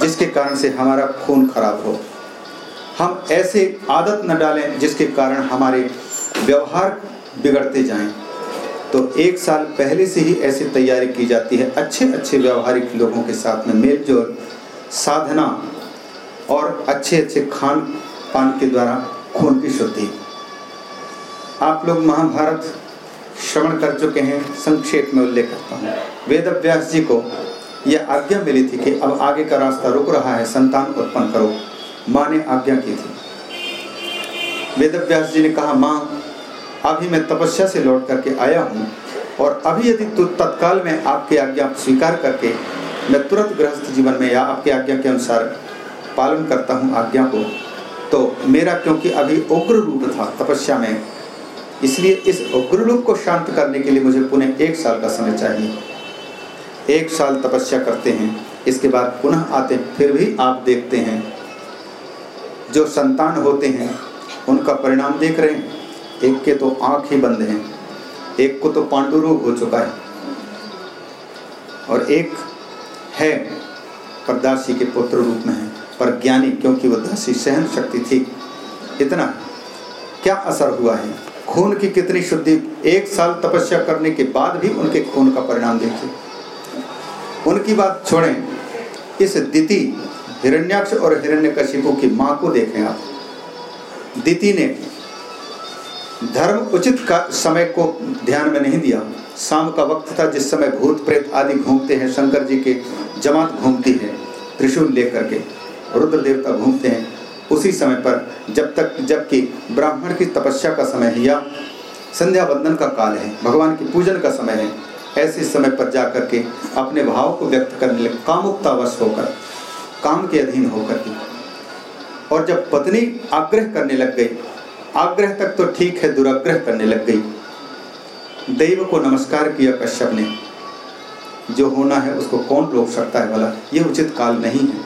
जिसके कारण से हमारा खून खराब हो। हम ऐसे आदत न डालें जिसके कारण हमारे व्यवहार बिगड़ते जाएँ। तो एक साल पहले से ही ऐसी तैयारी की जाती है अच्छे अच्छे व्यवहारिक लोगों के साथ में मेल जोल साधना और अच्छे अच्छे खान पान के द्वारा खून की शुद्धि। आप लोग महाभारत श्रवण कर चुके हैं, संक्षेप में उल्लेख करता हूँ। वेद व्यास जी को यह आज्ञा मिली थी कि अब आगे का रास्ता रुक रहा है, संतान उत्पन्न करो। माँ ने आज्ञा की थी। वेद व्यास जी ने कहा, माँ, अभी मैं तपस्या से लौट करके आया हूँ और अभी यदि तत्काल में आपकी आज्ञा स्वीकार करके मैं तुरंत गृहस्थ जीवन में या आपकी आज्ञा के अनुसार पालन करता हूँ आज्ञा को तो मेरा क्योंकि अभी उग्र रूप था तपस्या में, इसलिए इस उग्र रूप को शांत करने के लिए मुझे पुनः एक साल का समय चाहिए। एक साल तपस्या करते हैं, इसके बाद पुनः आते फिर भी आप देखते हैं। जो संतान होते हैं, उनका परिणाम देख रहे हैं। एक के तो आँख ही बंद हैं, एक को तो पांडु रोग हो चुका है। और एक है, पर दासी के पुत्र रूप में है, पर ज्ञानी, क्योंकि वह दासी सहन शक्ति थी। इतना क्या असर हुआ है? खून की कितनी शुद्धि, एक साल तपस्या करने के बाद भी उनके खून का परिणाम देखिए। उनकी बात छोड़ें। इस दिति हिरण्याक्ष और हिरण्यकशिपु की माँ को देखें आप। दिति ने धर्म उचित का समय को ध्यान में नहीं दिया। शाम का वक्त था जिस समय भूत प्रेत आदि घूमते हैं, शंकर जी के जमात घूमती है, त्रिशूल लेकर के रुद्र देवता घूमते हैं। उसी समय पर जब तक जबकि ब्राह्मण की तपस्या का समय है या संध्या बंदन का काल है, भगवान की पूजन का समय है ऐसे समय पर जा कर के अपने भाव को व्यक्त करने लगे, कामुकतावश होकर, काम के अधीन होकर के। और जब पत्नी आग्रह करने लग गई, आग्रह तक तो ठीक है, दुराग्रह करने लग गई। देव को नमस्कार किया कश्यप ने, जो होना है उसको कौन रोक सकता है भला? ये उचित काल नहीं है।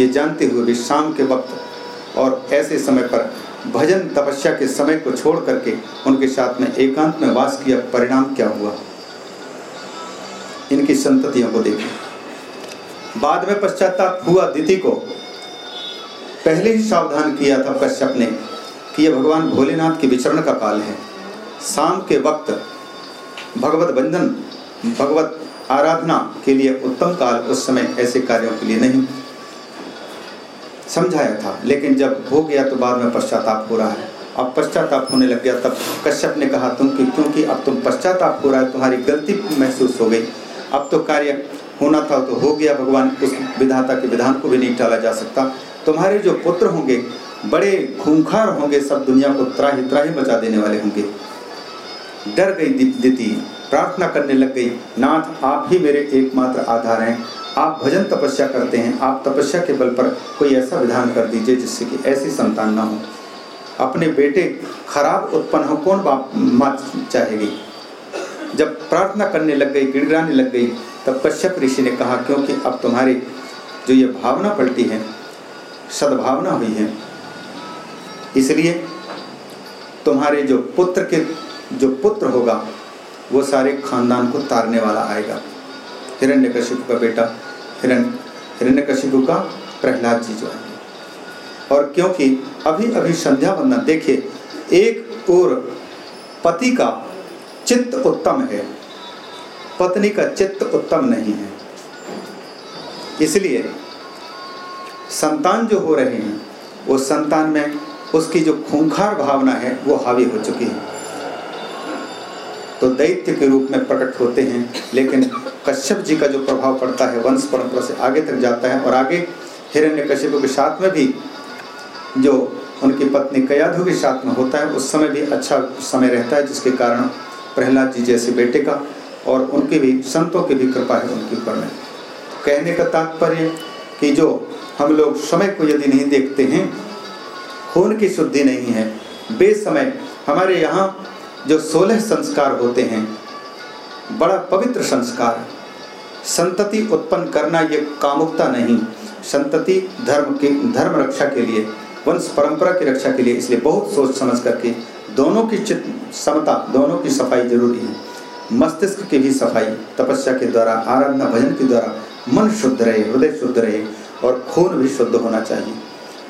ये जानते हुए भी शाम के वक्त और ऐसे समय पर भजन तपस्या के समय को छोड़ करके उनके साथ में एकांत में वास किया, परिणाम क्या हुआ? इनकी संततियों को देखें। बाद में पश्चाताप हुआ दिति को। पहले ही सावधान किया था कश्यप ने कि यह भगवान भोलेनाथ के विचरण का काल है। शाम के वक्त भगवत बंधन, भगवत आराधना के लिए उत्तम काल उस समय ऐसे कार्यों के लिए नहीं समझाया था। लेकिन जब हो गया तो बाद में पश्चाताप हो रहा है। अब पश्चाताप होने लग गया तब कश्यप ने कहा, तुम कि, क्योंकि अब तुम पश्चाताप हो रहा है, तुम्हारी गलती महसूस हो गई। अब तो कार्य होना था तो हो गया। भगवान उस विधाता के विधान को भी नहीं टाला जा सकता। तुम्हारे जो पुत्र होंगे, बड़े खूंखार होंगे, सब दुनिया को त्राही त्राही बचा देने वाले होंगे। डर गई दीति, प्रार्थना करने लग गई, नाथ, आप ही मेरे एकमात्र आधार हैं। आप भजन तपस्या करते हैं। आप तपस्या के बल पर कोई ऐसा विधान कर दीजिए, जिससे कि ऐसी संतान ना हो। अपने बेटे खराब उत्पन्न हो, कौन बाप माँ चाहेगी? जब प्रार्थना करने लग गई, गिड़गिड़ाने लग गई, तब कश्यप ऋषि ने कहा, क्योंकि अब तुम्हारी जो ये भावना पलटी है, सद्भावना हुई है। इसलिए तुम्हारे जो पुत्र के, जो पुत्र होगा, वो सारे खानदान को तारने वाला आएगा। हिरण्यकशिपु का बेटा, हिरण्य हिरण्यकशिपु का प्रहलाद जी जो है। और क्योंकि अभी अभी संध्या वंदन, देखिए, एक और पति का चित्त उत्तम है। पत्नी का चित्त उत्तम नहीं है। इसलिए संतान जो हो रहे हैं, वो संतान में उसकी जो खूंखार भावना है, वो हावी हो चुकी है। तो दैत्य के रूप में प्रकट होते हैं, लेकिन कश्यप जी का जो प्रभाव पड़ता है, वंश परंपरा से आगे तक जाता है, और आगे हिरण्य कश्यप के साथ में भी जो उनकी पत्नी कयाधु के साथ में होता है, उस समय भी अच्छा समय रहता है, जिसके कारण प्रहलाद जी जैसे बेटे का और उनके भी, संतों की भी कृपा है उनके ऊपर में। कहने का तात्पर्य कि जो हम लोग समय को यदि नहीं देखते हैं, खून की शुद्धि नहीं है। बेसमय हमारे यहाँ जो सोलह संस्कार होते हैं, बड़ा पवित्र संस्कार संतति उत्पन्न करना ये कामुकता नहीं। संतति धर्म के, धर्म रक्षा के लिए, वंश परंपरा की रक्षा के लिए इसलिए बहुत सोच समझ करके दोनों की चित समता, दोनों की सफ़ाई ज़रूरी है। मस्तिष्क की भी सफ़ाई, तपस्या के द्वारा, आराधना भजन के द्वारा मन शुद्ध रहे, हृदय शुद्ध रहे और खून भी शुद्ध होना चाहिए।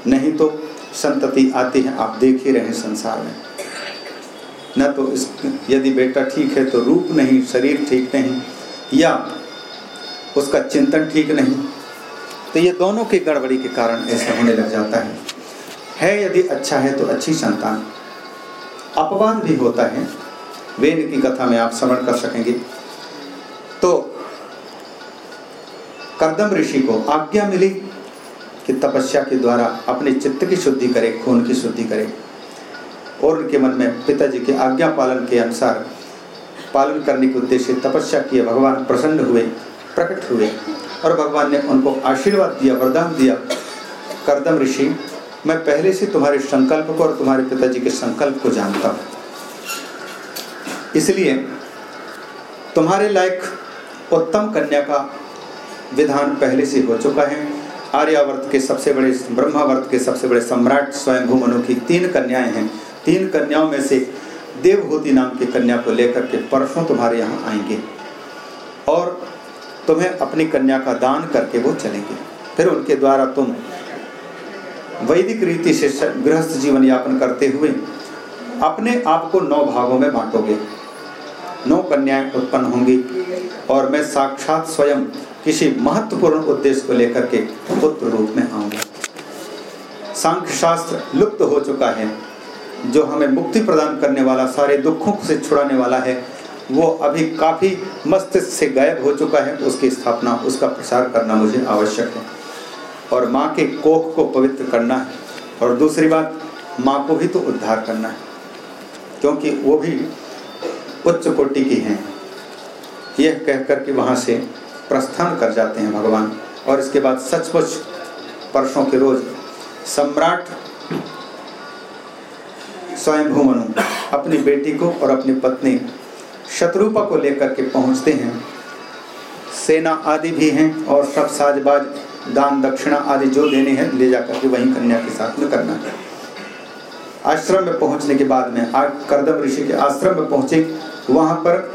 नहीं तो संतति आती है, आप देख ही रहे संसार में। न तो इस, यदि बेटा ठीक है तो रूप नहीं, शरीर ठीक नहीं, या उसका चिंतन ठीक नहीं तो ये दोनों की गड़बड़ी के कारण ऐसा होने लग जाता है। है यदि अच्छा है तो अच्छी संतान। अपवाद भी होता है। वेद की कथा में आप स्मरण कर सकेंगे। तो करदम ऋषि को आज्ञा मिली कि तपस्या के द्वारा अपने चित्त की शुद्धि करे, खून की शुद्धि करे और उनके मन में पिताजी के आज्ञा पालन के अनुसार पालन करने के उद्देश्य तपस्या किए, भगवान प्रसन्न हुए, प्रकट हुए और भगवान ने उनको आशीर्वाद दिया, वरदान दिया। करदम ऋषि मैं पहले से तुम्हारे संकल्प को और तुम्हारे पिताजी के संकल्प को जानता हूँ। इसलिए तुम्हारे लायक उत्तम कन्या का विधान पहले से हो चुका है। आर्यावर्त के सबसे बड़े, ब्रह्मावर्त के सबसे बड़े सम्राट स्वयं मनु की तीन कन्याएँ हैं। तीन कन्याओं में से देवभूति नाम की कन्या को लेकर के परसों तुम्हारे यहाँ आएँगे और तुम्हें अपनी कन्या का दान करके वो चलेंगे। फिर उनके द्वारा तुम वैदिक रीति से गृहस्थ जीवन यापन करते हुए अपने आप को नौ भागों में बांटोगे। नौ कन्याएँ उत्पन्न होंगी और मैं साक्षात स्वयं किसी महत्वपूर्ण उद्देश्य को लेकर के पुत्र रूप में आऊँगा। सांख्य शास्त्र लुप्त हो चुका है। जो हमें मुक्ति प्रदान करने वाला, सारे दुखों से छुड़ाने वाला है, वो अभी काफ़ी मस्तिष्क से गायब हो चुका है। उसकी स्थापना, उसका प्रसार करना मुझे आवश्यक है। और माँ के कोख को पवित्र करना है। और दूसरी बात, माँ को भी तो उद्धार करना है, क्योंकि वो भी उच्च कोटि की हैं। यह कह कर के वहाँ से प्रस्थान कर जाते हैं भगवान। और इसके बाद सचमुच परसों के रोज सम्राट स्वयं मनु अपनी बेटी को और अपनी पत्नी शत्रुपा को लेकर के पहुँचते हैं। सेना आदि भी हैं और सब साजबाज दान, दक्षिणा आदि जो देने हैं, ले जाकर के वहीं कन्या के साथ में करना है। आश्रम में पहुँचने के बाद में करदम ऋषि के आश्रम में पहुँचे, वहाँ पर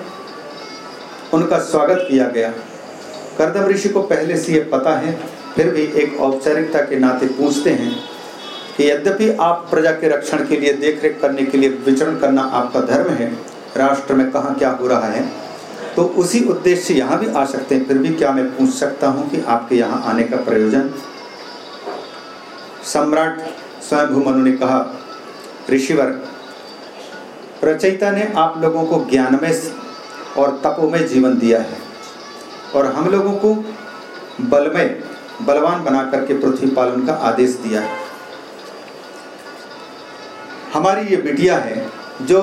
उनका स्वागत किया गया। करदम ऋषि को पहले से ये पता है, फिर भी एक औपचारिकता के नाते पूछते हैं कि यद्यपि आप प्रजा के रक्षण के लिए, देखरेख करने के लिए विचरण करना आपका धर्म है, राष्ट्र में कहाँ क्या हो रहा है तो उसी उद्देश्य से यहाँ भी आ सकते हैं। फिर भी क्या मैं पूछ सकता हूँ कि आपके यहाँ आने का प्रयोजन? सम्राट स्वयं मनु ने कहा, ऋषिवर, रचयिता ने आप लोगों को ज्ञान में और तपो में जीवन दिया है और हम लोगों को बलमय, बलवान बना करके पृथ्वी पालन का आदेश दिया है। हमारी ये बिटिया है, जो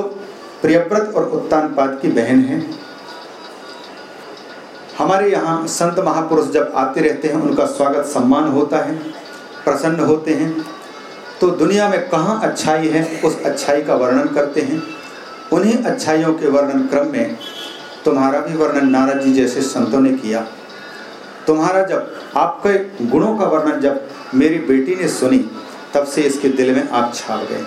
प्रियव्रत और उत्तानपाद की बहन है। हमारे यहाँ संत महापुरुष जब आते रहते हैं, उनका स्वागत सम्मान होता है, प्रसन्न होते हैं। तो दुनिया में कहाँ अच्छाई है, उस अच्छाई का वर्णन करते हैं। उन्हीं अच्छाइयों के वर्णन क्रम में तुम्हारा भी वर्णन नारद जी जैसे संतों ने किया। तुम्हारा जब, आपके गुणों का वर्णन जब मेरी बेटी ने सुनी, तब से इसके दिल में आप छाप गए।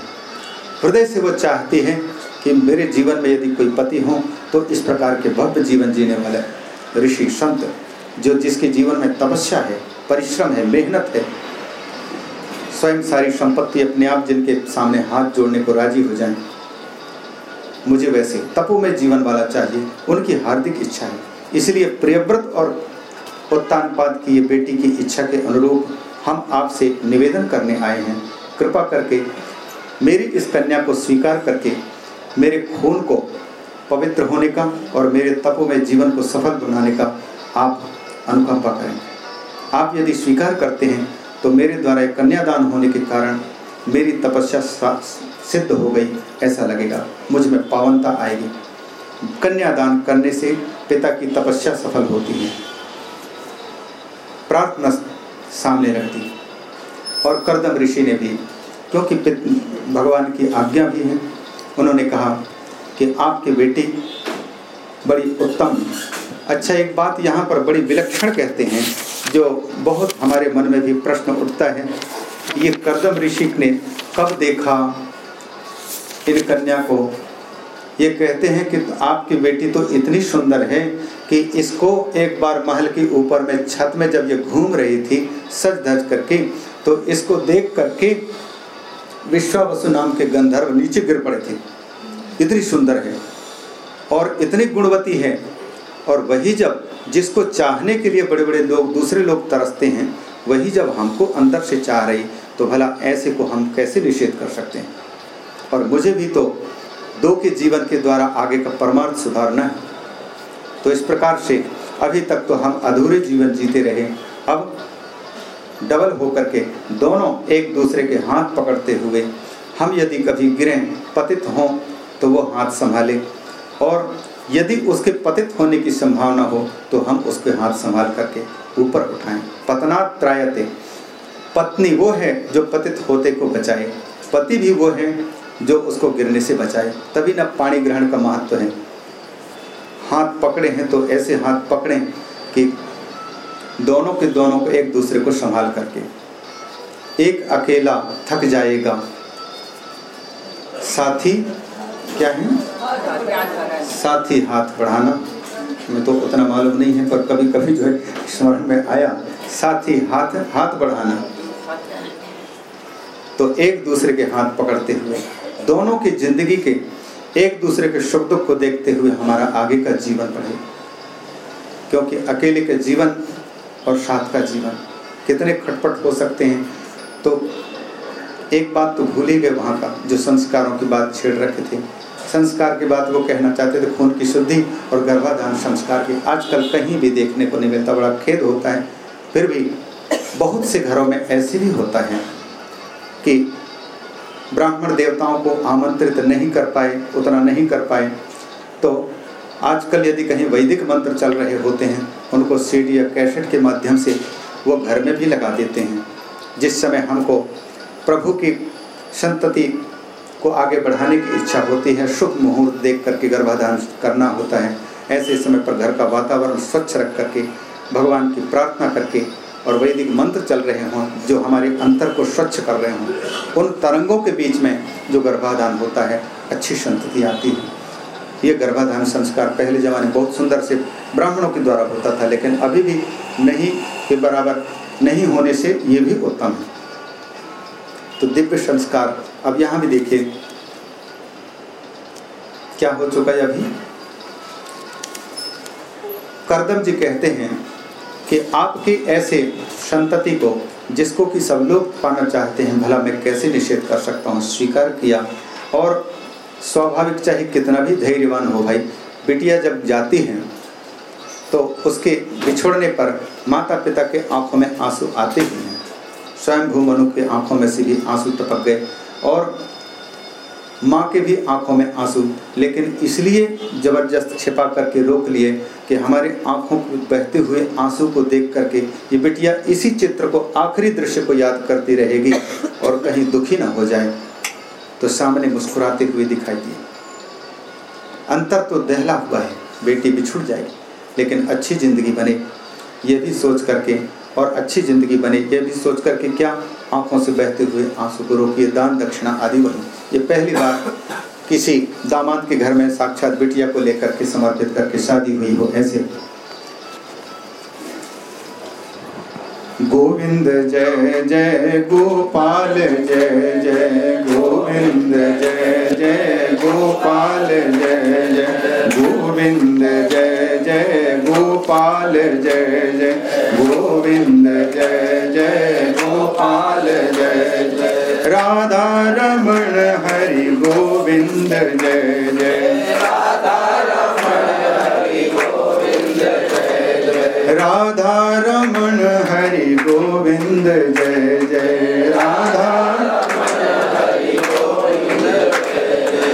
हृदय से वो चाहती है कि मेरे जीवन में यदि कोई पति हो तो इस प्रकार के भव्य जीवन जीने वाले ऋषि संत, जो जिसके जीवन में तपस्या है, परिश्रम है, मेहनत है, स्वयं सारी संपत्ति अपने आप जिनके सामने हाथ जोड़ने को राज़ी हो जाए, मुझे वैसे तपो में जीवन वाला चाहिए, उनकी हार्दिक इच्छा है। इसलिए प्रियव्रत और उत्तानपाद की ये बेटी की इच्छा के अनुरूप हम आपसे निवेदन करने आए हैं। कृपा करके मेरी इस कन्या को स्वीकार करके मेरे खून को पवित्र होने का और मेरे तपो में जीवन को सफल बनाने का आप अनुकंपा करें। आप यदि स्वीकार करते हैं तो मेरे द्वारा कन्यादान होने के कारण मेरी तपस्या सिद्ध हो गई, ऐसा लगेगा। मुझमें पावनता आएगी। कन्यादान करने से पिता की तपस्या सफल होती है। प्रार्थना सामने रख दी और करदम ऋषि ने भी, क्योंकि भगवान की आज्ञा भी है, उन्होंने कहा कि आपकी बेटी बड़ी उत्तम। अच्छा एक बात यहाँ पर बड़ी विलक्षण कहते हैं, जो बहुत हमारे मन में भी प्रश्न उठता है। ये करदम ऋषि ने कब देखा इन कन्या को? ये कहते हैं कि आपकी बेटी तो इतनी सुंदर है कि इसको एक बार महल के ऊपर में छत में जब ये घूम रही थी, सज धज करके तो इसको देख करके विश्वावसु नाम के गंधर्व नीचे गिर पड़े थे। इतनी सुंदर है और इतनी गुणवती है। और वही जब जिसको चाहने के लिए बड़े बड़े लोग, दूसरे लोग तरसते हैं, वही जब हमको अंदर से चाह रही तो भला ऐसे को हम कैसे निषेध कर सकते हैं? और मुझे भी तो दो के जीवन के द्वारा आगे का परमार्थ सुधारना है। तो इस प्रकार से अभी तक तो हम अधूरे जीवन जीते रहे। अब डबल होकर के दोनों एक दूसरे के हाथ पकड़ते हुए हम यदि कभी गिरें, पतित हों तो वो हाथ संभाले। और यदि उसके पतित होने की संभावना हो तो हम उसके हाथ संभाल करके ऊपर उठाएँ। पतना त्रायते। पत्नी वो है जो पतित होते को बचाए। पति भी वो है जो उसको गिरने से बचाए। तभी ना पानी ग्रहण का महत्व है। हाथ पकड़े हैं तो ऐसे हाथ पकड़ें कि दोनों के दोनों को एक दूसरे को संभाल करके। एक अकेला थक जाएगा। साथी क्या है? साथी हाथ बढ़ाना मैं तो उतना मालूम नहीं है, पर कभी कभी जो है, स्मरण में आया, साथी हाथ हाथ बढ़ाना। तो एक दूसरे के हाथ पकड़ते हुए, दोनों की ज़िंदगी के एक दूसरे के सुख दुख को देखते हुए हमारा आगे का जीवन बढ़े। क्योंकि अकेले के जीवन और साथ का जीवन कितने खटपट हो सकते हैं तो एक बात तो भूल ही गए वहाँ का, जो संस्कारों की बात छेड़ रखे थे। संस्कार की बात वो कहना चाहते थे, खून की शुद्धि और गर्भाधान संस्कार की। आजकल कहीं भी देखने को नहीं मिलता, बड़ा खेद होता है। फिर भी बहुत से घरों में ऐसे भी होता है कि ब्राह्मण देवताओं को आमंत्रित नहीं कर पाए, उतना नहीं कर पाए। तो आजकल यदि कहीं वैदिक मंत्र चल रहे होते हैं, उनको सीडी या कैसेट के माध्यम से वो घर में भी लगा देते हैं। जिस समय हमको प्रभु की संतति को आगे बढ़ाने की इच्छा होती है, शुभ मुहूर्त देख करके गर्भाधान करना होता है। ऐसे समय पर घर का वातावरण स्वच्छ रख करके, भगवान की प्रार्थना करके और वैदिक मंत्र चल रहे हों, जो हमारे अंतर को स्वच्छ कर रहे हों, उन तरंगों के बीच में जो गर्भाधान होता है, अच्छी संतति आती है। ये गर्भाधान संस्कार पहले ज़माने बहुत सुंदर से ब्राह्मणों के द्वारा होता था, लेकिन अभी भी नहीं, के बराबर नहीं होने से ये भी उत्तम है। तो दिव्य संस्कार, अब यहाँ भी देखिए। क्या हो चुका है अभी? करदम जी कहते हैं कि आपके ऐसे संतति को, जिसको कि सब लोग पाना चाहते हैं, भला मैं कैसे निषेध कर सकता हूँ? स्वीकार किया। और स्वाभाविक चाहे कितना भी धैर्यवान हो भाई, बिटिया जब जाती हैं तो उसके बिछोड़ने पर माता पिता के आँखों में आँसू आते हैं। स्वयं भूमनु के आँखों में से भी आँसू टपक गए और माँ के भी आँखों में आँसू। लेकिन इसलिए ज़बरदस्त छिपा करके रोक लिए कि हमारे आँखों को बहते हुए आँसू को देख करके ये बिटिया इसी चित्र को आखिरी दृश्य को याद करती रहेगी और कहीं दुखी ना हो जाए। तो सामने मुस्कुराते हुए दिखाई दिए। अंतर तो दहला हुआ है, बेटी बिछुड़ जाएगी, लेकिन अच्छी ज़िंदगी बने, ये भी सोच करके और अच्छी ज़िंदगी बने। ये भी सोच करके क्या आँखों से बहते हुए आँसू को रोकिए, दान, दक्षिणा आदि वही। ये पहली बार किसी दामाद के घर में साक्षात बिटिया को लेकर के समर्पित करके शादी हुई हो ऐसे। गोविंद जय जय गोपाल, जय जय गोविंद, जय जय गोपाल, जय जय गोविंद जय जय गोपाल, जय जय। गोविंद, जय जय। गोपाल, जय जय। राधा रमण, हरि गोविंद, जय जय। राधा रमण, हरि गोविंद, जय जय। राधा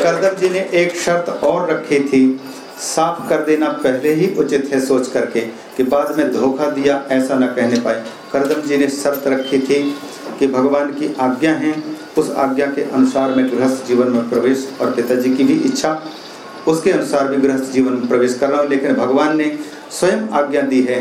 करदम जी ने एक शर्त और रखी थी। साफ़ कर देना पहले ही उचित है सोच करके कि बाद में धोखा दिया ऐसा न कहने पाए। करदम जी ने शर्त रखी थी कि भगवान की आज्ञा है, उस आज्ञा के अनुसार मैं गृहस्थ जीवन में प्रवेश और पिताजी की भी इच्छा, उसके अनुसार भी गृहस्थ जीवन में प्रवेश कर रहा हूँ। लेकिन भगवान ने स्वयं आज्ञा दी है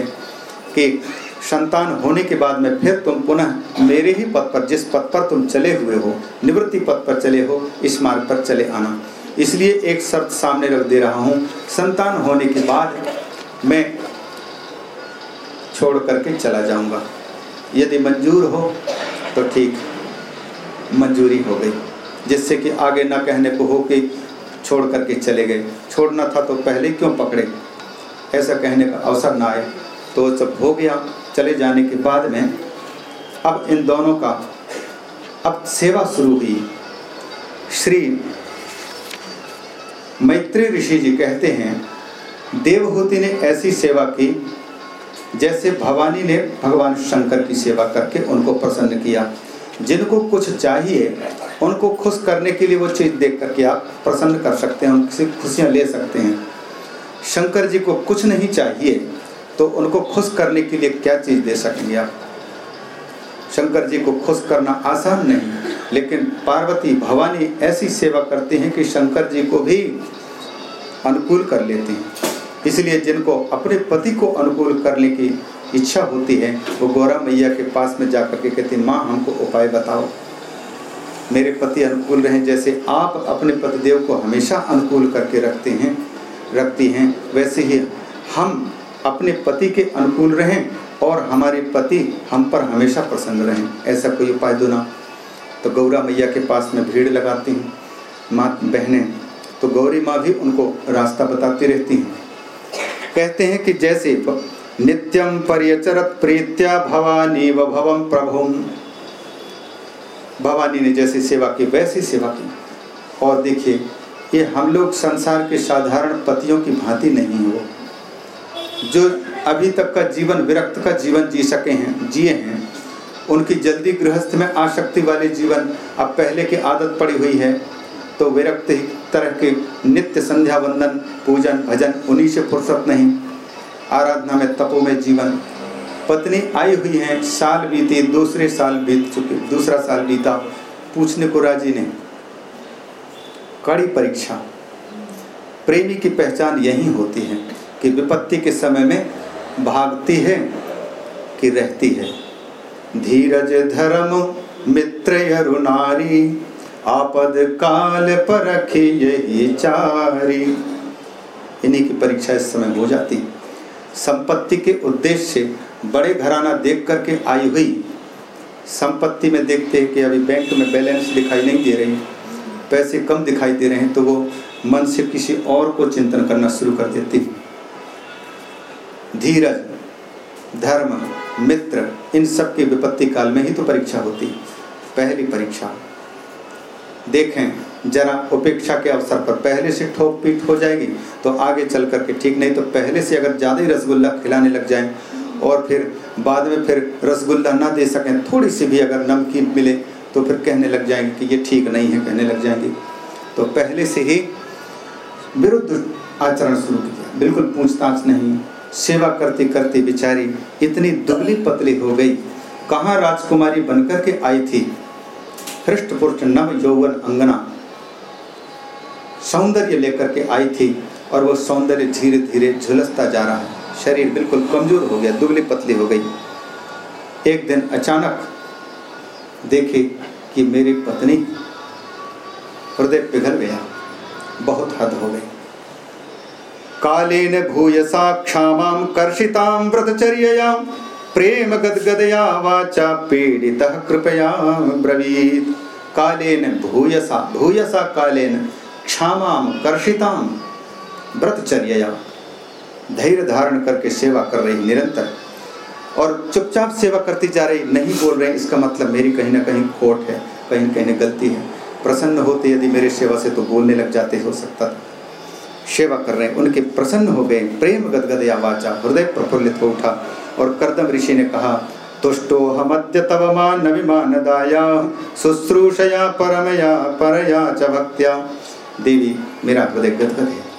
कि संतान होने के बाद में फिर तुम पुनः मेरे ही पद पर, जिस पद पर तुम चले हुए हो, निवृत्ति पद पर चले हो, इस मार्ग पर चले आना। इसलिए एक शर्त सामने रख दे रहा हूँ। संतान होने के बाद मैं छोड़ करके चला जाऊँगा। यदि मंजूर हो तो ठीक, मंजूरी हो गई। जिससे कि आगे ना कहने को हो कि छोड़ करके चले गए। छोड़ना था तो पहले क्यों पकड़े? ऐसा कहने का अवसर ना आए तो जब हो गया। चले जाने के बाद में अब इन दोनों का अब सेवा शुरू हुई। श्री मैत्री ऋषि जी कहते हैं, देवहूति ने ऐसी सेवा की जैसे भवानी ने भगवान शंकर की सेवा करके उनको प्रसन्न किया। जिनको कुछ चाहिए, उनको खुश करने के लिए वो चीज़ देख करके आप प्रसन्न कर सकते हैं, उनसे खुशियाँ ले सकते हैं। शंकर जी को कुछ नहीं चाहिए तो उनको खुश करने के लिए क्या चीज़ दे सकेंगे आप? शंकर जी को खुश करना आसान नहीं। लेकिन पार्वती, भवानी ऐसी सेवा करते हैं कि शंकर जी को भी अनुकूल कर लेते हैं। इसलिए जिनको अपने पति को अनुकूल करने की इच्छा होती है, वो गौरा मैया के पास में जाकर के कहती माँ, हमको उपाय बताओ। मेरे पति अनुकूल रहें, जैसे आप अपने पतिदेव को हमेशा अनुकूल करके रखते हैं, रखती हैं, वैसे ही हम अपने पति के अनुकूल रहें। और हमारे पति हम पर हमेशा प्रसन्न रहें, ऐसा कोई उपाय दो ना। तो गौरा मैया के पास में भीड़ लगाती हूँ। माँ बहनें तो गौरी माँ भी उनको रास्ता बताती रहती हैं। कहते हैं कि जैसे नित्यम पर्यचरत प्रीत्या भवानी व भवम प्रभु भवानी ने जैसी सेवा की, वैसी सेवा की। और देखिए, ये हम लोग संसार के साधारण पतियों की भांति नहीं हो जो अभी तक का जीवन, विरक्त का जीवन जी सके हैं, जिए हैं। उनकी जल्दी गृहस्थ में आसक्ति वाले जीवन अब पहले की आदत पड़ी हुई है। तो विरक्त तरह के नित्य संध्या वंदन, पूजन, भजन, उन्हीं से फुर्सत नहीं। आराधना में, तपो में जीवन। पत्नी आई हुई है, साल बीती, दूसरे साल बीत चुके, दूसरा साल बीता, पूछने को राज़ी नहीं। कड़ी परीक्षा। प्रेमी की पहचान यही होती है कि विपत्ति के समय में भागती है कि रहती है। धीरज धर्म मित्र यरुनारी आपद काल पर यही चारी। इन्हीं की परीक्षा इस समय हो जाती। संपत्ति के उद्देश्य से बड़े घराना देख करके आई हुई। संपत्ति में देखते हैं कि अभी बैंक में बैलेंस दिखाई नहीं दे रही। पैसे कम दिखाई दे रहे हैं तो वो मन से किसी और को चिंतन करना शुरू कर देती। धीरज, धर्म, मित्र, इन सब की विपत्ति काल में ही तो परीक्षा होती है। पहली परीक्षा। देखें, जरा उपेक्षा के अवसर पर पहले से ठोक पीट हो जाएगी तो आगे चल करके ठीक नहीं तो पहले से अगर ज़्यादा ही रसगुल्ला खिलाने लग जाएँ, और फिर बाद में फिर रसगुल्ला ना दे सकें थोड़ी सी भी अगर नमकीन मिले तो फिर कहने लग जाएँगे कि ये ठीक नहीं है, कहने लग जाएँगे। तो पहले से ही विरुद्ध आचरण शुरू किया बिल्कुल पूछताछ नहीं। सेवा करते करते बेचारी इतनी दुबली पतली हो गई। कहाँ राजकुमारी बनकर के आई थी? हृष्ट पुष्ट नव यौवन अंगना सौंदर्य लेकर के आई थी और वो सौंदर्य धीरे धीरे झुलसता जा रहा है। शरीर बिल्कुल कमज़ोर हो गया, दुबली पतली हो गई। एक दिन अचानक देखे कि मेरी पत्नी हृदय पिघल गया, बहुत हद हो गई। कालेन भूयसा क्षामा कर्षितां व्रतचर्यया, प्रेम गदगदया वाचा पीड़ितः कृपया ब्रवीत। कालेन भूयसा भूयसा कालेन क्षामा कर्षितां व्रतचर्यया। धैर्य धारण करके सेवा कर रही निरंतर। और चुपचाप सेवा करती जा रही, नहीं बोल रहे, इसका मतलब मेरी कहीं ना कहीं खोट है, कहीं कहीं गलती है। प्रसन्न होते यदि मेरी सेवा से तो बोलने लग जाते, हो सकता था। सेवा कर रहे हैं। उनके प्रसन्न हो गए। प्रेम गदगद या वाचा, हृदय प्रफुल्लित हो उठा। और करदम ऋषि ने कहा तुष्टो हमद्य तव मान विमान दाया शुश्रूषया परमया, परया च भक्त्या। देवी, मेरा हृदय गदगद। है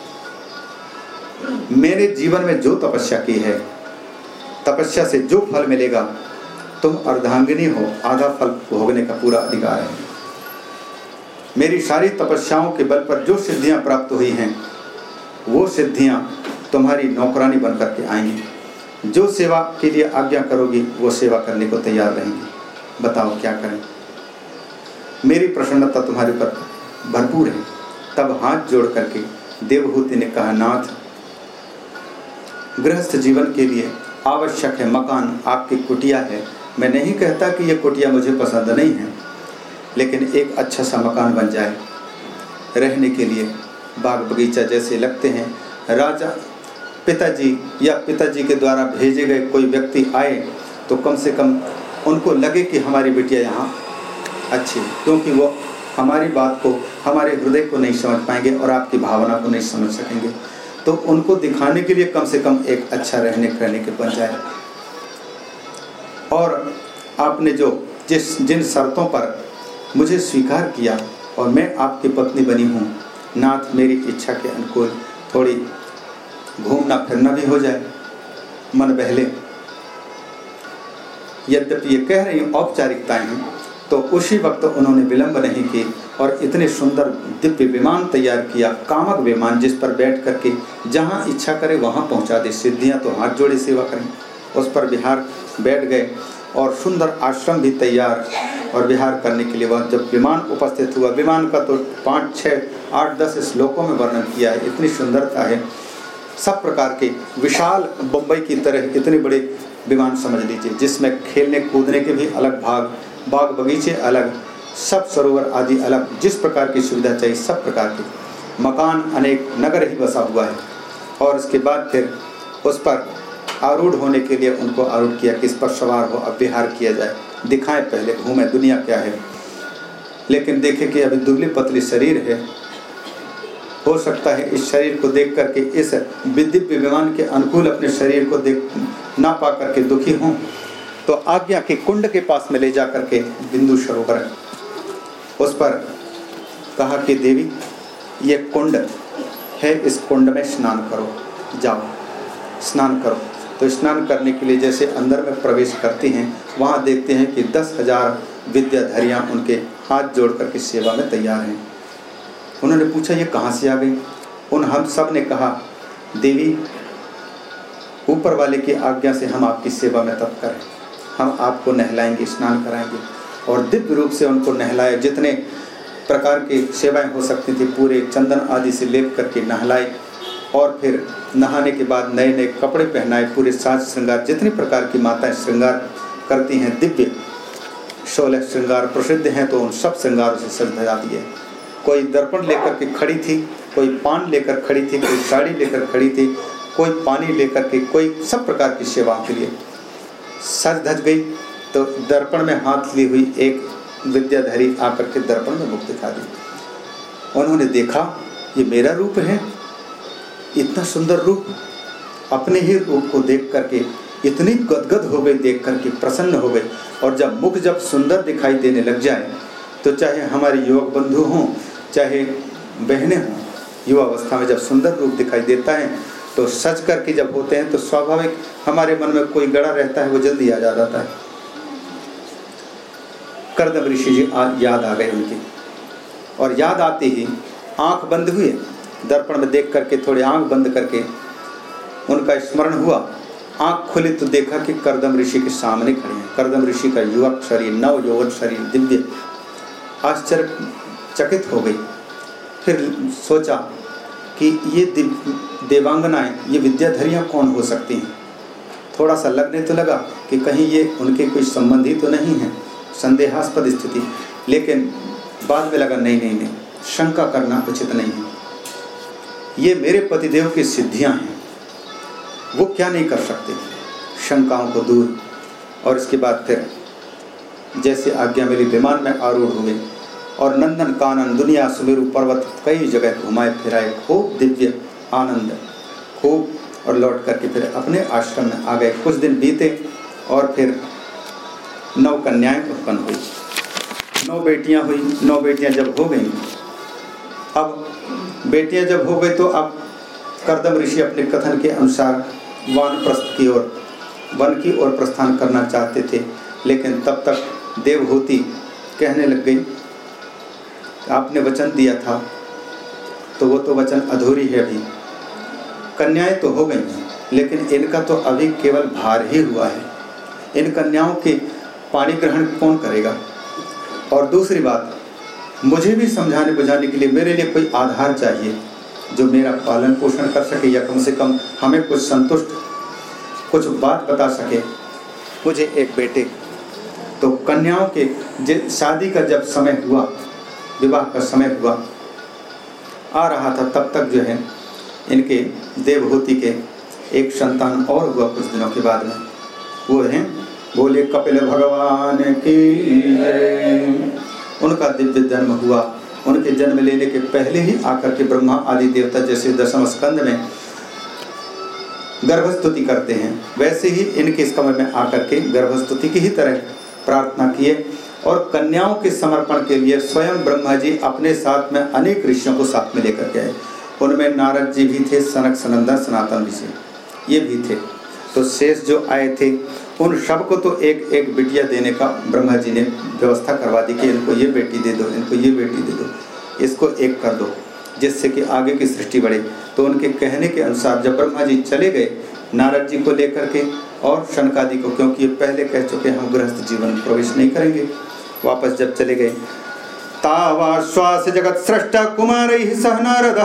मेरे जीवन में जो तपस्या की है, तपस्या से जो फल मिलेगा, तुम अर्धांगिनी हो, आधा फल भोगने का पूरा अधिकार है। मेरी सारी तपस्याओं के बल पर जो सिद्धियाँ प्राप्त हुई हैं वो सिद्धियाँ तुम्हारी नौकरानी बनकर के आएँगी। जो सेवा के लिए आज्ञा करोगी, वो सेवा करने को तैयार रहेंगी। बताओ क्या करें? मेरी प्रसन्नता तुम्हारे ऊपर भरपूर है। तब हाथ जोड़ करके देवहूति ने कहा, नाथ, गृहस्थ जीवन के लिए आवश्यक है मकान आपकी कुटिया है। मैं नहीं कहता कि ये कुटिया मुझे पसंद नहीं है, लेकिन एक अच्छा सा मकान बन जाए रहने के लिए बाग बगीचा जैसे लगते हैं। राजा पिताजी या पिताजी के द्वारा भेजे गए कोई व्यक्ति आए तो कम से कम उनको लगे कि हमारी बेटिया यहाँ अच्छी क्योंकि वो हमारी बात को, हमारे हृदय को नहीं समझ पाएँगे और आपकी भावना को नहीं समझ सकेंगे। तो उनको दिखाने के लिए कम से कम एक अच्छा रहने रहने के बन जाए और आपने जो जिस, जिन शर्तों पर मुझे स्वीकार किया और मैं आपकी पत्नी बनी हूँ नाथ मेरी इच्छा के अनुकूल थोड़ी घूमना फिरना भी हो जाए। मन बहले। यद्यपि ये कह रही हूँ औपचारिकताएँ हैं तो उसी वक्त उन्होंने विलंब नहीं की और इतने सुंदर दिव्य विमान तैयार किया, कामक विमान जिस पर बैठ करके जहाँ इच्छा करे वहाँ पहुँचा दे। सिद्धियाँ तो हाथ जोड़े सेवा करें। उस पर बिहार बैठ गए। और सुंदर आश्रम भी तैयार और विहार करने के लिए वह जब विमान उपस्थित हुआ, विमान का तो पाँच छः आठ, दस श्लोकों में वर्णन किया है, इतनी सुंदरता है। सब प्रकार के विशाल बम्बई की तरह इतने बड़े विमान समझ लीजिए, जिसमें खेलने, कूदने के भी अलग भाग, बाग बगीचे अलग, सब सरोवर आदि अलग, जिस प्रकार की सुविधा चाहिए सब प्रकार की मकान अनेक नगर ही बसा हुआ है। और उसके बाद फिर उस पर आरूढ़ होने के लिए उनको आरूढ़ किया कि इस पर सवार हो, अब विहार किया जाए। दिखाएँ पहले घूमें दुनिया क्या है? लेकिन देखें कि अभी दुबली पतली शरीर है। हो सकता है इस शरीर को देख करके इस दिव्य विमान के अनुकूल अपने शरीर को देख, ना पा करके दुखी हों। तो आज्ञा के कुंड के पास में ले जा करके बिंदु सरोवर। उस पर कहा कि देवी, ये कुंड है, इस कुंड में स्नान करो, जाओ, स्नान करो। तो स्नान करने के लिए जैसे अंदर में प्रवेश करती हैं, वहाँ देखते हैं कि दस हज़ार विद्याधरियाँ उनके हाथ जोड़ करके सेवा में तैयार हैं। उन्होंने पूछा, ये कहाँ से आ गई? उन हम सबने कहा, देवी, ऊपर वाले की आज्ञा से हम आपकी सेवा में तत्पर हैं। हम आपको नहलाएँगे, स्नान कराएँगे। और दिव्य रूप से उनको नहलाए। जितने प्रकार की सेवाएँ हो सकती थी, पूरे चंदन आदि से लेप करके नहलाए। और फिर नहाने के बाद नए नए कपड़े पहनाए, पूरे साज श्रृंगार, जितनी प्रकार की माताएँ श्रृंगार करती हैं, दिव्य सोलह श्रृंगार प्रसिद्ध हैं तो उन सब श्रृंगारों से सज धजा दिए कोई दर्पण लेकर के खड़ी थी, कोई पान लेकर खड़ी थी, कोई साड़ी लेकर खड़ी थी, कोई पानी लेकर के, कोई सब प्रकार की सेवा के लिए सज धज गई तो दर्पण में हाथ ली हुई एक विद्याधरी आकर के दर्पण में मुख दिखा दी। उन्होंने देखा, ये मेरा रूप है। इतना सुंदर रूप अपने ही रूप को देख करके, इतनी गदगद हो गई, देख करके प्रसन्न हो गई। और जब मुख जब सुंदर दिखाई देने लग जाए तो चाहे हमारे युवक बंधु हों, चाहे बहनें हों, युवा अवस्था में जब सुंदर रूप दिखाई देता है तो सच करके जब होते हैं तो स्वाभाविक हमारे मन में कोई गड़ा रहता है, वो जल्दी आ जाता है। करदम ऋषि जी याद आ गए उनकी। और याद आते ही आँख बंद हुए दर्पण में देख करके, थोड़ी आँख बंद करके उनका स्मरण हुआ। आँख खुली तो देखा कि करदम ऋषि के सामने खड़े हैं। करदम ऋषि का युवक शरीर, नव यौवन शरीर, दिव्य आश्चर्य चकित हो गई। फिर सोचा कि ये देवांगनाएँ ये विद्याधरियाँ कौन हो सकती हैं? थोड़ा सा लगने तो लगा कि कहीं ये उनके कोई संबंधी तो नहीं है, संदेहास्पद स्थिति। लेकिन बाद में लगा, नहीं नहीं नहीं, शंका करना उचित नहीं है। ये मेरे पतिदेव की सिद्धियाँ हैं। वो क्या नहीं कर सकते? शंकाओं को दूर। और इसके बाद फिर, जैसे आज्ञा मेरी विमान में आरूढ़ हुए और नंदन कानन दुनिया सुमेरु पर्वत कई जगह घुमाए फिराए खूब दिव्य आनंद, खूब और लौट करके फिर अपने आश्रम में आ गए। कुछ दिन बीते और फिर नौ कन्याएँ उत्पन्न हुई। नौ बेटियाँ हुई। नौ बेटियाँ जब हो गई, अब बेटियाँ जब हो गई तो अब करदम ऋषि अपने कथन के अनुसार वन प्रस्थ की ओर, वन की ओर प्रस्थान करना चाहते थे, लेकिन तब तक देवहूति कहने लग गई, आपने वचन दिया था तो वो तो वचन अधूरी है अभी। कन्याएँ तो हो गई हैं, लेकिन इनका तो अभी केवल भार ही हुआ है। इन कन्याओं के पाणी ग्रहण कौन करेगा? और दूसरी बात मुझे भी समझाने बुझाने के लिए मेरे लिए कोई आधार चाहिए जो मेरा पालन पोषण कर सके या कम से कम हमें कुछ संतुष्ट, कुछ बात बता सके। मुझे एक बेटे तो कन्याओं के शादी का जब समय हुआ, विवाह का समय हुआ, आ रहा था तब तक जो है, इनके देवभूति के एक संतान और हुआ कुछ दिनों के बाद में। वो हैं, बोले, कपिल भगवान की उनका दिव्य जन्म हुआ। उनके जन्म लेने के पहले ही आकर के ब्रह्मा आदि देवता जैसे दशम स्कंद में गर्भस्तुति करते हैं। वैसे ही इनके कमर में आकर के गर्भस्तुति की ही तरह प्रार्थना किए और कन्याओं के समर्पण के लिए स्वयं ब्रह्मा जी अपने साथ में अनेक ऋषियों को साथ में लेकर गए उनमें नारद जी भी थे, सनक सनंदन सनातन ऋषि। ये भी थे। तो शेष जो आए थे उन सबको तो एक एक बिटिया देने का ब्रह्मा जी ने व्यवस्था करवा दी कि इनको ये बेटी दे दो, इनको ये बेटी दे दो, इसको एक कर दो, जिससे कि आगे की सृष्टि बढ़े। तो उनके कहने के अनुसार जब ब्रह्मा जी चले गए, नारद जी को लेकर के और शनकादि को, क्योंकि ये पहले कह चुके हम गृहस्थ जीवन प्रवेश नहीं करेंगे, वापस जब चले गए तावाश्वास जगत सृष्ट कुमार सह नारद,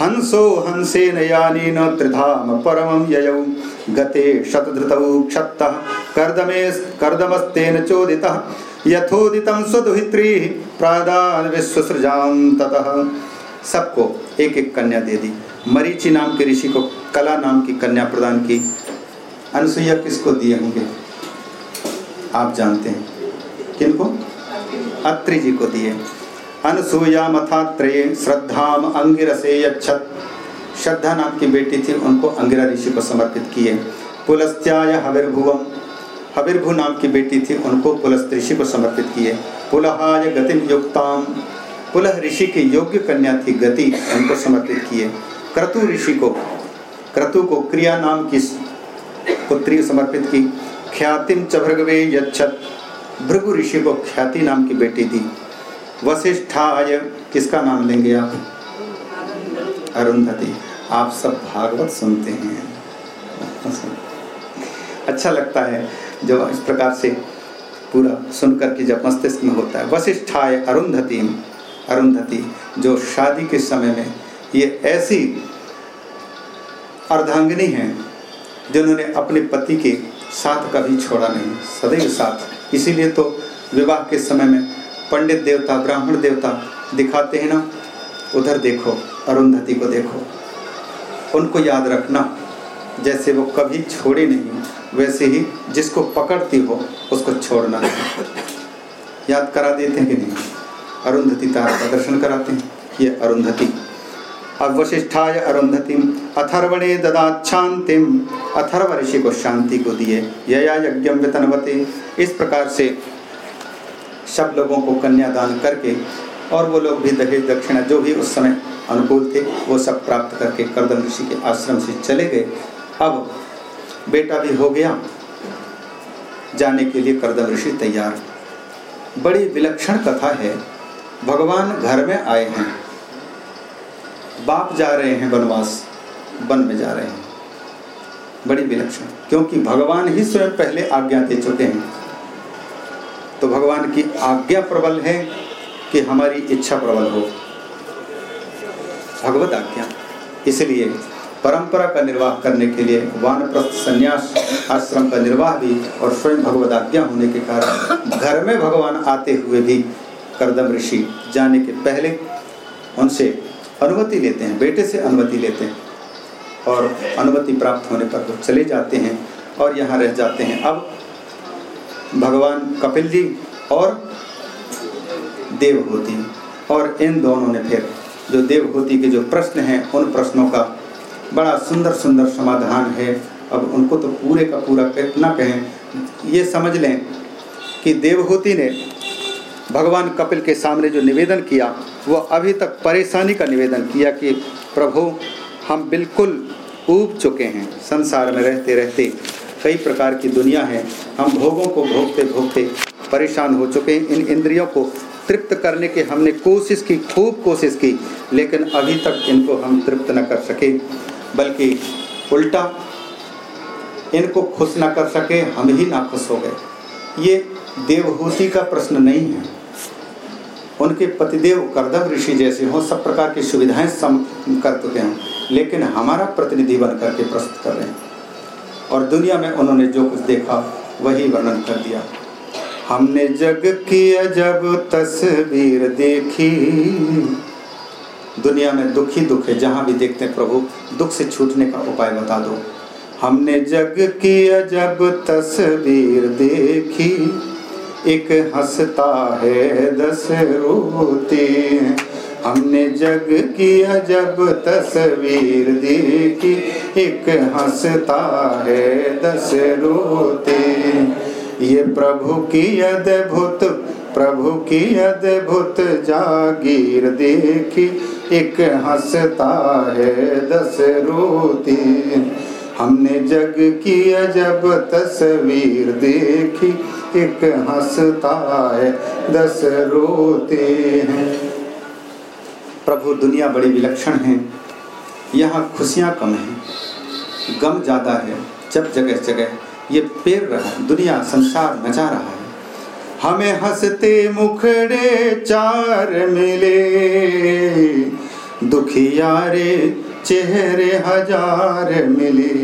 हंसो हंसेन यानेन त्रिधाम परमं ययौ। गते शतधृतौ क्षत्तः। कर्दमे कर्दमस्तेन चोदितः। यथोदितं स्वदुहित्रीः प्रादान विश्वसृजां ततः। सबको एक एक कन्या दे दी। मरीचि नाम के ऋषि को, कला नाम की कन्या प्रदान की। अनुसुईया किसको दिए होंगे? आप जानते हैं। किनको? अत्रि जी को दिए। अनसूया मथात्रे श्रद्धाम अंगिरसे यच्छत। श्रद्धा नाम की बेटी थी, उनको अंगिरा ऋषि को समर्पित किए। पुलस्त्याय हविर्भुवम, हविर्भु नाम की बेटी थी, उनको पुलस्त ऋषि को समर्पित किए। पुलहाय गतिम युक्ताम पुलह ऋषि की योग्य कन्या थी, गति उनको समर्पित किए। क्रतु ऋषि को, क्रतु को क्रिया नाम की पुत्री समर्पित की। ख्यातिम च भृगवे यच्छत, भृगु ऋषि को ख्याति नाम की बेटी थी वशिष्ठाय किसका नाम लेंगे आप? अरुंधति, आप सब भागवत सुनते हैं। अच्छा लगता है जब इस प्रकार से पूरा सुनकर के जब मस्तिष्क में होता है। वशिष्ठाय अरुंधति अरुंधति, जो शादी के समय में ये ऐसी अर्धांगिनी हैं, जिन्होंने अपने पति के साथ कभी छोड़ा नहीं, सदैव साथ। इसीलिए तो विवाह के समय में पंडित देवता, ब्राह्मण देवता दिखाते हैं ना उधर देखो, अरुंधति को देखो। उनको याद रखना, जैसे वो कभी छोड़ी नहीं, वैसे ही जिसको पकड़ती हो, उसको छोड़ना। याद करा देते हैं कि नहीं? अरुंधति तारा का दर्शन कराते हैं। ये अरुंधति। अब वशिष्ठाय अरुंधति, अथर्वणे ददाच्छांतिम अथर्व ऋषि को शांति को दिए, यया यज्ञम वितनवते। इस प्रकार से सब लोगों को कन्यादान करके और वो लोग भी दहेज दक्षिणा जो भी उस समय अनुकूल थे, वो सब प्राप्त करके करदम ऋषि के आश्रम से चले गए। अब बेटा भी हो गया। जाने के लिए करदम ऋषि तैयार। बड़ी विलक्षण कथा है। भगवान घर में आए हैं। बाप जा रहे हैं वनवास, वन में जा रहे हैं। बड़ी विलक्षण, क्योंकि भगवान ही स्वयं पहले आज्ञा दे चुके हैं। तो भगवान की आज्ञा प्रबल है। कि हमारी इच्छा प्रबल हो। भगवत आज्ञा। इसलिए परंपरा का निर्वाह करने के लिए वानप्रस्थ संन्यास आश्रम का निर्वाह भी और स्वयं भगवत आज्ञा होने के कारण घर में भगवान आते हुए भी करदम ऋषि जाने के पहले उनसे अनुमति लेते हैं, बेटे से अनुमति लेते हैं और अनुमति प्राप्त होने पर वो चले जाते हैं और यहाँ रह जाते हैं। अब भगवान कपिल जी और देवहूति और इन दोनों ने फिर जो देवहूति के जो प्रश्न हैं, उन प्रश्नों का बड़ा सुंदर सुंदर समाधान है। अब उनको तो पूरे का पूरा कितना कहें, ये समझ लें कि देवहूति ने भगवान कपिल के सामने जो निवेदन किया, वो अभी तक परेशानी का निवेदन किया कि, प्रभु, हम बिल्कुल ऊब चुके हैं, संसार में रहते रहते कई प्रकार की दुनिया है, हम भोगों को भोगते भोगते परेशान हो चुके हैं। इन इंद्रियों को तृप्त करने की हमने कोशिश की, खूब कोशिश की, लेकिन अभी तक इनको हम तृप्त न कर सके, बल्कि उल्टा इनको खुश न कर सके, हम ही ना खुश हो गए। ये देवहूति का प्रश्न नहीं है। उनके पतिदेव करदम ऋषि जैसे हों, सब प्रकार की सुविधाएँ सम कर चुके हैं, लेकिन हमारा प्रतिनिधि बन करके प्रस्तुत कर रहे हैं। और दुनिया में उन्होंने जो कुछ देखा, वही वर्णन कर दिया। हमने जग की अजब तस्वीर देखी। दुनिया में दुखी दुख है, जहाँ भी देखते हैं प्रभु, दुख से छूटने का उपाय बता दो। हमने जग की अजब तस्वीर देखी। एक हंसता है, दस रोते हमने जग की अजब तस्वीर देखी। एक हंसता है, दस रोते ये प्रभु की अद्भुत, प्रभु की अद्भुत जागीर देखी। एक हंसता है दस रोती हमने जग की अजब तस्वीर देखी। एक हंसता है दस रोते हैं प्रभु, दुनिया बड़ी विलक्षण है। यहाँ खुशियाँ कम हैं, गम ज़्यादा है, जब जगह जगह ये पेर रहा है, दुनिया, संसार नचा रहा है। हमें हँसते मुखड़े चार मिले दुखियारे चेहरे हज़ार मिले।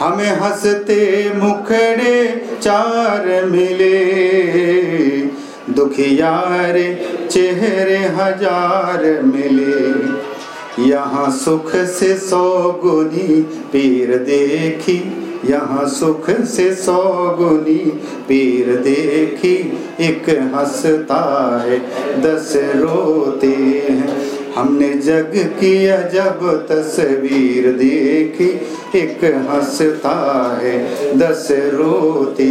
हमें हँसते मुखड़े चार मिले दुखियारे चेहरे हज़ार मिले। यहाँ सुख से सौ गुनी पीर देखी यहाँ सुख से सौ गुनी पीर देखी, एक हंसता है, दस रोते हैं। हमने जग की अजब तस्वीर देखी, एक हंसता है, दस रोते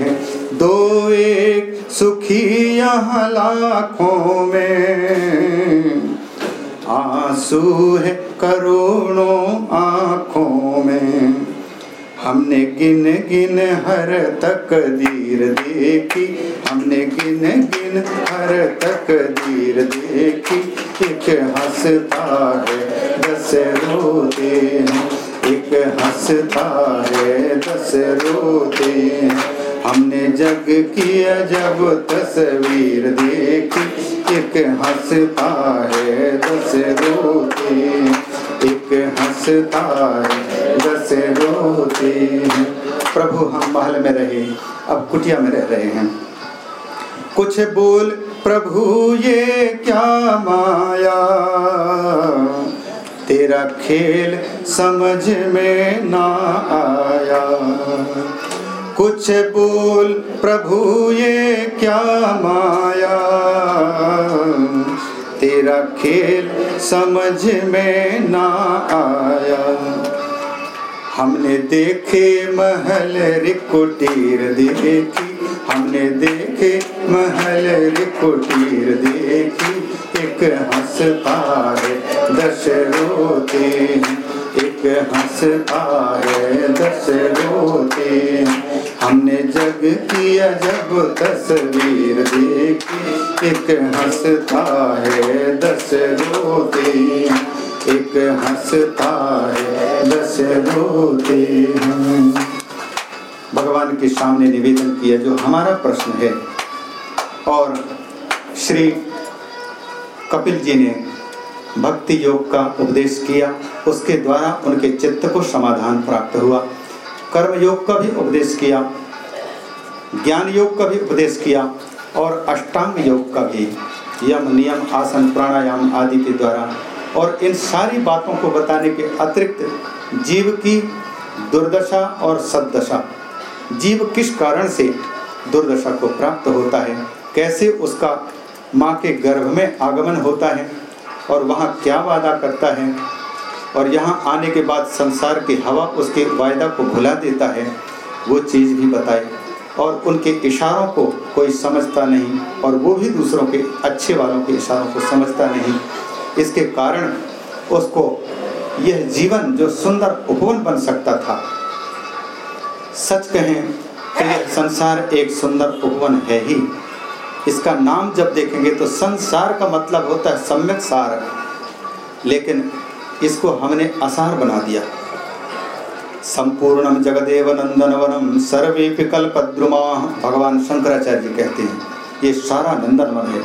हैं। दो एक सुखी यहाँ लाखों में, आँसू है करोड़ों आँखों में। हमने गिन गिन हर तकदीर देखी। हमने गिन गिन हर तकदीर देखी। एक हंसता है, दस रोते हैं। एक हंसता है, दस रोते हैं। हमने जग की अजब तस्वीर देखी, एक हंसता है दस रोते एक हंसता है दस रोते प्रभु हम महल में रहे, अब कुटिया में रह रहे हैं। कुछ बोल, प्रभु ये क्या माया? तेरा खेल समझ में ना आया। कुछ बोल, प्रभु, ये क्या माया? तेरा खेल समझ में ना आया। हमने देखे महल रिकुटीर देखी। हमने देखे महल रिकुटीर देखी। एक हंसता है हैं एक हंसता है दस रोते। हमने जग किया, जब तस्वीर देखी। एक हंसता है दस रोते। एक हंसता है दस रोते। भगवान के सामने निवेदन किया, जो हमारा प्रश्न है। और श्री कपिल जी ने भक्ति योग का उपदेश किया, उसके द्वारा उनके चित्त को समाधान प्राप्त हुआ। कर्म योग का भी उपदेश किया, ज्ञान योग का भी उपदेश किया, और अष्टांग योग का भी। यम, नियम, आसन, प्राणायाम आदि के द्वारा। और इन सारी बातों को बताने के अतिरिक्त जीव की दुर्दशा और सददशा। जीव किस कारण से दुर्दशा को प्राप्त होता है? कैसे उसका माँ के गर्भ में आगमन होता है? और वहाँ क्या वादा करता है? और यहाँ आने के बाद संसार की हवा उसके वायदा को भुला देता है, वो चीज़ भी बताए। और उनके इशारों को कोई समझता नहीं, और वो भी दूसरों के अच्छे वालों के इशारों को समझता नहीं। इसके कारण उसको यह जीवन जो सुंदर उपवन बन सकता था। सच कहें तो यह संसार एक सुंदर उपवन है ही। इसका नाम जब देखेंगे तो संसार का मतलब होता है सम्यक सार। लेकिन इसको हमने असार बना दिया। संपूर्णम जगदेव नंदन वनम सर्वे कल्पद्रुमा। भगवान शंकराचार्य जी कहते हैं, ये सारा नंदन वन है,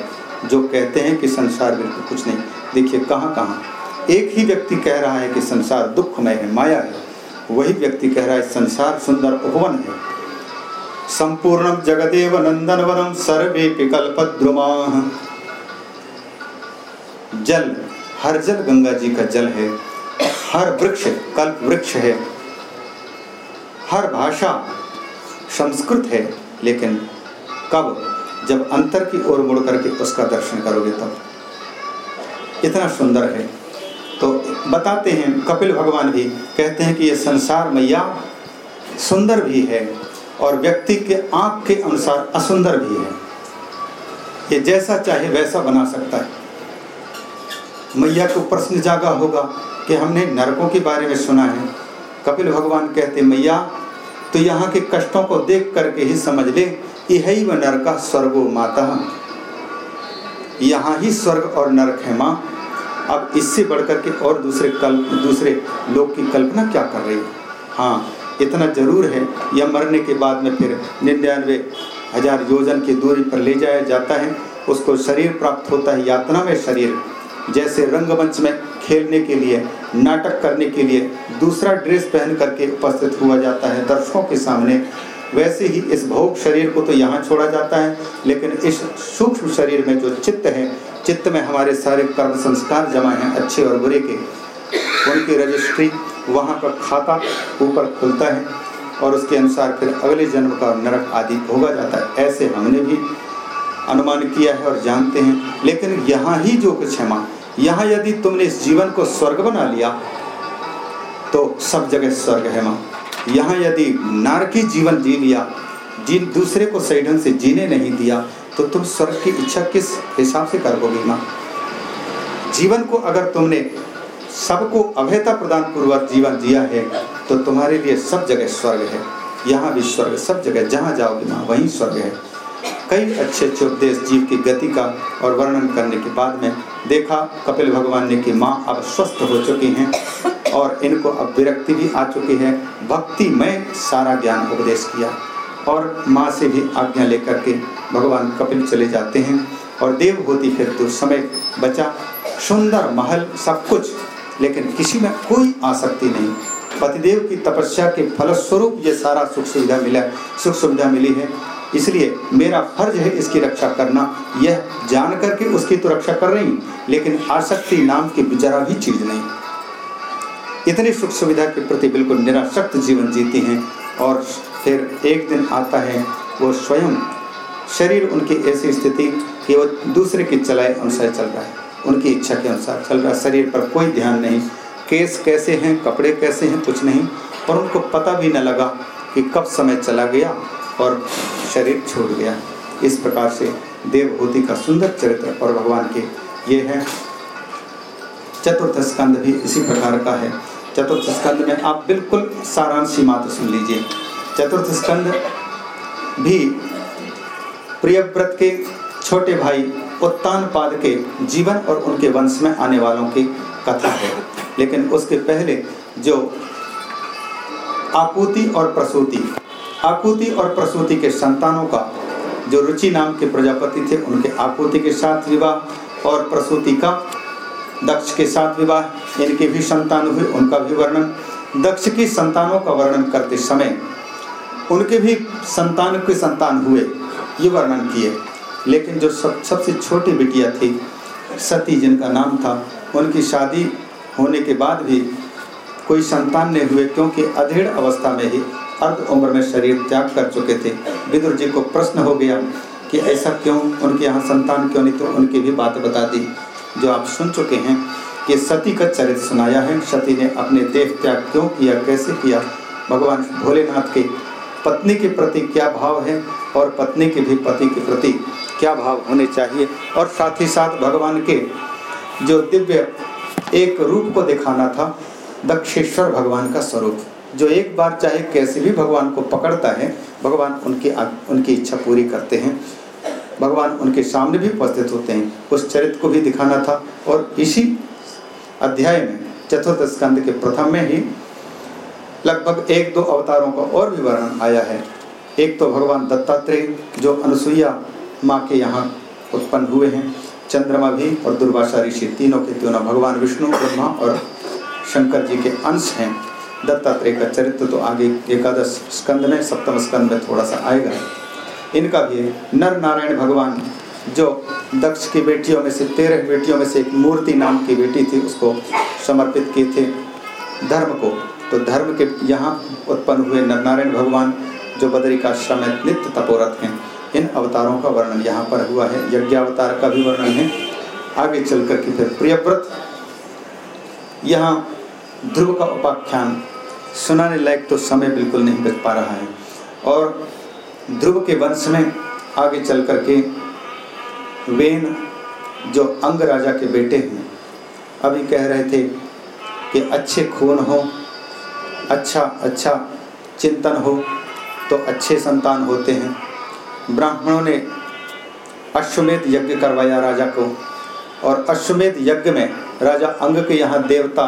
जो कहते हैं कि संसार बिल्कुल कुछ नहीं। देखिए, कहाँ कहाँ? एक ही व्यक्ति कह रहा है कि संसार दुखमय है, माया है। वही व्यक्ति कह रहा है, संसार सुंदर उपवन है। संपूर्णम जगदेव नंदन वनम सर्वे कल्पद्रुमा। जल, हर जल गंगा जी का जल है। हर वृक्ष, कल्प वृक्ष है। हर भाषा संस्कृत है, लेकिन कब, जब अंतर की ओर मुड़ करके उसका दर्शन करोगे तब। इतना सुंदर है। तो बताते हैं, कपिल भगवान भी कहते हैं कि ये संसार मैया सुंदर भी है। और व्यक्ति के आँख के अनुसार असुंदर भी है। ये जैसा चाहे वैसा बना सकता है। मैया को प्रश्न जागा होगा कि हमने नरकों के बारे में सुना है। कपिल भगवान कहते, मैया तो यहाँ के कष्टों को देख करके ही समझ ले यही व नरका स्वर्गो माता। यहाँ ही स्वर्ग और नरक है माँ। अब इससे बढ़कर के और दूसरे कल्प, दूसरे लोग की कल्पना क्या कर रही है? हाँ इतना ज़रूर है यह मरने के बाद में फिर निन्यानवे हज़ार योजन की दूरी पर ले जाया जाता है। उसको शरीर प्राप्त होता है यातना में शरीर। जैसे रंगमंच में खेलने के लिए, नाटक करने के लिए दूसरा ड्रेस पहन करके उपस्थित हुआ जाता है दर्शकों के सामने। वैसे ही इस भोग शरीर को तो यहाँ छोड़ा जाता है, लेकिन इस सूक्ष्म शरीर में जो चित्त है, चित्त में हमारे सारे कर्म संस्कार जमा हैं, अच्छे और बुरे के। उनकी रजिस्ट्री वहाँ का खाता ऊपर खुलता है और उसके अनुसार फिर अगले जन्म का नरक आदि भोगा जाता है। ऐसे हमने भी अनुमान किया है और जानते हैं। लेकिन यहाँ ही जो कुछ है माँ, यहाँ यदि तुमने इस जीवन को स्वर्ग बना लिया तो सब जगह स्वर्ग है माँ। यहाँ यदि नारकी जीवन जी लिया, जिन दूसरे को सही ढंग से जीने नहीं दिया तो तुम स्वर्ग की इच्छा किस हिसाब से करोगे माँ? जीवन को अगर तुमने सबको अभयता प्रदान पूर्वक जीवन जिया है तो तुम्हारे लिए सब जगह स्वर्ग है। यहाँ भी स्वर्ग, सब जगह जहाँ जाओगे माँ वहीं स्वर्ग है। कई अच्छे अच्छे उपदेश जीव की गति का और वर्णन करने के बाद में देखा, कपिल भगवान ने कि माँ अब स्वस्थ हो चुकी हैं और इनको अब विरक्ति भी आ चुकी है। भक्ति में सारा ज्ञान उपदेश किया और माँ से भी आज्ञा लेकर के भगवान कपिल चले जाते हैं और देव होती फिर तो समय बचा। सुंदर महल, सब कुछ लेकिन किसी में कोई आसक्ति नहीं। पतिदेव की तपस्या के फलस्वरूप ये सारा सुख सुविधा मिला, सुख सुविधा मिली है। इसलिए मेरा फ़र्ज़ है इसकी रक्षा करना। यह जान करके उसकी तो रक्षा कर रही, लेकिन आसक्ति नाम की जरा भी चीज़ नहीं। इतनी सुख सुविधा के प्रति बिल्कुल निराशक्त जीवन जीती हैं और फिर एक दिन आता है, वो स्वयं शरीर उनकी ऐसी स्थिति कि वो दूसरे की चलाए अनुसार चल रहा है। उनकी इच्छा के अनुसार चल रहा शरीर पर कोई ध्यान नहीं। केस कैसे हैं, कपड़े कैसे हैं, कुछ नहीं। और उनको पता भी न लगा कि कब समय चला गया और शरीर छूट गया। इस प्रकार से देवभूति का सुंदर चरित्र और भगवान के ये है। चतुर्थ स्कंद भी इसी प्रकार का है। चतुर्थ स्कंद में आप बिल्कुल सारांश मात्र सुन लीजिए। चतुर्थ स्कंद भी प्रियव्रत के छोटे भाई उत्तान पाद के जीवन और उनके वंश में आने वालों की कथा है। लेकिन उसके पहले जो आपूति और प्रसूति आपूति और प्रसूति के संतानों का, जो रुचि नाम के प्रजापति थे, उनके आपूति के साथ विवाह और प्रसूति का दक्ष के साथ विवाह, इनके भी संतान हुए, उनका भी वर्णन। दक्ष की संतानों का वर्णन करते समय उनके भी संतान के संतान हुए, ये वर्णन किए। लेकिन जो सब, सबसे छोटी बिटिया थी, सती जिनका नाम था, उनकी शादी होने के बाद भी कोई संतान नहीं हुए, क्योंकि अधेड़ अवस्था में ही अर्ध उम्र में शरीर त्याग कर चुके थे। विदुर जी को प्रश्न हो गया कि ऐसा क्यों? उनके यहाँ संतान क्यों नहीं? तो उनकी भी बात बता दी, जो आप सुन चुके हैं कि सती का चरित्र सुनाया है। सती ने अपने देह त्याग क्यों किया? कैसे किया? भगवान भोलेनाथ के पत्नी के प्रति क्या भाव है? और पत्नी के भी पति के प्रति क्या भाव होने चाहिए? और साथ ही साथ भगवान के जो दिव्य एक रूप को दिखाना था, दक्षेश्वर भगवान का स्वरूप। जो एक बार चाहे कैसे भी भगवान को पकड़ता है, भगवान उनकी उनकी इच्छा पूरी करते हैं। भगवान उनके सामने भी उपस्थित होते हैं। उस चरित्र को भी दिखाना था। और इसी अध्याय में, चतुर्थ स्कंद के प्रथम में ही लगभग एक दो अवतारों का और भी वर्णन आया है। एक तो भगवान दत्तात्रेय, जो अनुसुईया माँ के यहाँ उत्पन्न हुए हैं। चंद्रमा भी और दुर्वासा ऋषि तीनों के तीनों भगवान विष्णु, ब्रह्मा और शंकर जी के अंश हैं। दत्तात्रेय का चरित्र तो आगे एकादश स्कंद में, सप्तम स्कंद में थोड़ा सा आएगा। इनका भी नर नारायण भगवान, जो दक्ष की बेटियों में से तेरह बेटियों में से एक मूर्ति नाम की बेटी थी, उसको समर्पित किए थे धर्म को। तो धर्म के यहाँ उत्पन्न हुए नर नारायण भगवान, जो बदरी का श्रम नित्य तपोरथ हैं। इन अवतारों का वर्णन यहाँ पर हुआ है। यज्ञावतार का भी वर्णन है। आगे चल कर के फिर प्रियव्रत। यहाँ ध्रुव का उपाख्यान सुनाने लायक तो समय बिल्कुल नहीं बच पा रहा है। और ध्रुव के वंश में आगे चल कर के वेन, जो अंग राजा के बेटे हैं, अभी कह रहे थे कि अच्छे खून हो अच्छा अच्छा चिंतन हो तो अच्छे संतान होते हैं। ब्राह्मणों ने अश्वमेध यज्ञ करवाया राजा को। और अश्वमेध यज्ञ में राजा अंग के यहाँ देवता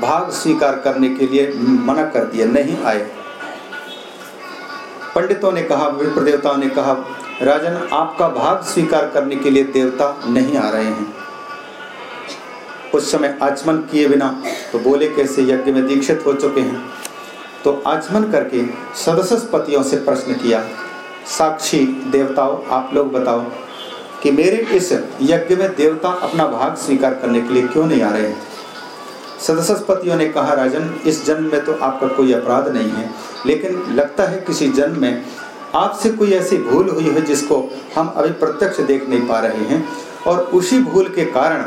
भाग स्वीकार करने के लिए मना कर दिया नहीं आए। पंडितों ने कहा विप्र देवताओं ने कहा, राजन, आपका भाग स्वीकार करने के लिए देवता नहीं आ रहे हैं। उस समय आचमन किए बिना तो बोले, कैसे यज्ञ में दीक्षित हो चुके हैं? तो आचमन करके सदस्य पतियों से प्रश्न किया साक्षी देवताओं, आप लोग बताओ कि मेरे इस यज्ञ में देवता अपना भाग स्वीकार करने के लिए क्यों नहीं आ रहे हैं? सदस्यपतियों ने कहा, राजन, इस जन्म में तो आपका कोई अपराध नहीं है, लेकिन लगता है किसी जन्म में आपसे कोई ऐसी भूल हुई है जिसको हम अभी प्रत्यक्ष देख नहीं पा रहे हैं, और उसी भूल के कारण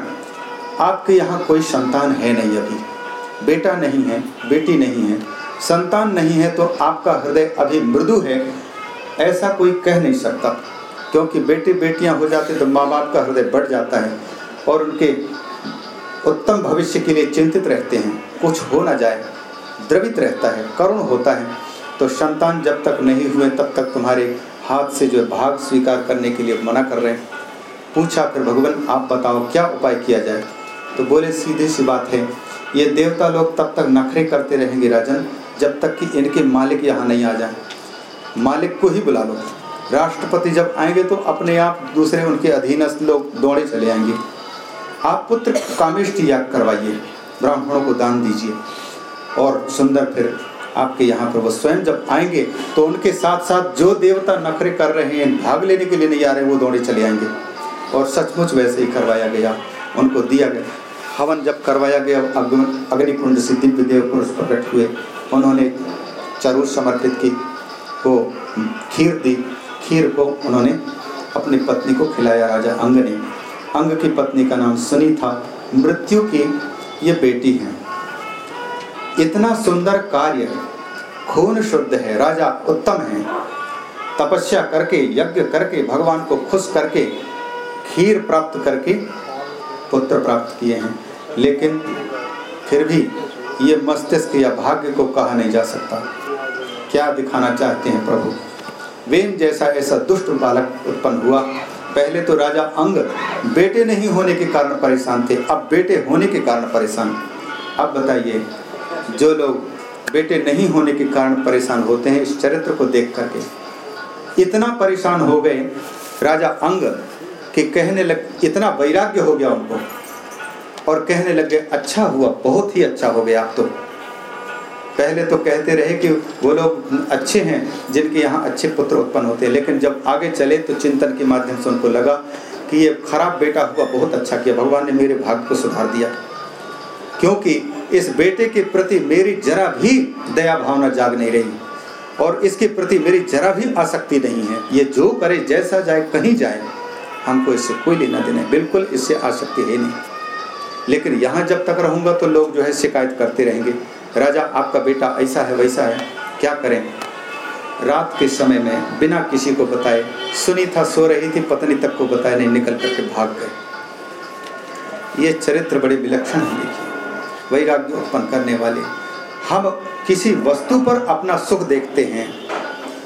आपके यहाँ कोई संतान है नहीं अभी। बेटा नहीं है, बेटी नहीं है, संतान नहीं है तो आपका हृदय अभी मृदु है ऐसा कोई कह नहीं सकता, क्योंकि बेटे बेटियाँ हो जाते तो माँ बाप का हृदय बढ़ जाता है और उनके उत्तम भविष्य के लिए चिंतित रहते हैं। कुछ हो ना जाए, द्रवित रहता है, करुण होता है। तो संतान जब तक नहीं हुए, तब तक तुम्हारे हाथ से जो भाग स्वीकार करने के लिए मना कर रहे हैं। पूछा फिर भगवान, आप बताओ, क्या उपाय किया जाए? तो बोले, सीधी सी बात है, ये देवता लोग तब तक नखरे करते रहेंगे राजन, जब तक कि इनके मालिक यहाँ नहीं आ जाए। मालिक को ही बुला लो। राष्ट्रपति जब आएँगे तो अपने आप दूसरे उनके अधीनस्थ लोग दौड़े चले आएँगे। आप पुत्र कामेष्टि याग करवाइए। ब्राह्मणों को दान दीजिए। और सुंदर फिर आपके यहाँ पर वो स्वयं जब आएँगे तो उनके साथ साथ जो देवता नखरे कर रहे हैं, भाग लेने के लिए नहीं आ रहे वो दौड़े चले आएँगे। और सचमुच वैसे ही करवाया गया। उनको दिया गया। हवन जब करवाया गया अग्निकुंड से दिव्य देव पुरुष प्रकट हुए। उन्होंने चरूर समर्पित की। को खीर दी। खीर को उन्होंने अपनी पत्नी को खिलाया राजा अंग ने अंग की पत्नी का नाम सुनी था। मृत्यु की ये बेटी है। इतना सुंदर कार्य, खून शुद्ध है, राजा उत्तम है। तपस्या करके, यज्ञ करके, भगवान को खुश करके, खीर प्राप्त करके पुत्र प्राप्त किए हैं। लेकिन फिर भी ये मस्तिष्क या भाग्य को कहा नहीं जा सकता। क्या दिखाना चाहते हैं प्रभु? वेन जैसा ऐसा दुष्ट बालक उत्पन्न हुआ। पहले तो राजा अंग बेटे नहीं होने के कारण परेशान थे, अब बेटे होने के कारण परेशान। अब बताइए, जो लोग बेटे नहीं होने के कारण परेशान होते हैं इस चरित्र को देख करके, इतना परेशान हो गए राजा अंग कि कहने लग, इतना वैराग्य हो गया उनको। और कहने लगे अच्छा हुआ, बहुत ही अच्छा हो गया अब तो। पहले तो कहते रहे कि वो लोग अच्छे हैं, जिनके यहाँ अच्छे पुत्र उत्पन्न होते हैं। लेकिन जब आगे चले तो चिंतन के माध्यम से उनको लगा कि ये खराब बेटा हुआ, बहुत अच्छा किया। भगवान ने मेरे भाग्य को सुधार दिया। क्योंकि इस बेटे के प्रति मेरी जरा भी दया भावना जाग नहीं रही और इसके प्रति मेरी जरा भी आसक्ति नहीं है। ये जो करे, जैसा जाए, कहीं जाए, हमको इससे कोई लेना देना बिल्कुल इससे आसक्ति है नहीं। लेकिन यहाँ जब तक रहूँगा तो लोग जो है शिकायत करते रहेंगे। राजा, आपका बेटा ऐसा है, वैसा है, क्या करें? रात के समय में बिना किसी को बताए सुनी था सो रही थी, पत्नी तक को बताए नहीं, निकल करके भाग गए। ये चरित्र बड़े विलक्षण है, देखिए। वैराग्य उत्पन्न करने वाले। हम किसी वस्तु पर अपना सुख देखते हैं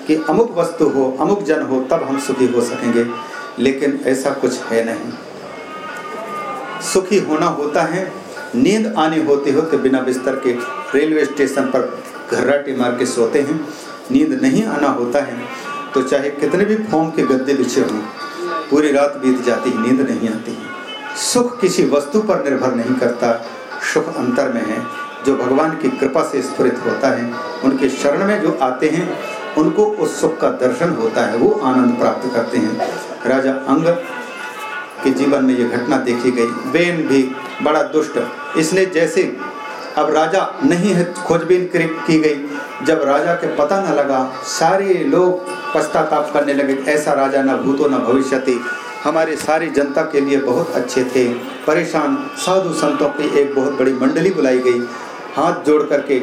कि अमुक वस्तु हो, अमुक जन हो, तब हम सुखी हो सकेंगे, लेकिन ऐसा कुछ है नहीं। सुखी होना होता है नींद आनी होते होते बिना बिस्तर के रेलवे स्टेशन पर घर्राटी मार के सोते हैं। नींद नहीं आना होता है तो चाहे कितने भी फोम के गद्दे बिछे हों, पूरी रात बीत जाती है, नींद नहीं आती है। सुख किसी वस्तु पर निर्भर नहीं करता। सुख अंतर में है, जो भगवान की कृपा से स्फुरित होता है, उनके शरण में जो आते हैं, उनको उस सुख का दर्शन होता है, वो आनंद प्राप्त करते हैं। राजा अंग के जीवन में ये घटना देखी गई। बेन भी बड़ा दुष्ट। इसने जैसे अब राजा नहीं है, खोजबीन की गई। जब राजा के पता न लगा, सारे लोग पश्चाताप करने लगे, ऐसा राजा न भूतो न भविष्यति। हमारे सारी जनता के लिए बहुत अच्छे थे। परेशान साधु संतों की एक बहुत बड़ी मंडली बुलाई गई। हाथ जोड़ करके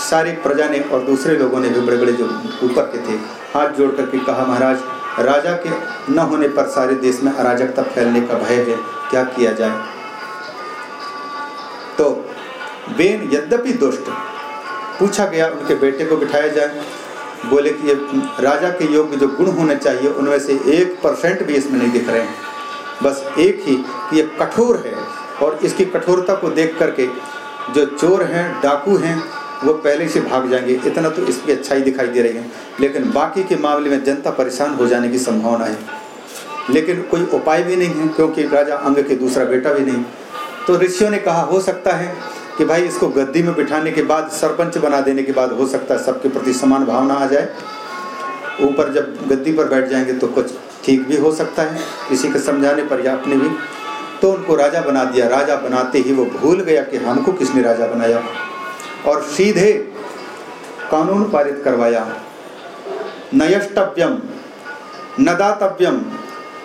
सारी प्रजा ने और दूसरे लोगों ने भी बड़े बड़े जो ऊपर के थे, हाथ जोड़ करके कहा, महाराज, राजा के न होने पर सारे देश में अराजकता फैलने का भय है। क्या किया जाए? तो बेन यद्यपि दुष्ट, पूछा गया उनके बेटे को बिठाया जाए। बोले कि ये राजा के योग्य जो गुण होने चाहिए, उनमें से एक परसेंट भी इसमें नहीं दिख रहे हैं। बस एक ही कि ये कठोर है और इसकी कठोरता को देख करके जो चोर हैं, डाकू हैं, वो पहले से भाग जाएँगे। इतना तो इसकी अच्छाई दिखाई दे रही है। लेकिन बाकी के मामले में जनता परेशान हो जाने की संभावना है। लेकिन कोई उपाय भी नहीं है, क्योंकि राजा अंग के दूसरा बेटा भी नहीं। तो ऋषियों ने कहा, हो सकता है कि भाई इसको गद्दी में बिठाने के बाद, सरपंच बना देने के बाद हो सकता है सबके प्रति समान भावना आ जाए। ऊपर जब गद्दी पर बैठ जाएँगे तो कुछ ठीक भी हो सकता है किसी के समझाने पर या अपने भी। तो उनको राजा बना दिया। राजा बनाते ही वो भूल गया कि हमको किसने राजा बनाया और सीधे कानून पारित करवाया। नयष्टव्यम नदातव्यम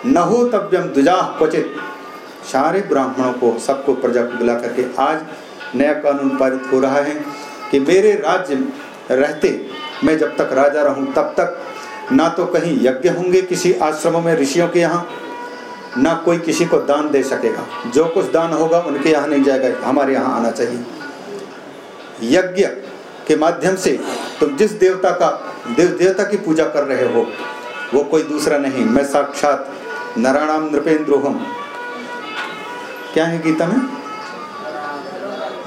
नहोतव्यम दुजाह क्वचित। सारे ब्राह्मणों को सबको प्रजा को बुला करके आज नया कानून पारित हो रहा है कि मेरे राज्य रहते मैं जब तक राजा रहूँ, तब तक ना तो कहीं यज्ञ होंगे किसी आश्रम में ऋषियों के यहाँ, ना कोई किसी को दान दे सकेगा। जो कुछ दान होगा उनके यहाँ नहीं जाएगा, हमारे यहाँ आना चाहिए। यज्ञ के माध्यम से तुम जिस देवता का, देव, देवता की पूजा कर रहे हो, वो कोई दूसरा नहीं। मैं साक्षात नारायणाम नृपेंद्र नृपेंद्रोहम क्या है गीता में?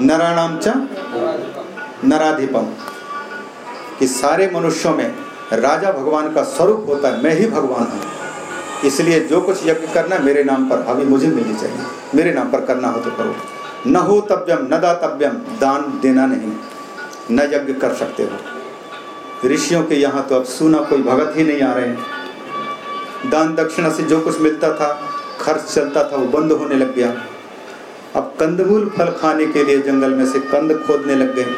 नराणाम च नराधिपम। कि सारे मनुष्यों में राजा भगवान का स्वरूप होता है, मैं ही भगवान हूँ। इसलिए जो कुछ यज्ञ करना मेरे नाम पर अभी मुझे मिलनी चाहिए। मेरे नाम पर करना हो तो करो। न हो तव्यम, न दातव्यम, दान देना नहीं। न यज्ञ कर सकते हो। ऋषियों के यहाँ तो अब सुना कोई भगत ही नहीं आ रहे हैं। दान दक्षिणा से जो कुछ मिलता था, खर्च चलता था, वो बंद होने लग गया। अब कंदमूल फल खाने के लिए जंगल में से कंद खोदने लग गए।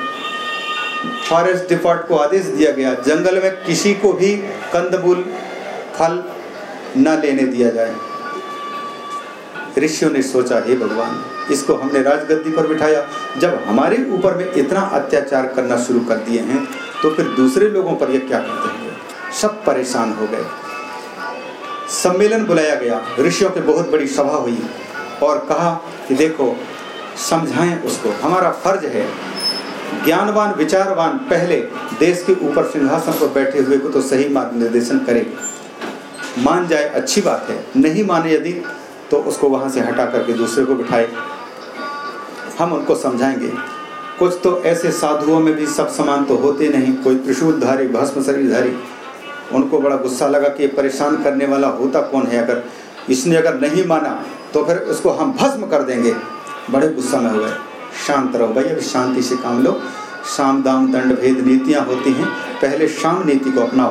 फॉरेस्ट डिपार्ट को आदेश दिया गया, जंगल में किसी को भी कंदमूल फल न लेने दिया जाए। ऋषियों ने सोचा, हे भगवान, इसको हमने राजगद्दी पर बिठाया। जब हमारे ऊपर में इतना अत्याचार करना शुरू कर दिए हैं तो फिर दूसरे लोगों पर यह क्या करते हैं? सब परेशान हो गए। सम्मेलन बुलाया गया। ऋषियों की बहुत बड़ी सभा हुई। और कहा कि देखो, समझाएँ उसको। हमारा फ़र्ज़ है, ज्ञानवान, विचारवान पहले देश के ऊपर सिंहासन पर बैठे हुए को तो सही मार्ग निर्देशन करे। मान जाए, अच्छी बात है। नहीं माने यदि तो उसको वहाँ से हटा करके दूसरे को बिठाए। हम उनको समझाएँगे। कुछ तो ऐसे साधुओं में भी सब समान तो होते नहीं। कोई त्रिशूलधारी भस्म शरीरधारी उनको बड़ा गुस्सा लगा कि परेशान करने वाला होता कौन है? अगर इसने अगर नहीं माना तो फिर उसको हम भस्म कर देंगे। बड़े गुस्सा में हो गए। शांत रहो भाई, अभी शांति से काम लो। शाम, दाम, दंड, भेद, नीतियाँ होती हैं। पहले शाम नीति को अपनाओ।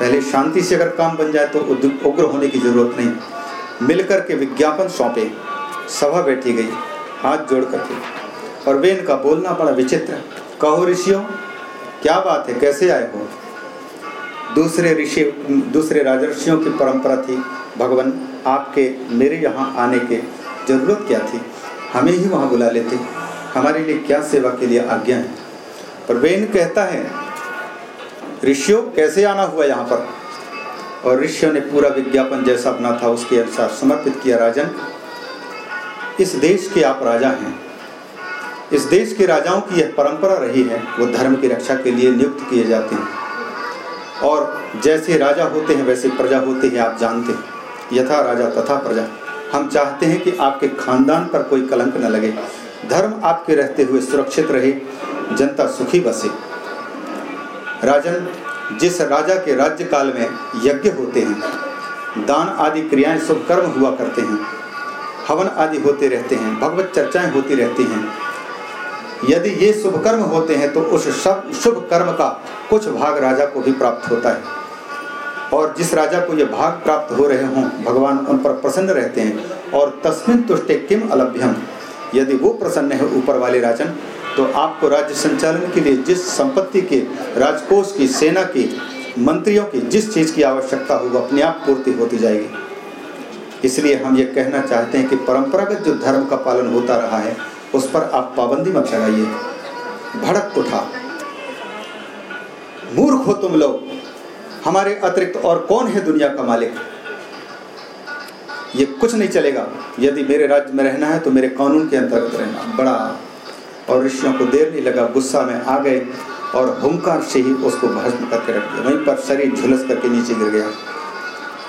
पहले शांति से अगर काम बन जाए तो उग्र होने की ज़रूरत नहीं। मिलकर के विज्ञापन सौंपे। सभा बैठी गई। हाथ जोड़ करके। और वे इनका बोलना बड़ा विचित्र कहो, ऋषियों, क्या बात है? कैसे आए हो? दूसरे ऋषि, दूसरे राजर्षियों की परंपरा थी। भगवान आपके, मेरे यहाँ आने के ज़रूरत क्या थी? हमें ही वहाँ बुला लेते। हमारे लिए क्या सेवा के लिए आज्ञा है? पर वेन कहता है, ऋषियों, कैसे आना हुआ यहाँ पर? और ऋषियों ने पूरा विज्ञापन जैसा अपना था, उसके अनुसार समर्पित किया, राजन, इस देश के आप राजा हैं। इस देश के राजाओं की यह परंपरा रही है, वो धर्म की रक्षा के लिए नियुक्त किए जाते हैं। और जैसे राजा होते हैं, वैसे प्रजा होते हैं, आप जानते हैं। यथा राजा तथा प्रजा। हम चाहते हैं कि आपके खानदान पर कोई कलंक न लगे। धर्म आपके रहते हुए सुरक्षित रहे, जनता सुखी बसे। राजन, जिस राजा के राज्य काल में यज्ञ होते हैं, दान आदि क्रियाएँ शुभ कर्म हुआ करते हैं, हवन आदि होते रहते हैं, भगवत चर्चाएँ होती रहती हैं। यदि ये शुभ कर्म होते हैं तो उस शुभ कर्म का कुछ भाग राजा को भी प्राप्त होता है। और जिस राजा को ये भाग प्राप्त हो रहे हों, भगवान उन पर प्रसन्न रहते हैं और तस्मिन तुष्टे किम अलभ्यम। यदि वो प्रसन्न है ऊपर वाले राजन तो आपको राज्य संचालन के लिए जिस संपत्ति के, राजकोष की, सेना की, मंत्रियों की, जिस चीज़ की आवश्यकता होगी, अपने आप पूर्ति होती जाएगी। इसलिए हम ये कहना चाहते हैं कि परंपरागत जो धर्म का पालन होता रहा है, उस पर आप पाबंदी मत लगाइए। भड़क उठा। मूर्ख हो तुम लोग। हमारे अतिरिक्त और कौन है दुनिया का मालिक? ये कुछ नहीं चलेगा। यदि मेरे राज्य में रहना है तो मेरे कानून के अंतर्गत रहना। बड़ा। और ऋषियों को देर नहीं लगा, गुस्सा में आ गए और हुंकार से ही उसको भस्म करके रख दिया। वहीं पर शरीर झुलस करके नीचे गिर गया।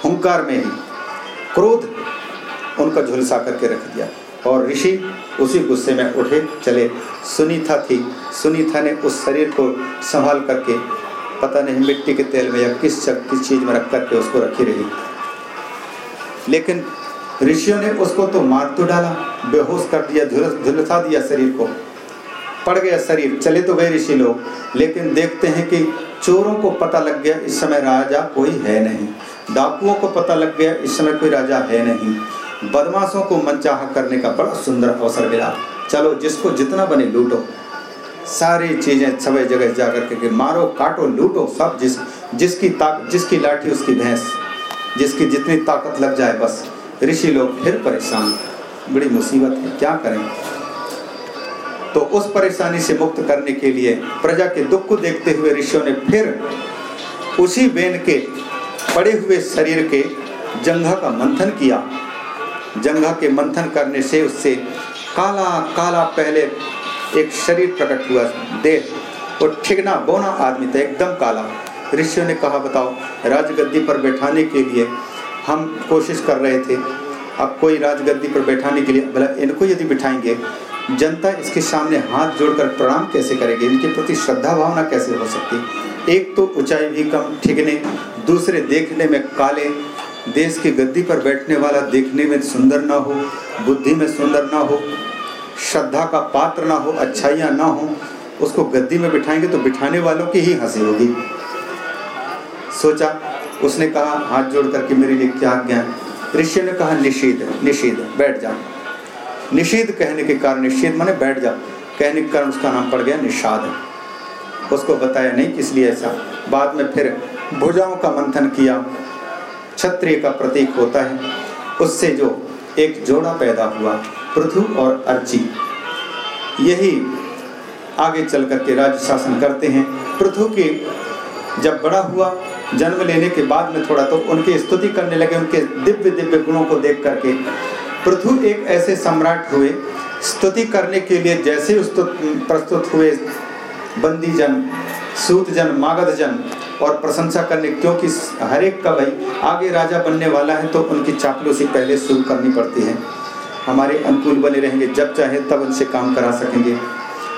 हुंकार में ही क्रोध उनका झुलसा करके रख दिया। और ऋषि उसी गुस्से में उठे, चले। सुनीता थी। सुनीता ने उस शरीर को संभाल करके पता नहीं मिट्टी के तेल में या किस किस चीज़ में रख करके उसको रखी रही। लेकिन ऋषियों ने उसको तो मार तो डाला, बेहोश कर दिया झुलसा दिया शरीर को। पड़ गया शरीर, चले तो गए ऋषि लोग। लेकिन देखते हैं कि चोरों को पता लग गया, इस समय राजा कोई है नहीं। डाकुओं को पता लग गया, इस समय कोई राजा है नहीं। बदमाशों को मनचाहा करने का बड़ा सुंदर अवसर मिला। चलो, जिसको जितना बने लूटो। सारी चीज़ें सब जगह जा कर के मारो, काटो, लूटो सब जिस, जिसकी ताक, जिसकी लाठी, उसकी भैंस, जिसकी जितनी ताकत लग जाए बस। ऋषि लोग फिर परेशान। बड़ी मुसीबत है, क्या करें? तो उस परेशानी से मुक्त करने के लिए प्रजा के दुख को देखते हुए ऋषियों ने फिर उसी बेन के पड़े हुए शरीर के जंघा का मंथन किया। जंघा के मंथन करने से उससे काला काला पहले एक शरीर प्रकट हुआ देह और ठिकना बोना आदमी था, एकदम काला। ऋषियों ने कहा, बताओ, राजगद्दी पर बैठाने के लिए हम कोशिश कर रहे थे। अब कोई राजगद्दी पर बैठाने के लिए, भला इनको यदि बिठाएँगे, जनता इसके सामने हाथ जोड़कर प्रणाम कैसे करेगी? इनके प्रति श्रद्धा भावना कैसे हो सकती? एक तो ऊंचाई भी कम ठिकने दूसरे देखने में काले। देश की गद्दी पर बैठने वाला देखने में सुंदर ना हो, बुद्धि में सुंदर ना हो श्रद्धा का पात्र ना हो, अच्छाइयाँ ना हो, उसको गद्दी में बिठाएँगे तो बिठाने वालों की ही हँसी होगी। सोचा, उसने कहा, हाथ जोड़ करके मेरे लिए क्या आज्ञा? ऋषि ने कहा, निषेध निषेध बैठ जा। निषेध कहने के कारण, निषेध माने बैठ जा। कहने के कारण उसका नाम पड़ गया निषाद। उसको बताया, नहीं किस लिए ऐसा? बाद में फिर भुजाओं का मंथन किया। क्षत्रिय का प्रतीक होता है, उससे जो एक जोड़ा पैदा हुआ। पृथु और अर्ची। यही आगे चल करके राज्य शासन करते हैं। पृथु के जब बड़ा हुआ, जन्म लेने के बाद में थोड़ा तो उनकी स्तुति करने लगे। उनके दिव्य दिव्य गुणों को देख करके पृथु एक ऐसे सम्राट हुए। स्तुति करने के लिए जैसे प्रस्तुत हुए बंदी जन सूत जन मागध जन और प्रशंसा करने, क्योंकि हरेक का भाई आगे राजा बनने वाला है तो उनकी चापलूसी पहले शुरू करनी पड़ती है। हमारे अनुकूल बने रहेंगे। जब चाहे तब उनसे काम करा सकेंगे।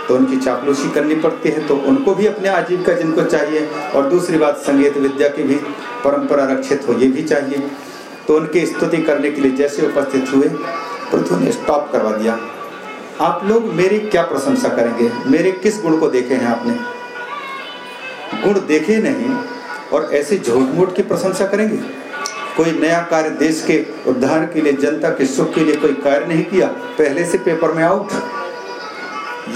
तो उनकी चापलूसी करनी पड़ती है तो उनको भी अपने आजीविका जिनको चाहिए, और दूसरी बात, संगीत विद्या की भी परंपरा रक्षित हो, ये भी चाहिए। तो उनकी स्तुति करने के लिए जैसे उपस्थित हुए, पृथ्वी ने स्टॉप करवा दिया। आप लोग मेरी क्या प्रशंसा करेंगे? मेरे किस गुण को देखे हैं आपने? गुण देखे नहीं, और ऐसे झूठ मूठ की प्रशंसा करेंगे? कोई नया कार्य देश के उद्धार के लिए, जनता के सुख के लिए कोई कार्य नहीं किया, पहले से पेपर में आउट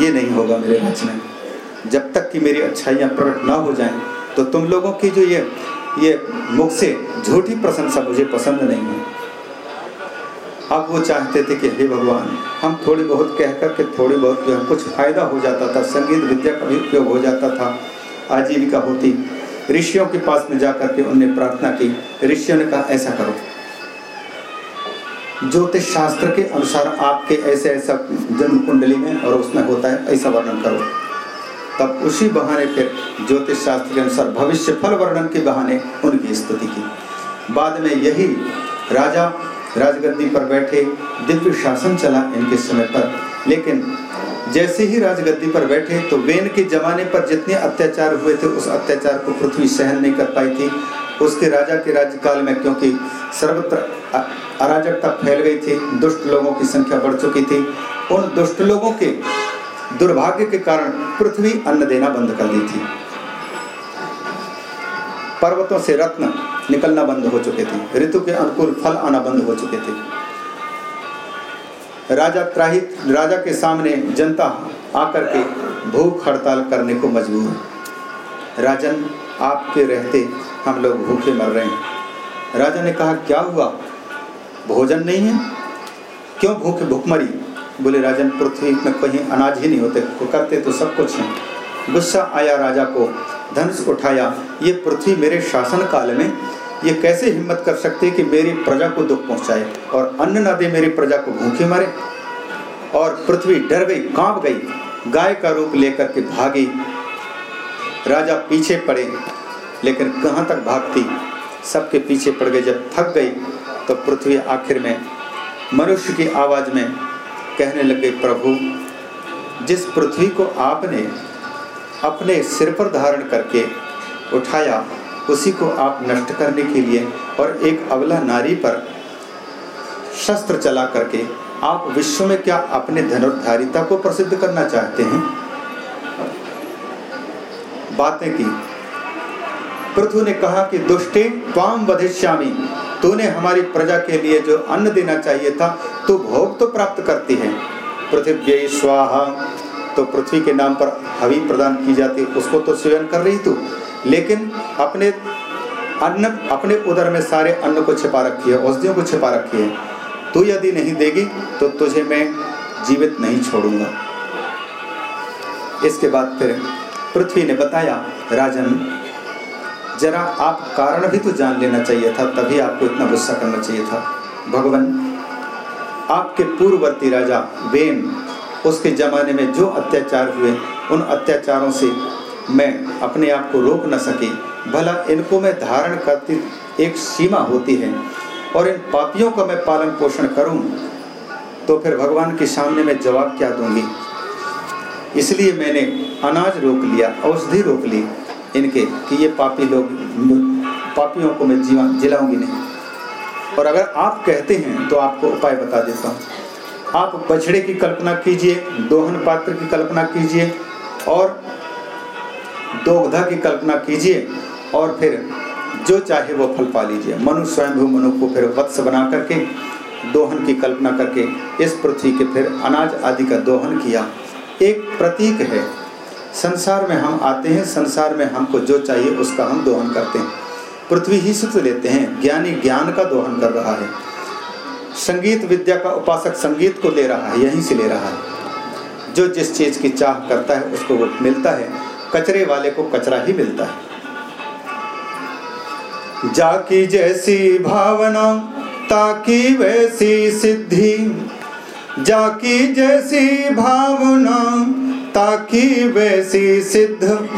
ये नहीं होगा मेरे में। जब तक कि मेरी अच्छाइयाँ प्रकट ना हो जाएँ तो तुम लोगों की जो ये ये मुख से झूठी प्रशंसा मुझे पसंद नहीं है। अब वो चाहते थे कि, हे भगवान, हम थोड़ी बहुत कह कर के थोड़ी बहुत जो है, कुछ फ़ायदा हो जाता था, संगीत विद्या का भी उपयोग हो जाता था, आजीविका होती ऋषियों के पास में जाकर के उनने प्रार्थना की, ऋषियों ने कहा, ऐसा करो। ज्योतिष शास्त्र के अनुसार आपके ऐसे ऐसा जन्म कुंडली में और उसमें होता है, ऐसा वर्णन करो। तब उसी बहाने फिर ज्योतिष शास्त्र के अनुसार भविष्य फल वर्णन के बहाने उनकी स्तुति की। बाद में यही राजा राजगद्दी पर बैठे, दिव्य शासन चला इनके समय पर। लेकिन जैसे ही राजगद्दी पर बैठे तो वेन के जमाने पर जितने अत्याचार हुए थे, उस अत्याचार को पृथ्वी सहन नहीं कर पाई थी। उसके राजा के राज्यकाल में क्योंकि सर्वत्र अराजकता फैल गई थी, दुष्ट लोगों की संख्या बढ़ चुकी थी। उन दुष्ट लोगों के दुर्भाग्य के कारण पृथ्वी अन्न देना बंद कर दी थी। पर्वतों से रत्न निकलना बंद हो चुके थे। ऋतु के अनुकूल फल आना बंद हो चुके थे। राजा त्राहित, राजा के सामने जनता आकर के भूख हड़ताल करने को मजबूर राजन, आपके रहते हम लोग भूखे मर रहे हैं। राजा ने कहा, क्या हुआ? भोजन नहीं है? क्यों भूखे भूखमरी बोले, राजन, पृथ्वी में कहीं अनाज ही नहीं होते। करते तो सब कुछ है। गुस्सा आया राजा को, धनुष उठाया, ये पृथ्वी मेरे शासन काल में ये कैसे हिम्मत कर सकते कि मेरी प्रजा को दुख पहुँचाए और अन्न न दे मेरी प्रजा को भूखे मारे? और पृथ्वी डर गई, काँप गई, गाय का रूप लेकर के भागी। राजा पीछे पड़े, लेकिन कहाँ तक भागती? सबके पीछे पड़ गए। जब थक गई तो पृथ्वी आखिर में मनुष्य की आवाज़ में कहने लग गई प्रभु, जिस पृथ्वी को आपने अपने सिर पर धारण करके उठाया उसी को आप नष्ट करने के लिए और एक अवला नारी पर शस्त्र चला करके आप विश्व में क्या अपने धनुर्धारिता को प्रसिद्ध करना चाहते हैं? बातें की। पृथु ने कहा कि, दुष्टे त्वाम वधिष्यामी। तूने हमारी प्रजा के लिए जो अन्न देना चाहिए था तो भोग तो प्राप्त करती है। पृथ्वी स्वाहा। तो पृथ्वी के नाम पर हवि प्रदान की जाती, उसको तो सेवन कर रही तू? लेकिन अपने अन्न, अपने उदर में सारे अन्न को छिपा रखी है, औषधियों को छिपा रखी है। तू यदि नहीं देगी तो तुझे मैं जीवित नहीं छोड़ूँगा। इसके बाद फिर पृथ्वी ने बताया, राजन, जरा आप कारण भी तो जान लेना चाहिए था, तभी आपको इतना गुस्सा करना चाहिए था। भगवान, आपके पूर्ववर्ती राजा वेन, उसके ज़माने में जो अत्याचार हुए, उन अत्याचारों से मैं अपने आप को रोक न सकी। भला इनको मैं धारण करती एक सीमा होती है और इन पापियों का मैं पालन पोषण करूँ तो फिर भगवान के सामने मैं जवाब क्या दूँगी? इसलिए मैंने अनाज रोक लिया, औषधि रोक ली इनके कि ये पापी लोग पापियों को मैं जीवा जिलाऊँगी नहीं। और अगर आप कहते हैं तो आपको उपाय बता देता हूँ। आप बछड़े की कल्पना कीजिए, दोहन पात्र की कल्पना कीजिए और दोगधा की कल्पना कीजिए और फिर जो चाहे वो फल पा लीजिए। मनु स्वयं मनु को फिर वत्स बना करके, दोहन की कल्पना करके, इस पृथ्वी के फिर अनाज आदि का दोहन किया। एक प्रतीक है। संसार में हम आते हैं, संसार में हमको जो चाहिए उसका हम दोहन करते हैं। पृथ्वी ही सुख लेते हैं, ज्ञानी ज्ञान का दोहन कर रहा है। संगीत विद्या का उपासक संगीत को ले रहा है, यहीं से ले रहा है। जो जिस चीज़ की चाह करता है, उसको वो मिलता है। कचरे वाले को कचरा ही मिलता है। जाकी जैसी भावना, ताकि वैसी सिद्धि। जाकी जैसी भावना, ताकि वैसी सिद्ध।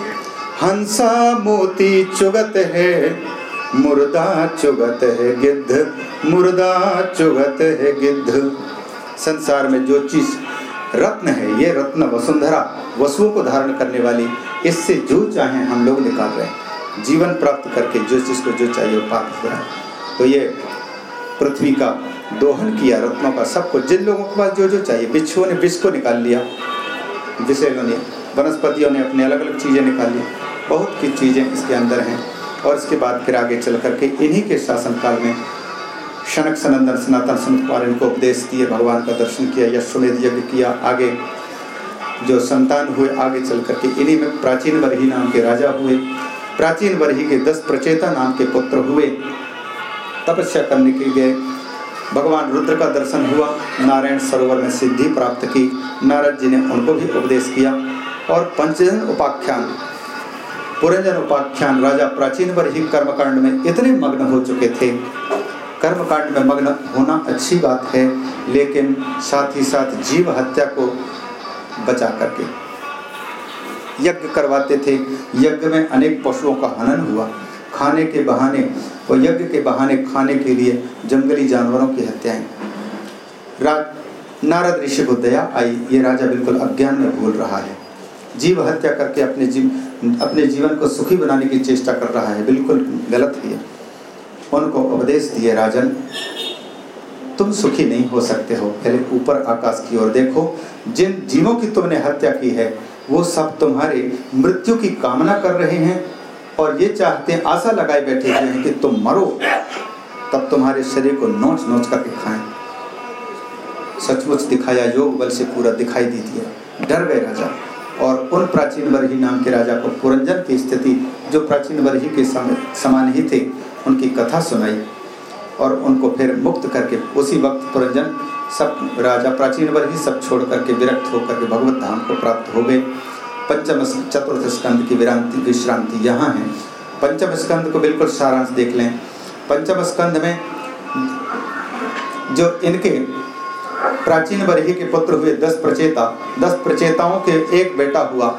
हंसा मोती चुगत है, मुर्दा चुगत है गिद्ध। मुर्दा चुगत है गिद्ध। संसार में जो चीज़ रत्न है, ये रत्न वसुंधरा वसुओं को धारण करने वाली, इससे जो चाहे हम लोग निकाल रहे हैं। जीवन प्राप्त करके जो जिसको जो चाहिए वो प्राप्त हो रहा है। तो ये पृथ्वी का दोहन किया, रत्नों का सबको, जिन लोगों के पास जो जो चाहिए, बिच्छुओं ने विष को निकाल लिया, विषयों ने, वनस्पतियों ने अपने अलग अलग चीज़ें निकाल ली, बहुत की चीज़ें इसके अंदर हैं। और इसके बाद फिर आगे चल करके इन्हीं के शासनकाल में शनक सनंदन सनातन सनत कुमार इनको उपदेश दिए, भगवान का दर्शन किया यशोमेध यज्ञ किया, आगे जो संतान हुए, आगे चल करके इन्हीं में प्राचीन वर्ही नाम के राजा हुए। प्राचीन वर्ही के दस प्रचेता नाम के पुत्र हुए। तपस्या करने के गए भगवान रुद्र का दर्शन हुआ, नारायण सरोवर में सिद्धि प्राप्त की, नारद जी ने उनको भी उपदेश किया। और पंचजन उपाख्यान, पुरंजन उपाख्यान राजा प्राचीन वर्ही कर्मकांड में इतने मग्न हो चुके थे कर्मकांड में मग्न होना अच्छी बात है, लेकिन साथ ही साथ जीव हत्या को बचा करके। यज्ञ करवाते थे। यज्ञ में अनेक पशुओं का हनन हुआ। खाने के बहाने और यज्ञ के बहाने खाने के लिए जंगली जानवरों की हत्याएँ। नारद ऋषि को दया आई। ये राजा बिल्कुल अज्ञान में भूल रहा है। जीव हत्या करके अपने जीव, अपने जीवन को सुखी बनाने की चेष्टा कर रहा है। बिल्कुल गलत है उनको उपदेश दिए, राजन, तुम सुखी नहीं हो सकते हो। पहले ऊपर आकाश की ओर देखो। जिन जीवों की तुमने हत्या की है, वो सब तुम्हारे मृत्यु की कामना कर रहे हैं और ये चाहते हैं आशा लगाए बैठे हुए हैं कि तुम मरो। तब तुम्हारे शरीर को नोच नोच करके खाएँ। सचमुच दिखाया, योग बल से पूरा दिखाई दी दिया डर गए राजा। और उन प्राचीन वर्ही नाम के राजा को पुरंजन की स्थिति, जो प्राचीन वर्ही के समान ही थे उनकी कथा सुनाई और उनको फिर मुक्त करके उसी वक्त पुरंजन सब राजा प्राचीन वर्ग ही सब छोड़ करके विरक्त होकर के भगवत धाम को प्राप्त हो गए। पंचम चतुर्थ स्कंद की विरांति, विश्रांति यहाँ है। पंचम स्कंद को बिल्कुल सारांश देख लें। पंचम स्कंद में जो इनके प्राचीन वर्ही के पुत्र हुए दस प्रचेता, दस प्रचेताओं के एक बेटा हुआ,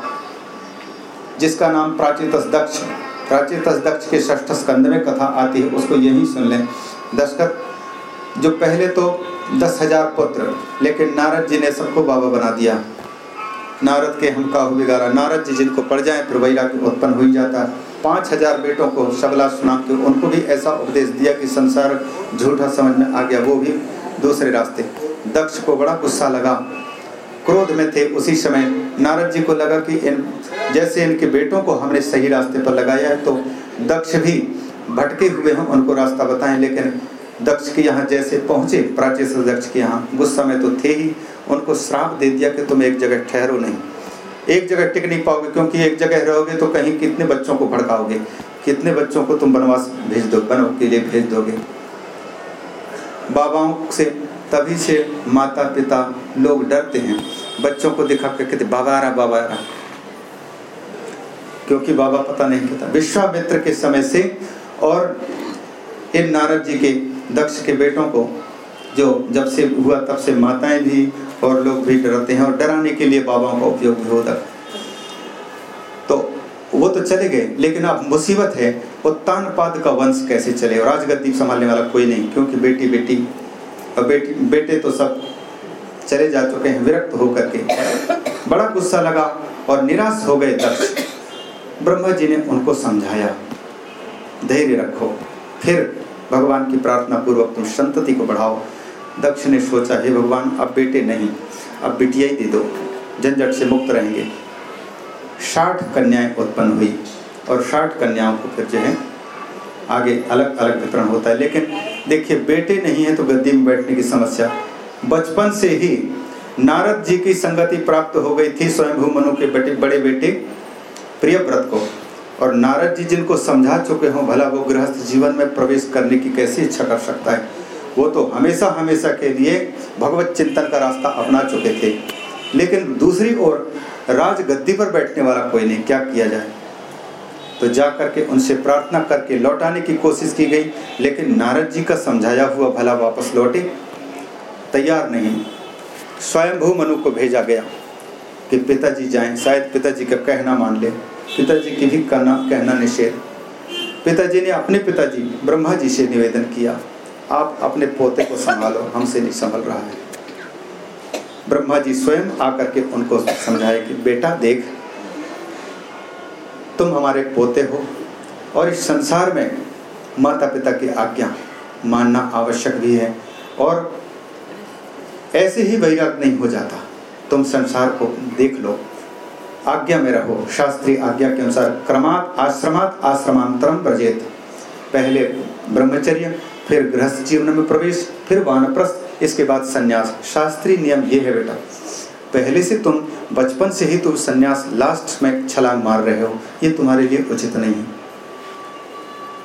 जिसका नाम प्राचीन दक्ष। प्राचीन दक्ष के षष्ठ स्कंद में कथा आती है, उसको यही सुन लें। दशरथ, जो पहले तो दस हज़ार पुत्र, लेकिन नारद जी ने सबको बाबा बना दिया। नारद के हम काहू बिगाड़ा नारद जी जिनको पड़ जाए, फिर वैराग्य उत्पन्न हो ही जाता। पाँच हज़ार बेटों को शबला सुना के उनको भी ऐसा उपदेश दिया कि संसार झूठा समझ में आ गया, वो भी दूसरे रास्ते। दक्ष को बड़ा गुस्सा लगा। क्रोध में थे, उसी समय नारद जी को लगा कि इन, जैसे इनके बेटों को हमने सही रास्ते पर लगाया है तो दक्ष भी भटके हुए हम उनको रास्ता बताएँ। लेकिन दक्ष के यहाँ जैसे पहुँचे, प्राचीन दक्ष के यहाँ गुस्सा में तो थे ही, उनको श्राप दे दिया कि तुम एक जगह ठहरो नहीं। एक जगह टिक नहीं पाओगे, क्योंकि एक जगह रहोगे तो कहीं कितने बच्चों को भड़काओगे, कितने बच्चों को तुम बनवास भेज दो बनो के लिए भेज दोगे। बाबाओं से तभी से माता पिता लोग डरते हैं। बच्चों को दिखा के कहते, बाबा रहा बाबा रहा। क्योंकि बाबा पता नहीं कहता विश्वामित्र के समय से और इन नारद जी के दक्ष के बेटों को जो जब से हुआ तब से माताएँ भी और लोग भी डरते हैं और डराने के लिए बाबाओं का उपयोग भी होता तो वो तो चले गए, लेकिन अब मुसीबत है उत्तान पाद का वंश कैसे चले? और राजगद्दी संभालने वाला कोई नहीं, क्योंकि बेटी बेटी और बेटी तो सब चले जा चुके हैं, विरक्त होकर के। बड़ा गुस्सा लगा और निराश हो गए दक्ष ब्रह्मा जी ने उनको समझाया, धैर्य रखो, फिर भगवान की प्रार्थना पूर्वक तुम संतति को बढ़ाओ। दक्ष ने सोचा, हे भगवान, अब बेटे नहीं, अब बिटिया ही दे दो, झंझट से मुक्त रहेंगे। साठ कन्याएँ उत्पन्न हुई और साठ कन्याओं को फिर जो है, आगे अलग अलग वितरण होता है। लेकिन देखिए, बेटे नहीं है तो गद्दी में बैठने की समस्या। बचपन से ही नारद जी की संगति प्राप्त हो गई थी स्वयं मनु के बेटे, बड़े बेटे, प्रिय व्रत को। और नारद जी जिनको समझा चुके हों, भला वो गृहस्थ जीवन में प्रवेश करने की कैसी इच्छा कर सकता है, वो तो हमेशा हमेशा के लिए भगवत चिंतन का रास्ता अपना चुके थे। लेकिन दूसरी ओर राज गद्दी पर बैठने वाला कोई नहीं, क्या किया जाए? तो जा करके उनसे प्रार्थना करके लौटाने की कोशिश की गई, लेकिन नारद जी का समझाया हुआ भला वापस लौटे। तैयार नहीं, स्वयंभू मनु को भेजा गया कि पिताजी जाएँ। शायद पिताजी का कहना मान ले। पिताजी की भी कहना कहना निषेध। पिताजी ने अपने पिताजी, ब्रह्मा जी से निवेदन किया, आप अपने पोते को संभालो, हमसे नहीं संभल रहा है। ब्रह्मा जी स्वयं आकर के उनको समझाए कि, बेटा, देख तुम हमारे पोते हो और इस संसार में माता पिता की आज्ञा मानना आवश्यक भी है और ऐसे ही वैराग नहीं हो जाता। तुम संसार को देख लो। आज्ञा में रहो। शास्त्रीय आज्ञा के अनुसार क्रमात आश्रमात आश्रमांतरम प्रजेत पहले ब्रह्मचर्य, फिर गृहस्थ जीवन में प्रवेश, फिर वानप्रस्थ। इसके बाद संन्यास। शास्त्रीय नियम ये है बेटा। पहले से तुम बचपन से ही तुम संन्यास लास्ट में छलांग मार रहे हो, ये तुम्हारे लिए उचित नहीं है।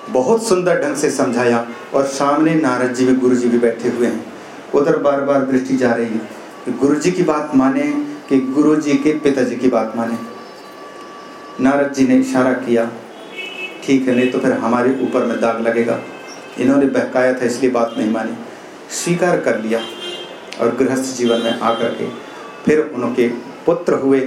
बहुत सुंदर ढंग से समझाया और सामने नारद जी भी गुरु जी भी बैठे हुए हैं। उधर बार बार दृष्टि जा रही है कि गुरु जी की बात माने कि गुरु जी के पिताजी की बात माने। नारद जी ने इशारा किया, ठीक है, नहीं तो फिर हमारे ऊपर में दाग लगेगा। इन्होंने बहकाया था, इसलिए बात नहीं मानी। स्वीकार कर लिया और गृहस्थ जीवन में आकर के फिर उनके पुत्र हुए।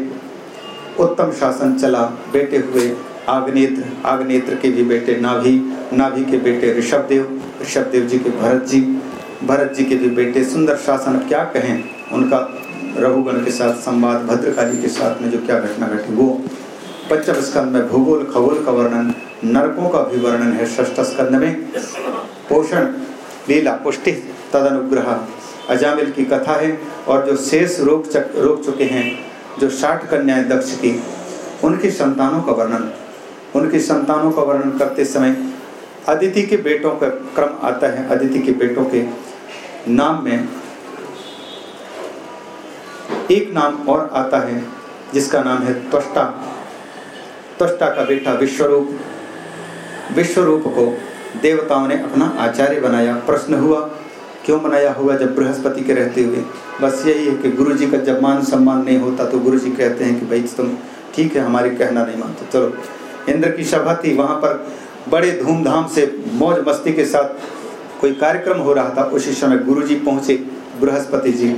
उत्तम शासन चला। बेटे हुए आग्नेत्र आग्नेत्र के भी बेटे नाभि नाभि के बेटे ऋषभदेव ऋषभदेव जी के भरत जी भरत जी के भी बेटे सुंदर शासन। क्या कहें? उनका रघुगण के साथ संवाद, भद्रकाली के साथ में जो क्या घटना घटी, वो पंचम स्कंद में भूगोल, खगोल का वर्णन, नरकों का भी वर्णन है षष्ठ स्कंद में। पोषण, लीला, पुष्टि तद अनुग्रह अजामिल की कथा है और जो शेष रोक चक रोक चुके हैं, जो साठ कन्याएँ दक्ष की उनकी संतानों का वर्णन, उनकी संतानों का वर्णन करते समय अदिति के बेटों का क्रम आता है। अदिति के बेटों के नाम में एक नाम और आता है, जिसका नाम है त्वष्टा। त्वष्टा का बेटा विश्वरूप। विश्वरूप को देवताओं ने अपना आचार्य बनाया। प्रश्न हुआ क्यों मनाया हुआ जब बृहस्पति के रहते हुए? बस यही है कि गुरु जी का जब मान सम्मान नहीं होता तो गुरु जी कहते हैं कि भाई तुम ठीक है, हमारे कहना नहीं मानते। चलो, इंद्र की सभा थी, वहाँ पर बड़े धूमधाम से मौज मस्ती के साथ कोई कार्यक्रम हो रहा था, उसी समय गुरु जी पहुँचे बृहस्पति जी।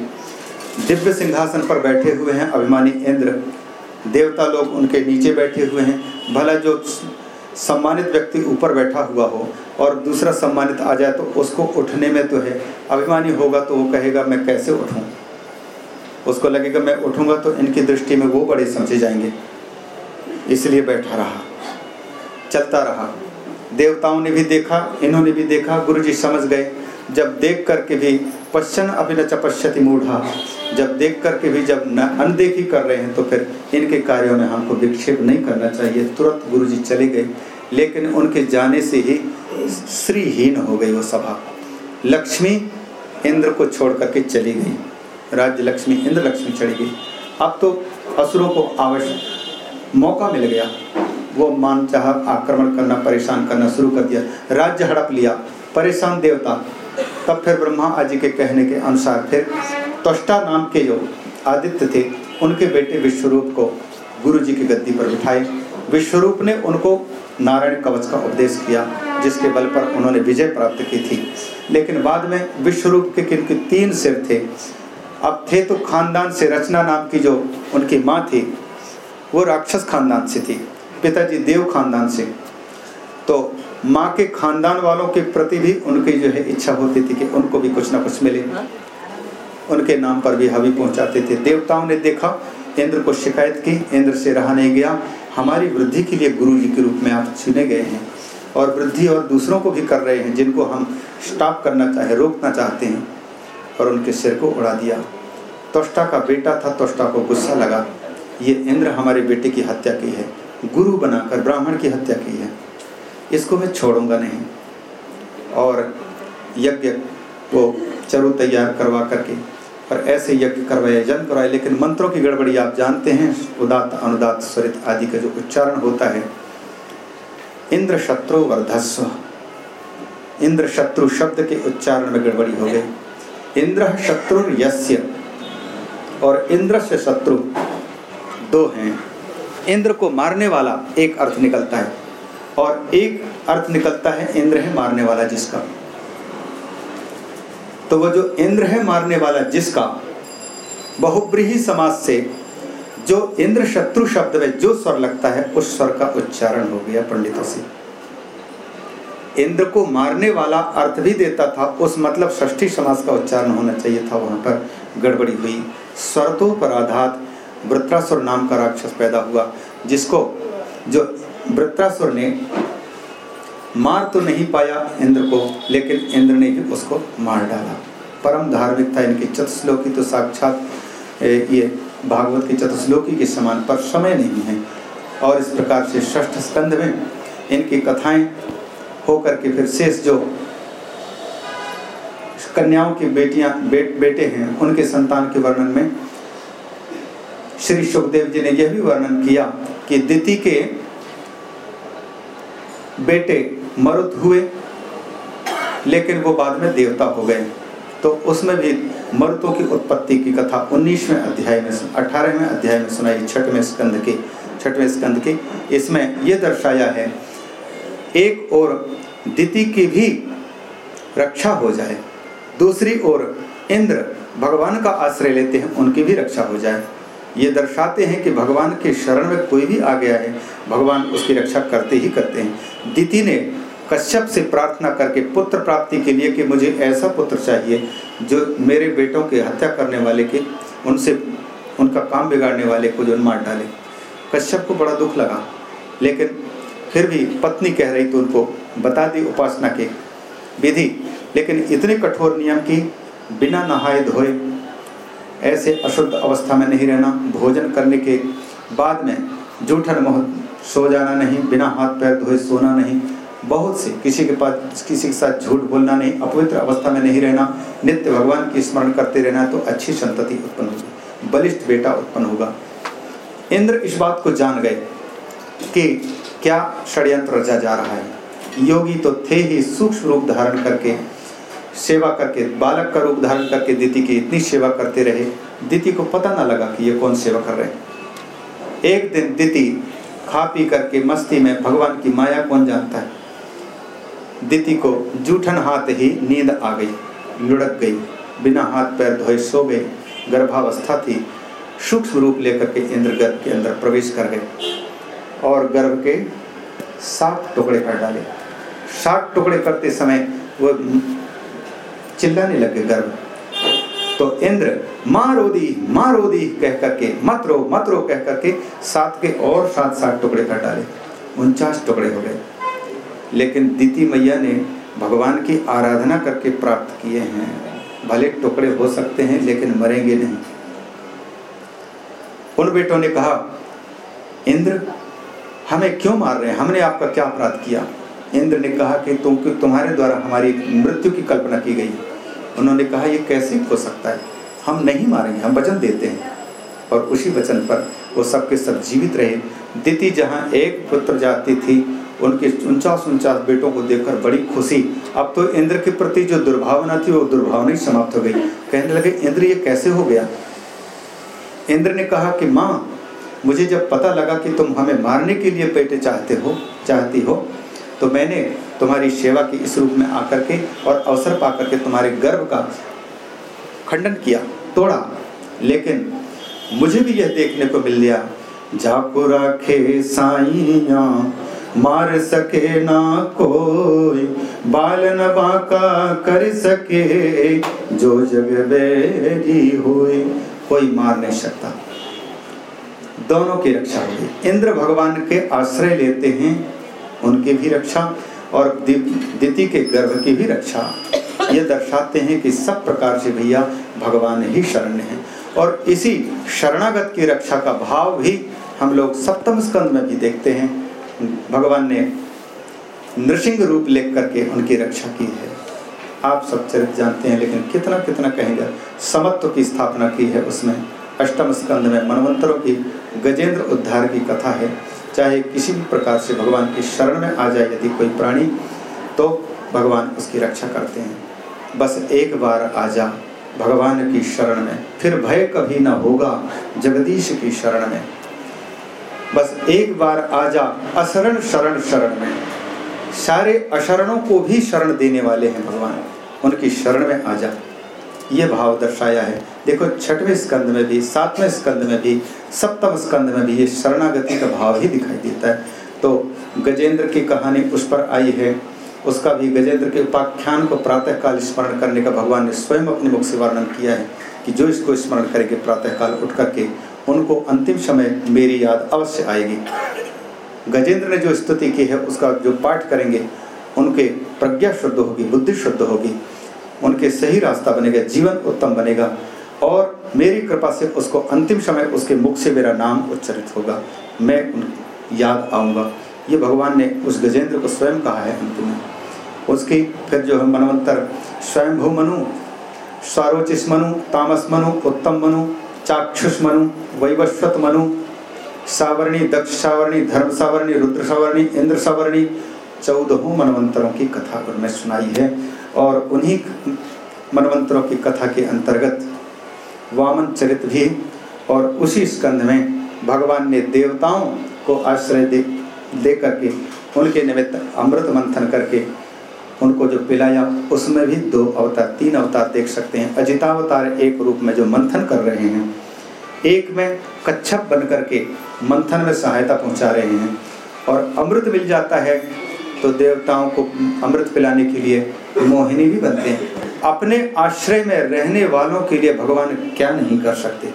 दिव्य सिंहासन पर बैठे हुए हैं, अभिमानी इंद्र। देवता लोग उनके नीचे बैठे हुए हैं। भला जो सम्मानित व्यक्ति ऊपर बैठा हुआ हो और दूसरा सम्मानित आ जाए तो उसको उठने में तो है। अभिमानी होगा तो वो कहेगा, मैं कैसे उठूं? उसको लगेगा, मैं उठूँगा तो इनकी दृष्टि में वो बड़े समझे जाएँगे। इसलिए बैठा रहा, चलता रहा। देवताओं ने भी देखा, इन्होंने भी देखा गुरु जी समझ गए। जब देख करके भी पश्चन अभिन चपश्यति मूढ़ा। जब देख करके भी जब न अनदेखी कर रहे हैं तो फिर इनके कार्यों में हमको विक्षेप नहीं करना चाहिए। तुरंत गुरु जी चले गए, लेकिन उनके जाने से ही श्रीहीन हो गई वो सभा। लक्ष्मी इंद्र को छोड़ करके चली गई। राज्य लक्ष्मी, इंद्र लक्ष्मी चली गई। अब तो असुरों को आवश्यक मौका मिल गया। वो मान चाह आक्रमण करना, परेशान करना शुरू कर दिया। राज्य हड़प लिया। परेशान देवता तब फिर ब्रह्मा आदि के कहने के अनुसार फिर त्वष्टा नाम के जो आदित्य थे, उनके बेटे विश्वरूप को गुरु जी की गद्दी पर बिठाए। विश्वरूप ने उनको नारायण कवच का उपदेश किया, जिसके बल पर उन्होंने विजय प्राप्त की थी। लेकिन बाद में विश्वरूप के किनके तीन सिर थे। अब थे तो खानदान से रचना नाम की जो उनकी माँ थी, वो राक्षस खानदान से थी, पिताजी देव खानदान से। तो माँ के खानदान वालों के प्रति भी उनकी जो है इच्छा होती थी कि उनको भी कुछ ना कुछ मिले। उनके नाम पर भी हवि पहुंचाते थे। देवताओं ने देखा इंद्र को शिकायत की इंद्र से रहा नहीं गया। हमारी वृद्धि के लिए गुरु जी के रूप में आप चुने गए हैं और वृद्धि और दूसरों को भी कर रहे हैं जिनको हम स्टॉप करना चाहे रोकना चाहते हैं और उनके सिर को उड़ा दिया। त्वष्टा का बेटा था त्वष्टा को गुस्सा लगा। ये इंद्र हमारे बेटे की हत्या की है। गुरु बनाकर ब्राह्मण की हत्या की है। इसको मैं छोड़ूँगा नहीं। और यज्ञ को चरु तैयार करवा करके, और ऐसे यज्ञ करवाए जन करवाए, लेकिन मंत्रों की गड़बड़ी आप जानते हैं उदात अनुदात स्वरित आदि का जो उच्चारण होता है इंद्र शत्रु वर्धस्व। इंद्र शत्रु शब्द के उच्चारण में गड़बड़ी हो गई। इंद्र शत्रु यस्य, और इंद्र से शत्रु दो हैं। इंद्र को मारने वाला एक अर्थ निकलता है। और एक अर्थ निकलता है, इंद्र है मारने वाला जिसका। तो वो जो इंद्र है मारने वाला जिसका, बहुब्रीही समाज से जो इंद्र शत्रु शब्द में जो स्वर लगता है, उस स्वर का उच्चारण हो गया पंडितों से। इंद्र को मारने वाला अर्थ भी देता था, उस मतलब षष्ठी समास का उच्चारण होना चाहिए था, वहाँ पर गड़बड़ी हुई। स्वरतोपराधात वृत्रासुर नाम का राक्षस पैदा हुआ, जिसको जो वृत्रासुर ने मार तो नहीं पाया इंद्र को लेकिन इंद्र ने ही उसको मार डाला। परम धार्मिक था इनकी चतुश्लोकी तो साक्षात ये भागवत की चतुश्लोकी के समान पर समय नहीं है। और इस प्रकार से षष्ठ स्कंद में इनकी कथाएँ होकर के फिर शेष जो कन्याओं की बेटियाँ बे, बेटे हैं उनके संतान के वर्णन में श्री सुखदेव जी ने यह भी वर्णन किया कि दिति के बेटे मरुत हुए, लेकिन वो बाद में देवता हो गए। तो उसमें भी मरुतों की उत्पत्ति की कथा 19वें अध्याय में 18वें अध्याय में सुनाई, छठवें स्कंद के, छठवें स्कंद के। इसमें यह दर्शाया है, एक और दिति की भी रक्षा हो जाए, दूसरी ओर इंद्र भगवान का आश्रय लेते हैं, उनकी भी रक्षा हो जाए। ये दर्शाते हैं कि भगवान के शरण में कोई भी आ गया है भगवान उसकी रक्षा करते ही करते हैं। दिति ने कश्यप से प्रार्थना करके पुत्र प्राप्ति के लिए कि मुझे ऐसा पुत्र चाहिए जो मेरे बेटों की हत्या करने वाले के, उनसे, उनका काम बिगाड़ने वाले को जो मार डाले। कश्यप को बड़ा दुख लगा, लेकिन फिर भी पत्नी कह रही तो उनको, बता दी उपासना के विधि। लेकिन इतने कठोर नियम की बिना नहाए धोए, ऐसे अशुद्ध अवस्था में नहीं रहना, भोजन करने के बाद में जूठन मोह सो जाना नहीं, बिना हाथ पैर धोए सोना नहीं। बहुत से, किसी के पास, किसी के साथ झूठ बोलना नहीं, अपवित्र अवस्था में नहीं रहना, नित्य भगवान की स्मरण करते रहना तो अच्छी संतति उत्पन्न होगी, बलिष्ठ बेटा उत्पन्न होगा। इंद्र इस बात को जान गए कि क्या षड्यंत्र रचा जा रहा है। योगी तो थे ही सूक्ष्म रूप धारण करके, सेवा करके, बालक का रूप धारण करके दीति की इतनी सेवा करते रहे। दीति को पता ना लगा कि ये कौन सेवा कर रहे हैं। एक दिन दीति खा पी करके मस्ती में भगवान की माया कौन जानता है? दीति को जूठन हाथ ही नींद आ गई, लुढ़क गई। बिना हाथ पैर धोए सो गए। गर्भावस्था थी। सूक्ष्म रूप लेकर के इंद्र गर्भ के अंदर प्रवेश कर गए और गर्भ के सात टुकड़े कर डाले। सात टुकड़े करते समय वो चिल्लाने लगे गर्भ। तो इंद्र माँ रोदी माँ रोदी कह करके मत रो मत रो कह करके सात के और सात सात टुकड़े कर डाले। उनचास टुकड़े हो गए। लेकिन दीति मैया ने भगवान की आराधना करके प्राप्त किए हैं। भले टुकड़े हो सकते हैं, लेकिन मरेंगे नहीं। उन बेटों ने कहा, इंद्र, हमें क्यों मार रहे हैं? हमने आपका क्या अपराध किया? इंद्र ने कहा कि तुम, तुम्हारे द्वारा हमारी मृत्यु की कल्पना की गई। उन्होंने कहा, ये कैसे हो सकता है? हम नहीं मारेंगे, हम वचन देते हैं। और उसी वचन पर वो सबके सब जीवित रहे। दिति जहाँ एक पुत्र जाती थी, उनके उनचास उनचास बेटों को देखकर बड़ी खुशी। अब तो इंद्र के प्रति जो दुर्भावना थी, वो दुर्भावना ही समाप्त हो गई। कहने लगे, इंद्र, ये कैसे हो गया? इंद्र ने कहा कि, माँ, मुझे जब पता लगा कि तुम हमें मारने के लिए बेटे चाहते हो, चाहती हो तो मैंने तुम्हारी सेवा की इस रूप में आकर के और अवसर पा करके तुम्हारे गर्व का खंडन किया, तोड़ा। लेकिन मुझे भी यह देखने को मिल गया जाको रखे साइया मार सके ना कोई, बाल न बाका कर सके, जो जग बेरी हुई, कोई मार नहीं सकता। दोनों की रक्षा हुई इंद्र भगवान के आश्रय लेते हैं, उनकी भी रक्षा। और दिति के गर्भ की भी रक्षा। ये दर्शाते हैं कि सब प्रकार से भैया भगवान ही शरण है। और इसी शरणागत की रक्षा का भाव भी हम लोग सप्तम स्कंद में भी देखते हैं। भगवान ने नृसिंह रूप लेख करके उनकी रक्षा की है। आप सब चरित जानते हैं, लेकिन कितना कितना कहेंगे, समत्व की स्थापना की है उसमें। अष्टम स्कंद में मनवंतरों की, गजेंद्र उद्धार की कथा है। चाहे किसी भी प्रकार से भगवान की शरण में आ जाए यदि कोई प्राणी तो भगवान उसकी रक्षा करते हैं। बस एक बार आ जा भगवान की शरण में, फिर भय कभी ना होगा जगदीश की शरण में। बस एक बार आ जा असरण शरण शरण में। सारे अशरणों को भी शरण देने वाले हैं भगवान। उनकी शरण में आ जा ये भाव दर्शाया है। देखो, छठवें स्कंद में भी, सातवें स्कंद में भी, सप्तम स्कंद में भी ये शरणागति का भाव ही दिखाई देता है। तो गजेंद्र की कहानी उस पर आई है। उसका भी गजेंद्र के उपाख्यान को प्रातःकाल स्मरण करने का भगवान ने स्वयं अपने मुख से वर्णन किया है कि जो इसको स्मरण करेंगे प्रातःकाल उठ करके, उनको अंतिम समय मेरी याद अवश्य आएगी। गजेंद्र ने जो स्तुति की है, उसका जो पाठ करेंगे, उनके प्रज्ञा शुद्ध होगी, बुद्धि शुद्ध होगी। उनके सही रास्ता बनेगा, जीवन उत्तम बनेगा और मेरी कृपा से उसको अंतिम समय उसके मुख से मेरा नाम उच्चरित होगा। मैं उन याद आऊँगा। ये भगवान ने उस गजेंद्र को स्वयं कहा है अंतिम। में उसकी फिर जो है मनवंतर स्वयंभू मनु स्वारोचिस मनु, तामस मनु, उत्तम मनु, चाक्षुष मनु, वैवस्वत मनु, सावरणी, दक्ष सावरणी, धर्म सावरणी, रुद्र सावरणी, इंद्र सावरणी, चौदहों मनवंतरों की कथा उनमें सुनाई है। और उन्हीं मनमंत्रों की कथा के अंतर्गत वामन चरित भी और उसी स्कंध में भगवान ने देवताओं को आश्रय दे दे करके उनके निमित्त अमृत मंथन करके उनको जो पिलाया, उसमें भी दो अवतार, तीन अवतार देख सकते हैं। अजितावतार एक रूप में जो मंथन कर रहे हैं, एक में कच्छप बन करके मंथन में सहायता पहुँचा रहे हैं और अमृत मिल जाता है तो देवताओं को अमृत पिलाने के लिए मोहिनी भी बनते हैं। अपने आश्रय में रहने वालों के लिए भगवान क्या नहीं कर सकते?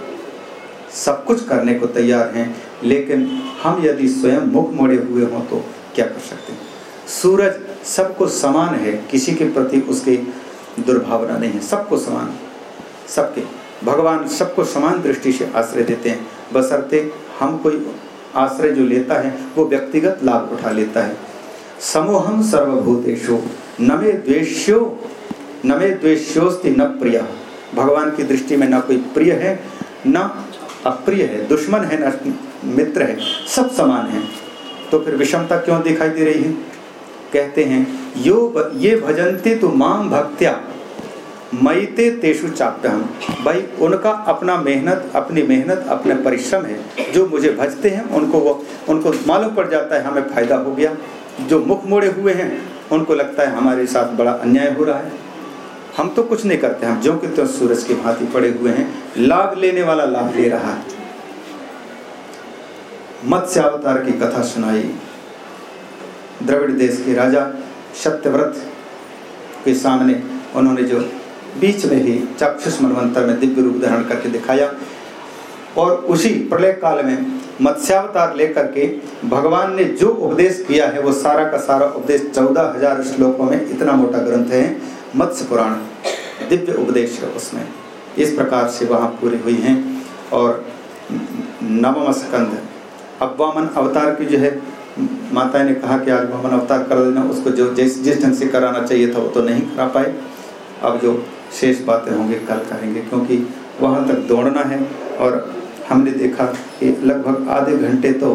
सब कुछ करने को तैयार हैं, लेकिन हम यदि स्वयं मुख मोड़े हुए हों तो क्या कर सकते हैं? सूरज सबको समान है, किसी के प्रति उसकी दुर्भावना नहीं है। सबको समान, सबके। भगवान सबको समान दृष्टि से आश्रय देते हैं। बसरते हम कोई आश्रय जो लेता है, वो व्यक्तिगत लाभ उठा लेता है। समूहम सर्वभूतेशो नमे द्वेश्यो नमे द्वेश्योस्ति न प्रिय। भगवान की दृष्टि में न कोई प्रिय है, न अप्रिय है, दुश्मन है, न मित्र है, सब समान है। तो फिर विषमता क्यों दिखाई दे रही है? कहते हैं, यो ये भजनते तो माम भक्त्या मईते तेषु चाप्यहम भाई, उनका अपना मेहनत, अपनी मेहनत, अपने परिश्रम है। जो मुझे भजते हैं, उनको वो, उनको मालूम पड़ जाता है, हमें फ़ायदा हो गया। जो मुख मोड़े हुए हैं उनको लगता है हमारे साथ बड़ा अन्याय हो रहा है। हम तो कुछ नहीं करते, हम जो कि तो सूरज की भांति पड़े हुए हैं। लाभ लेने वाला लाभ ले रहा है। मत्स्य अवतार की कथा सुनाई। द्रविड़ देश के राजा सत्यव्रत के सामने उन्होंने जो बीच में ही चाक्षुष मनवंतर में दिव्य रूप धारण करके दिखाया और उसी प्रलय काल में मत्स्यावतार लेकर के भगवान ने जो उपदेश किया है, वो सारा का सारा उपदेश चौदह हज़ार श्लोकों में इतना मोटा ग्रंथ है, मत्स्य पुराण, दिव्य उपदेश है उसमें। इस प्रकार से वहाँ पूरी हुई हैं। और नवम स्कंध अब वामन अवतार की जो है माता ने कहा कि आज वामन अवतार कर देना, उसको जो जिस जिस ढंग से कराना चाहिए था, वो तो नहीं करा पाए। अब जो शेष बातें होंगे, कल करेंगे, क्योंकि वहाँ तक दौड़ना है। और हमने देखा कि लगभग आधे घंटे तो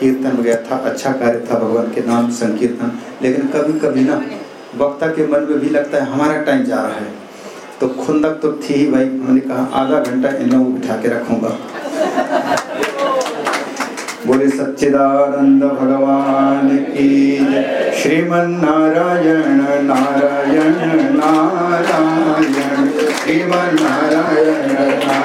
कीर्तन गया था अच्छा कार्य था भगवान के नाम संकीर्तन। लेकिन कभी कभी ना, वक्ता के मन में भी लगता है, हमारा टाइम जा रहा है। तो खुंदक तो थी ही भाई, हमने कहा, आधा घंटा इन लोगों को बिठा के रखूँगा। बोले, सच्चिदानंद भगवान की श्रीमन नारायण नारायण नारायण। श्रीमन नारायण नारायण।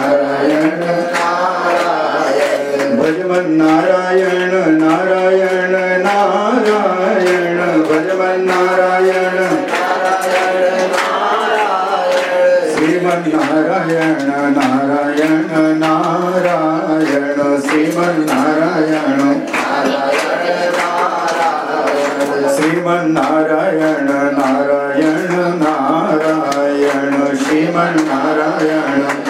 भजमन नारायण नारायण नारायण भजमन नारायण श्रीमन नारायण नारायण नारायण श्रीमन नारायण श्रीमन नारायण नारायण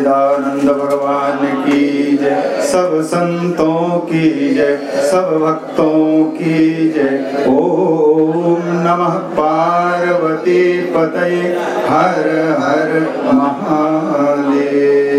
सच्चिदानंद भगवान की जय। सब संतों की जय, सब भक्तों की जय। ओम नमः पार्वती पतये, हर हर महादेव।